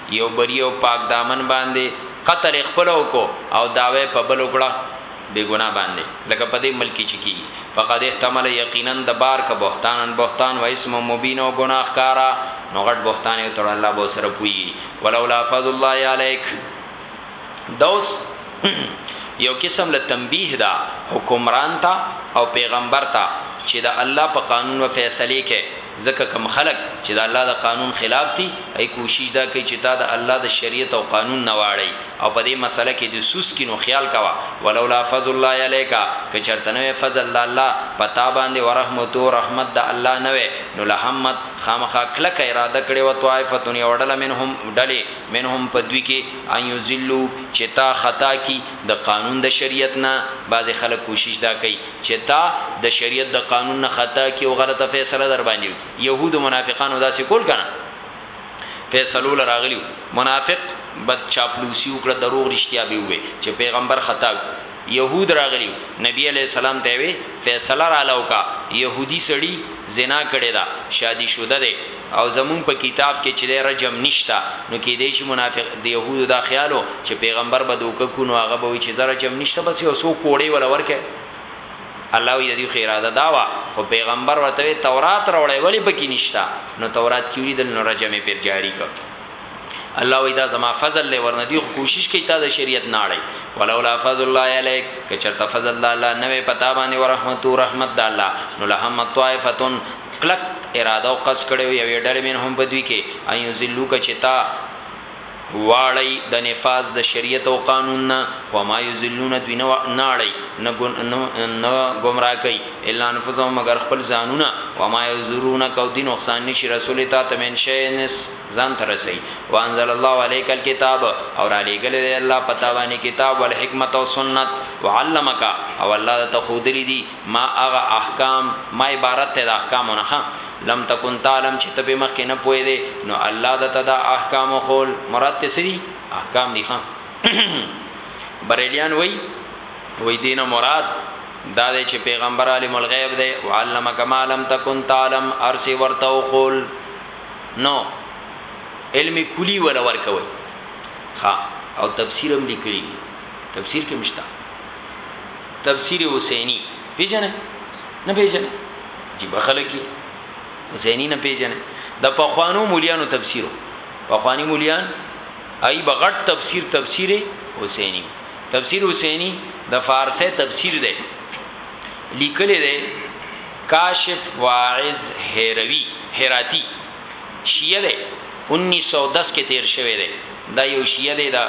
یو بری او پاک دامن باندی قتل خپل وکړو او دعوی په بل وکړه بی ګناه باندی لکه په دی ملک کی چی کیږی فقد احتمل یقینا د بار که بهتانا بهتان و اسم مبین او ګناه ښکاره نو غټ بهتان یی وتړو الله به ورسره پوهیږی ولولا فضل الله علیک دوس یو قسم له تنبیه ده حکمران ته او پیغمبر ته چې د الله په قانون و فیصله کې ځکه کم خلق چې د الله د قانون خلاف دي ای کوشش دا کوي چې تا د الله د شریعت او قانون نه واړی او په دې مسله کې د سوس کینو خیال کوا ولولا فضل الله علیکا که چرته نه فضل د الله پتا باندې ورحمت او رحمت د الله نه وي نو لحمت خامخا کلک اراده کړې و طائفه یو ډله منهم ډله منهم په دوی کې ان یضلو چه تا خطا کی د قانون د شریعت نه بعضی خلک کوشش دا کوي چه تا د شریعت د قانون نه خطا کی او غلطه فیصله در باندې وکړي یهود او منافقانو داسې کول کنه فیصلو له راغلیو منافق بد چاپلوسی وکړه دروغ رشتیا به وي چه پیغمبر خطا کو یهود راغلی وو نبی علیه السلام ته وی فیصله راله وکه یهودی سړی زنا کړی ده شادی شده دی او زمونږ په کتاب کی چی دی رجم نشته نو کیدای شی منافق د یهودو دا خیال وو چی پیغمبر به دوکه کو نو هغه به وی چی ځه رجم نشته بس یو څو کوړی وله ورکه الله وی ددوی خو اراده دا وه خو پیغمبر ورته وی تورات راوړه ولی پکی نشته نو تورات کی ولیدل نو رجم یی پر جاری که. الله وی دا زما فضل له ورندی خو کوشش کوي تا د شریعت نه اړي ولولا فضل الله علیک که چرته فضل الله نه وي پتا باندې ورحمت او رحمت د الله نو لهم طائفتن کلک اراده او قص کړو یو ډېر من هم بدوي کې ايو ذلو که چتا واړی د نفاذ د شریعت او قانون نه خو ما یذلون دوی نه ناړی نه نه گمراه کوي الا انفسهم مگر خپل ځانونه و ما یذرون کو دین نقصان نشي رسول ته تمن شینس ځان ته رسي وانزل الله عليك الكتاب او را لګل دی الله پتا باندې کتاب او حکمت او سنت وعلمک او الله ته خودلی دي ما اغه احکام ما عبارت ته د احکامو نه لم تکون تعلم چې ته به مخ کې نه پوي دي نو الله د تدا احکام خول مراد ته سری احکام دي خان بریلیان وای وای دینه مراد دا دی چې پیغمبر عالم الغیب دی وعلمک ما لم تکون تعلم ارسی ورته خول نو علم کلی ولا ورکوي ها او تفسیر هم لیکلی تفسیر کې مشتا تفسیر حسینی پیژنه نه پیژنه جی بخله کې حسینی نه پیژنه د پخوانو مولیانو تفسیرو پخوانی مولیان ای بغټ تفسیر تفسیر حسینی تفسیر حسینی د فارسی تفسیر دی لیکل دی کاشف واعظ هروي، هراتي، شیعه دی، انیس سوه او دس کې تیر شوی دی، دا یو شیعه دی، د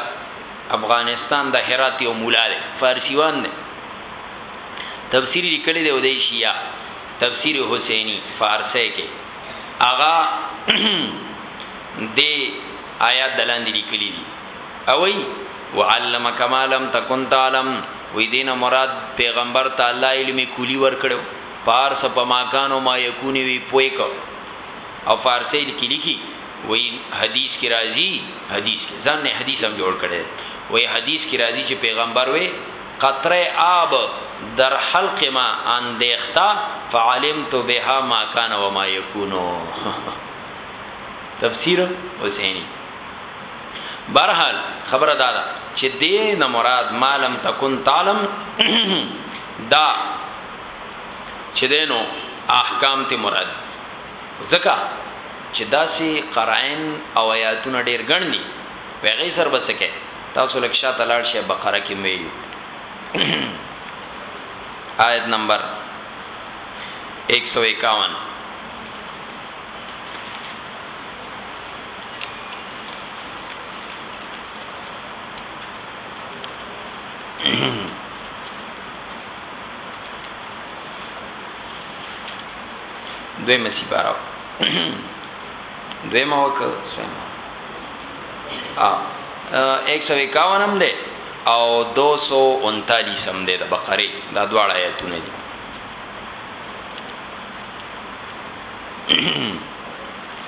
افغانستان د هرات یو ملا دی، فارسي وان دی، تفسیر یې لیکلی دی او دی شیعه، تفسیر حسیني، فارسۍ کې، هغه دې آیات د لاندې لیکلي دي. اوي وعلمک ما لم تکن تعلم وی دینه مراد پیغمبر ته الله علم کلی ورکړو پارس په ماکان او ما یکونی وی پوی کو او فارسی کی لیکي وی حدیث کی راضی حدیث کی ځان نه حدیث هم جوړ کړي وی حدیث کی راضی چې پیغمبر وی قطره آب در حلق ما اندیختا فعلمت بها ما کان و ما یکونو تفسیر حسینی برحال خبره دا ده چې دې نه مراد مالم تکون تعلم دا چې دینو احکام ته مراد ځکه چې داسي قرائن او آیاتونه ډېر ګڼني وغه سر بسکه تاسو لکشا تلاړ شي بقره کې ویلو آیت نمبر 151 دوی مسی بارو دوی ما وکړ سویم ا 151 هم ده او 239 هم ده د بقره دا دواړه آیتونه دي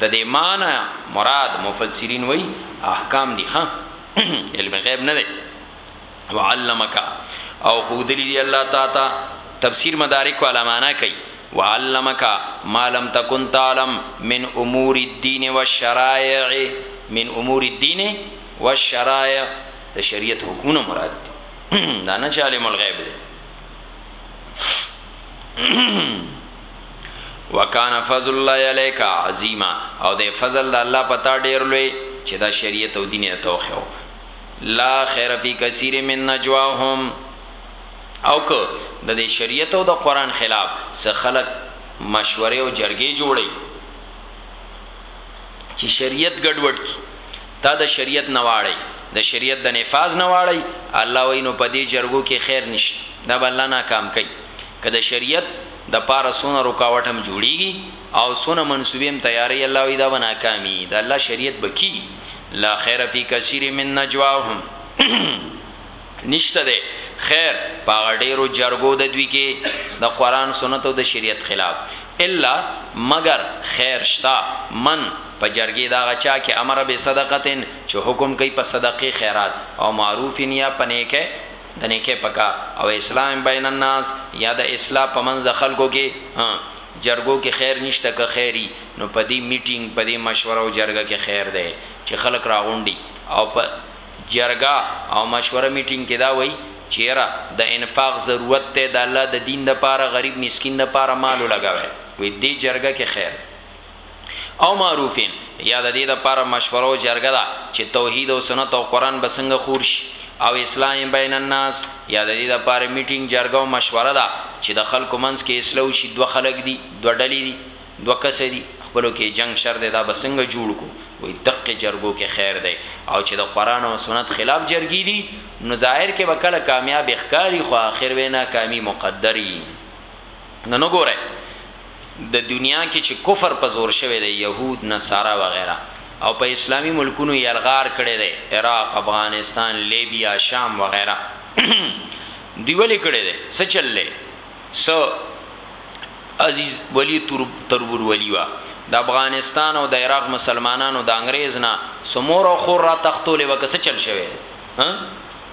ددې معنی مراد مفسرین وای احکام دی ها علم غیب نه دی وعلمک او خودلی دی الله تعالی تا تفسیر مدارک والا معنا کوي وعلمک ما لم تکن تعلم من امور الدین والشرائع من امور الدین والشرائع د شریعت حکمونه مراد دي دا نه چې عالم الغیب دی وکانا فضل الله علیک عظیما او د فضل د الله پتا ډیر لوی چې دا شریعت او دین ته توخو لا خیر فی کثیر من نجواهم او که د دې شریعت او د قران خلاف څه خلق مشورې او جرګې جوړي چې شریعت ګډوډ کی تا د شریعت نواړی د شریعت د نفاذ نواړی الله وینو په دې جرګو کې خیر نشته دا بل نه کام کوي کله شریعت د پاره سونه رکاوټ هم جوړیږي او سونه منسوبې هم تیارې الله وی دا بنا کامی دا الله شریعت بکی لا خیر فی کثیر من نجواهم نشته ده خیر پاغه ډیرو جرګو د دوی کې د قران سنت او د شریعت خلاف الا مگر خیر شتا من په جرګې دا غچا کې امر به صدقتن چې حکم کوي په صدقې خیرات او معروفین یا پنه کې د نیکه په کار او اسلام بین الناس یا د اصلاح په منځ د خلکو کې ها جرګو کې خیر نشته که خیری نو په دې میټینګ په دې مشوره او جرګه کې خیر دی چې خلک راغونډي او په جرګه او مشوره میټینګ کې دا وایي چیرې د انفاق ضرورت ته د الله د دین لپاره غریب مسکین لپاره مال لګوي وي دې جرګه کې خیر او معروفین یا د دې د پاره مشوره او جرګه ده چې توحید او سنت او قران به څنګه خور شي او اصلاح بین الناس یا د دې د پاره میټینګ جرګه او مشوره ده چې د خلکو منځ کې اصلاح وشي دوه خلک دي دوه ډلې دي دوه کس دي خپلو کې جنگ شر دی دا به څنګه جوړ کو وي دقه جرګو کې خیر دی او چې د قران او سنت خلاف جرګی دي نو ظاهر کې وکړه کامیاب ښکاری خو اخر وینا کامی مقدری نن وګوره د دنیا کې چې کفر په زور شوی دی يهود نصارا وغیرہ او په اسلامی ملکونو یلغار کړي دی عراق افغانستان لیبیا شام وغیرہ دی ولې کړي دی څه چللې سو عزیز ولی تربور ولی وا د افغانستان او د عراق مسلمانانو د انګريز نه سمور او خور را تختولې وکړه څه چل شوی ها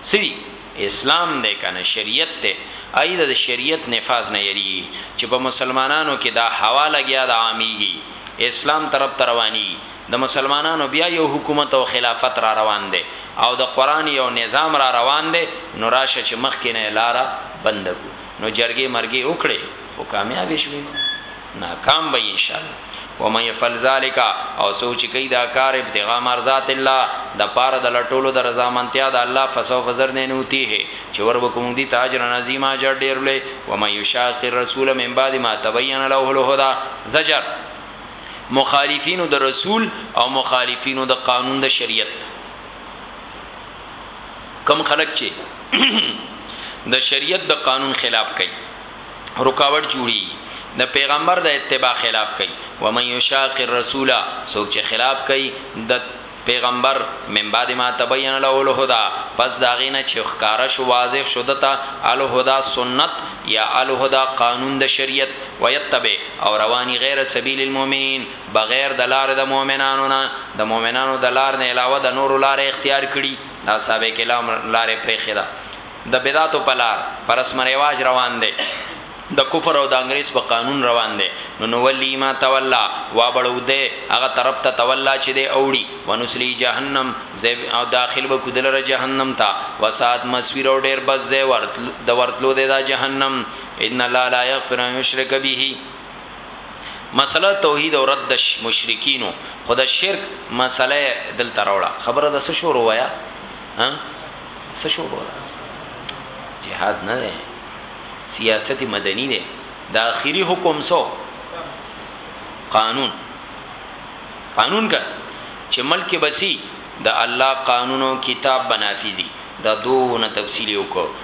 څه دي اسلام دی کنه شریعت دی ای د شریعت نفاذ نه یری چې په مسلمانانو کې دا هوا لګیا د عامیږي اسلام طرف تروانی د مسلمانانو بیا یو حکومت او خلافت را روان دی او د قران یو نظام را روان دی نو راشه چې مخکې نه لاره بنده کو نو جرګې مرګې وکړي خو کامیاب شوي ناکام به ان شاء الله ومن يفعل ذلک او څوک چې کوي دا کار ابتغاء مرضات الله د پاره د لټولو د رضا منتیا د الله فسوف زرنه نوتیه چې ور وکوم دي تاجر نظیم اجر ډیر لوی و مې یشاق الرسول من بعد ما تبین له الهدى زجر مخالفینو د رسول او مخالفینو د قانون د شریعت کم خلق چې د شریعت د قانون خلاف کوي رکاوټ جوړي د پیغمبر د اتباع خلاف کوي و من یشاق الرسول سوک چې خلاف کوي د پیغمبر من بعد ما تبین له الهدى پس دا غینه چې ښکارا شو واضح شو دتا الهدى سنت یا الهدى قانون د شریعت ويتبع او رواني غیر سبیل المؤمنین بغیر د لار د مؤمنانو نه د مؤمنانو د لار نه علاوه د نور لار اختیار کړي دا صاحب کلام لار پرې خدا د بدعتو په لار په رسم رواج روان دی د کفر او د انګريز په قانون روان دی نو نو ولي ما تولا وابړو دی هغه طرف ته تولا چې دی اوړي ونسلی جهنم زیب او داخل به کودل را جهنم تا وسات مسویر او ډیر بس زی ورت د ورتلو دی دا جهنم ان لا لا یغفر ان یشرک به مسله توحید او رد مشرکینو خدا شرک مسله دل تروړه خبره د سشور وایا ها څه شو وروره جهاد نه دی سیاست مدنی دی دا اخیری حکم سو قانون قانون کا چې ملک بسی د الله قانونو کتاب بنافذي دا دونه تفصیلی وکړو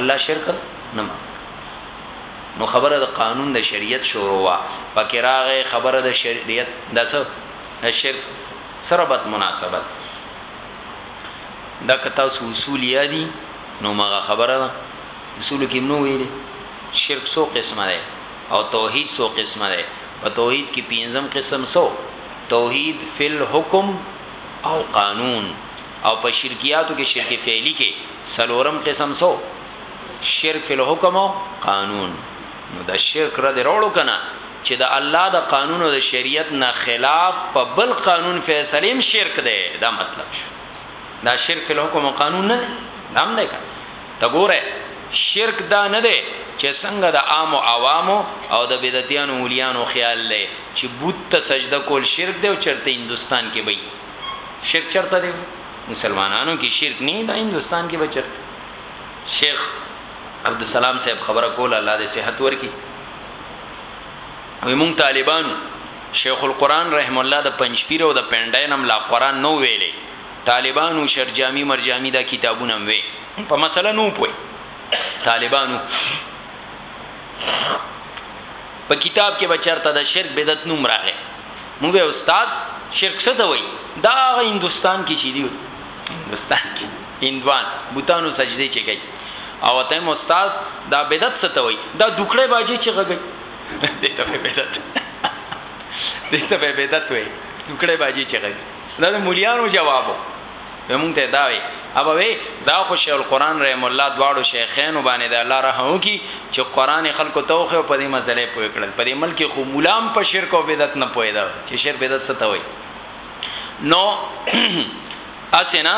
الله شرک نه منی نو خبره د قانون د شریعت شروع وا پکې راغې خبره د شریعت د څه د شرک سره بد مناسبت دا کتا سو اصول یادی نو مغه خبره ده اصول کې نو ویل شرک سو قسمه ده او توحید سو قسمه ده په توحید کې پنځم قسم سو توحید فل حکم او قانون او په شرکیاتو کې شرک فعلی کې سلورم قسم سو شرک فی الحکم او قانون نو دا شرک را دی روړو کنه چې د الله د قانون او د شریعت نه خلاف په بل قانون فیصلیم شرک دی دا مطلب شو دا شرک فی الحکم او قانون نه نام نه کنه تا ګوره شرک دا نه دی چې څنګه د عام او عوامو او د بدعتیانو اولیانو خیال لې چې بت ته سجده کول شرک دی او چرته هندستان کې به شرک چرته دی مسلمانانو کې شرک نه دا هندستان کې بچر شیخ عبد السلام صاحب خبره کوله الله دې صحت ورکي وي مونږ طالبانو شیخ القران رحم الله د پنځپیر او د پندای نم لا قران نو ویلې طالبانو شرجامی مرجامی دا کتابونه وې په مسله نو پوي طالبانو په کتاب کې به چرته د شرک بدعت نوم راغی مو به استاد شرک څه ته وای دا غ هندستان کې چي دی هندستان کې هندوان بوتانو سجدي چې کوي او ته مو استاد دا بدعت څه ته وای دا دوکړې باجی چې غږی دې ته بدعت دې ته بدعت وای دوکړې باجی چې غږی دا مولیانو جوابو به مونږ ته دا وي ابا وي دا خو شیخ القران رحم الله دواړو شیخین باندې د الله رحم کی چې قران خلکو توخه په دې مسله پوي کړل په دې ملک خو مولام په شرک او بدعت نه پوي دا چې شرک بدعت څه ته وي نو اسینا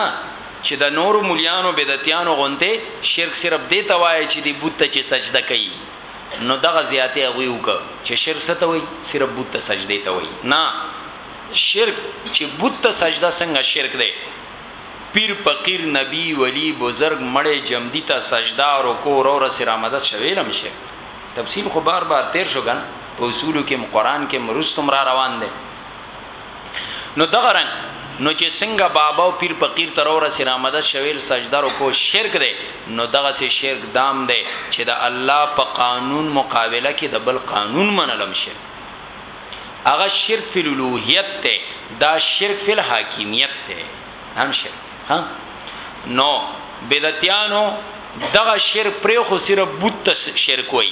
چې د نور مليانو بدعتيانو غونته شرک صرف دې توای چې دې بت ته چې سجده کوي نو دغه زیاته غوي وک چې شرک څه ته وي صرف بت ته سجده ته وي نه شرک چی بت ته سجده څنګه شرک دی پیر پقیر نبی ولی بزرګ مړی جمدی ته سجده رکوع وروره سی رامدد شه ویلم شرک دی تفصیل خو بار بار تیر شو کنه په اصولو کیم قران کیم وروسته هم را روان دی نو دغه رنګ نو چی څنګه بابا او پیر پقیر ته وروره سی رامدد شه ویل سجده رکوع شرک دی نو دغه سی شرک دام دی چی د الله په قانون مقابله کی د بل قانون منلم شرک هغه شرک فی الالوهیت ته دا شرک فی الحاکمیت ته هم شرک ها نو بدعتیانو دغه شرک پر خو صرف بت شرک وای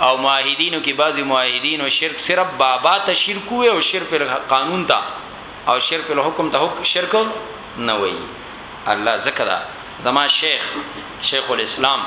او موحدینو کې بعضی موحدینو شرک صرف بابا ته شرک وای او شرک پر قانون ته او شرک پر حکم ته حکم شرک نه وای الله زکدا زما شیخ شیخ الاسلام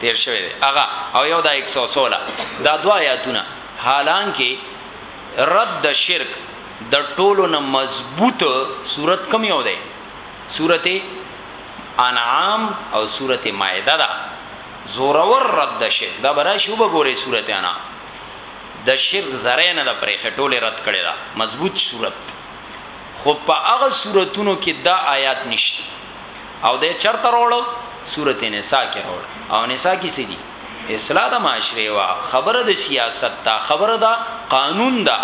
تیر شوی دی هغه او یو دا 116 دا دوه آیاتونه حالانکه رد د شرک د ټولو نه مضبوط صورت کم یو دی صورت انعام او صورت مائده دا زورور رد د شرک دا برا شو بګوره صورت انا د شرک زره نه د پرې خټوله رد کړي دا مضبوط صورت خو په هغه صورتونو کې دا آیات نشته او دی چرته روړو سورت نساء کې روړو او نساء کې سې دي اصلاح د معاشره وا خبره د سیاست دا خبره دا قانون دا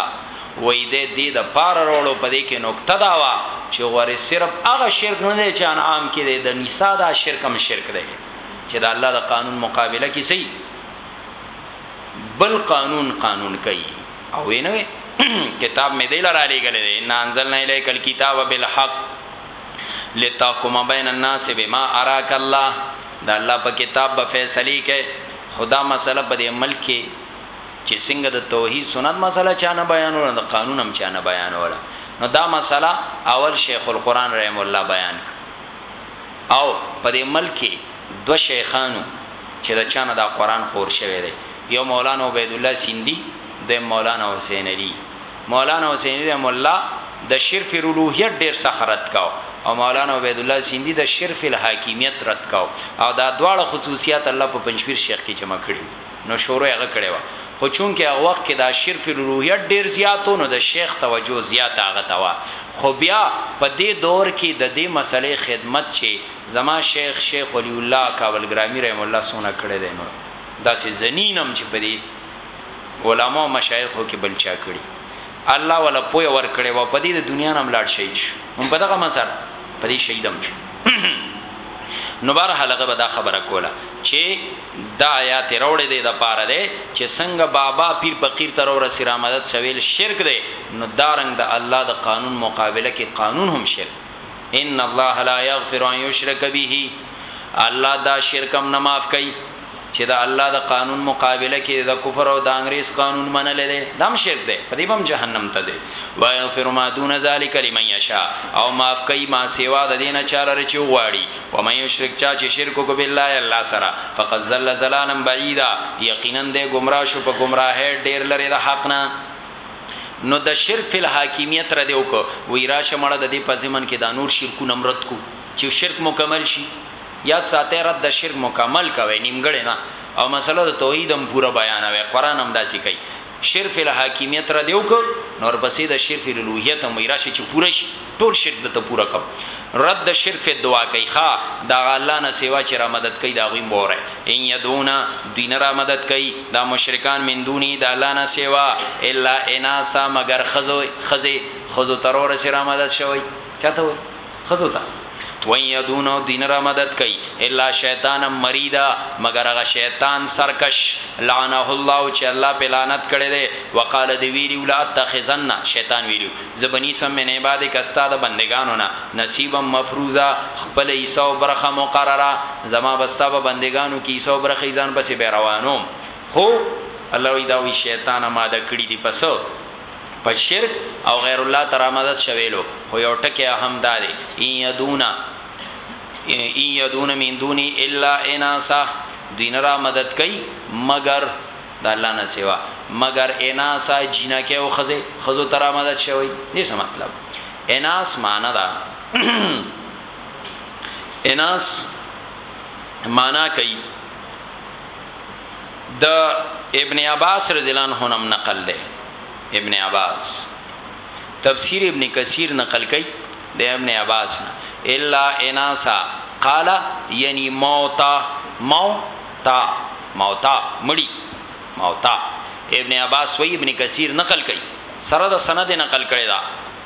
وای دې دې د پار وروړو پدې کې نقطه دا وا چې غوري صرف هغه شرک نه دی چې ان عام کې دی د نساء دا شرک هم شرک دی چې د الله د قانون مقابله کې سي بل قانون قانون کوي او وینوي کتاب مې دی لرالې غلې نه انزلنا الیک الكتاب بالحق لتحکم بین الناس بما اراک الله د الله په کتاب به فیصله کوي خدا مسله په دې ملک کې چې څنګه د توحید سنت مسله چانه بیانول د قانون هم چانه بیانول نو دا مسله اول شیخ القران رحم الله بیان او په دې ملک کې دو شیخانو چې د چانه دا قران خور شوی دی یو مولانا عبید الله سیندی د مولانا حسین علی مولانا حسینی رحم الله د شرف الوهیت ډیر سخت رد کاو او مولانا عبید الله سیندی د شرف الحاکمیت رد کاو او دا دواړه خصوصیات الله په پنځپیر شیخ کې جمع کړي نو شروع هغه کړي و خو چون کې هغه وخت کې دا شرف الوهیت ډیر زیاتو نو د شیخ توجه زیات هغه توا خو بیا په دې دور کې د دې مسلې خدمت چې زما شیخ شیخ ولی الله کابل ګرامی رحم الله سونه کړي دی نو داسې زنینم چې په دې علماء او مشایخو کې بل چا کړي الله ولا پوهه ورکړي و په دې د دنیا نام لاړ شي هم په دغه مسر په دې شهیدم شي نو بار هلغه به دا خبره کوله چې دا آیات روړې دي د پاره دي چې څنګه بابا پیر فقیر تر اور سره مدد سویل شرک دي نو دارنګ د دا الله د قانون مقابله کې قانون هم شرک ان الله لا یغفر ان یشرک به الله دا شرک هم نه معاف کوي چې د الله د قانون مقابله کې د کفر او د انګريز قانون منل دي دم شرک دی په دې بم جهنم ته دی ويغفر ما دون ذلك لمن يشاء او معاف کوي ما سیوا د دینه چاره رچو غواړي و مې یشرک چا چې شرک کو بالله الله سره فقط زل زلالا بعیدا یقینا دې گمراه شو په گمراهه ډیر لري د حق نه نو د شرک فل حاکمیت را دیو کو ویرا شمړه د دې په ځمن کې د نور شرکو نمرت کو چې شرک مکمل شي یاد ساتئ رد شرک مکمل کوئ نیمګړی نه او مسله د توحید هم پوره بیانوئ قرآن هم داسی کوي شرف الحاکمیت رد یې وکړ نو ورپسې د شرف الالوهیت هم وایي راشئ چې پوره شي ټول شرک درته پوره کړم رد شرک فی الدعاء کوي ښه د هغه الله نه سوا چې را مدد کوي د هغوی هم وورئ ان یدعون دوی نه را مدد کوي دا مشرکان من دونه د الله نه سوا الا اناثا مګر ښځې ښځې ښځو ترورسې را مدد شوئ چاته وایي ښځو ته وان یدون او دین را مدد کوي الا شیطانا مریدا مګر هغه شیطان سرکش لعنه الله چې الله په لعنت کړي دي وقال دی ویلی ولا اتخذن شیطان ویلو زبنی سم من عبادک استاد بندگانو نه نصیبا مفروزا خپل ایسو برخه مقرره زما بستا به بندگانو کې ایسو برخه ځان بسې بیروانو خو الله وی دا وی شیطان ماده کړی دی پس په شرک او غیر الله ته رامدد شویلو خو یو ټکی اهم دا دی ان یدونا ان یدون من دونی الا اناسا دوی نه را مدد کوي مگر د الله نه سوا مگر اناسا جنکه او خزه خزو تر مدد شوی دې څه مطلب اناس معنا دا اناس معنا کوي د ابن عباس رضی الله عنه نم نقل ده ابن عباس تفسیر ابن کثیر نقل کړي د ابن عباس نه الا اناسا قال یعنی موتا موتا موتا مړی موتا ابن عباس وی ابن کثیر نقل کړي سره د سند نقل کړي دا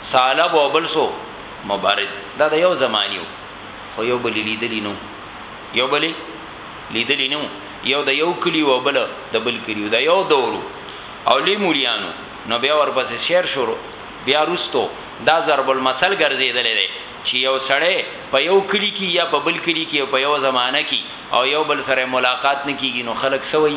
ثعلب او بل سو مبارد دا د یو زمانی وو خو یو بل لیدلی نو یو بل لیدلی نو یو د یو کلی او بل د بل کلی دا یو دورو او لی مولیانو نو بیا ورپسې شعر شروع بیا رستو دا ضرب المثل ګرځیدل دی چې یو سړی په یو کلی کې یا په بل کلی کې په یو زمانہ کې او یو بل سره ملاقات نکېږي نو خلک سوي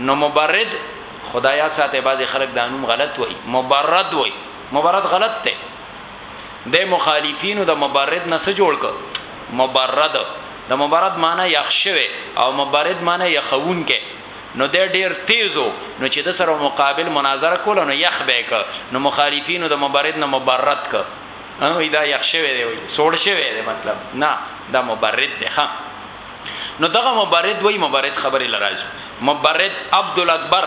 نو مبرد خدایا ساته بعضی خلک دا نوم غلط وای مبرد وای مبرد غلط ته د مخالفینو د مبرد نه څه جوړ ک مبرد د مبرد معنی یخشوه او مبرد معنی یخون کې نو د ډیر تیزو نو چې د سره مقابل مناظره کول نو یخ به ک نو مخالفینو د مبرد نه مبرد ک نو دا یخ شوی دی وای سوړ شوی دی مطلب نه دا مبرد دی ښا نو دغه مبرد وای مبرد خبرې لراځو مبرد عبدالاکبر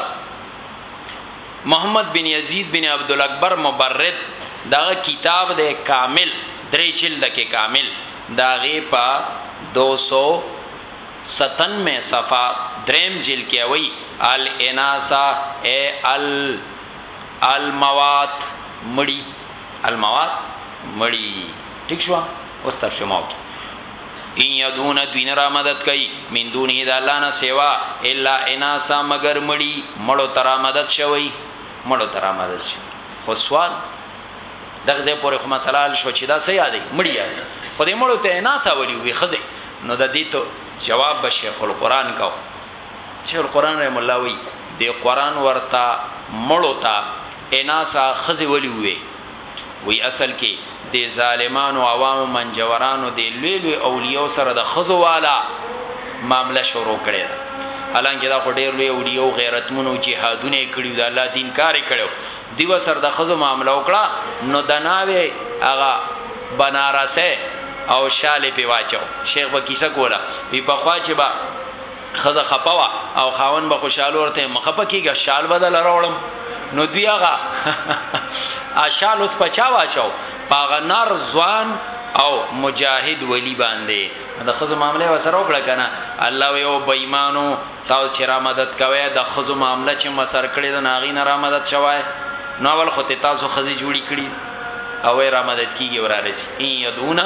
محمد بن یزید بن عبدالاکبر مبرد دغه کتاب ده کامل درې جلد کې کامل داغه په 297 صفه دریم جلد کې وای الاناسا ای ال الموات مړی الموات مړی ٹھیک شو اوس ترجمه وکړه ان یدون دوی نه را مدد کوي من دونه د الله نه سیوا الا اناسا مگر مړی مړو تر مدد شوی مړو تر مدد شي خو سوال دغه ځای پورې خو مسله حل شو چې دا څه یادې مړی یادې خو دې مړو ته اناسا ولی وي خزه نو د دې ته جواب به شیخ القرآن کو شیخ القرآن رحم الله وی د قرآن ورتا مړو ته اناسا خزه ولی وي وی اصل کی دی ظالمانو عوامو منجورانو دی لوی لوی اولیاو سره د ښځو والا معامله شروع کړی ده حالانکه دا خو ډیر لوی اولیاو او غیرتمنو جهادونه یې کړیو د الله دین کار یې کړو دیو سره د ښځو معامله وکړه نو د ناوی هغه بنارسه او شاله په واچو شیخ به کیسه کوله وی په خوا چې با ښځه خپه وه او خاوند به خوشاله ورته مخه پکېږه شال بدل راوړم نو دوی هغه اشال اوس پچا واچاو پاغه نر ځوان او مجاهد ولی باندې د خزو معاملې وسره وکړه کنه الله وی او بېمانو تاسو چې را مدد کوي د خزو معاملې چې مسر کړي د ناغي نه را مدد شوای نو ول خو ته تاسو خزي جوړی کړي او را مدد کیږي ورانه سي ان یدونا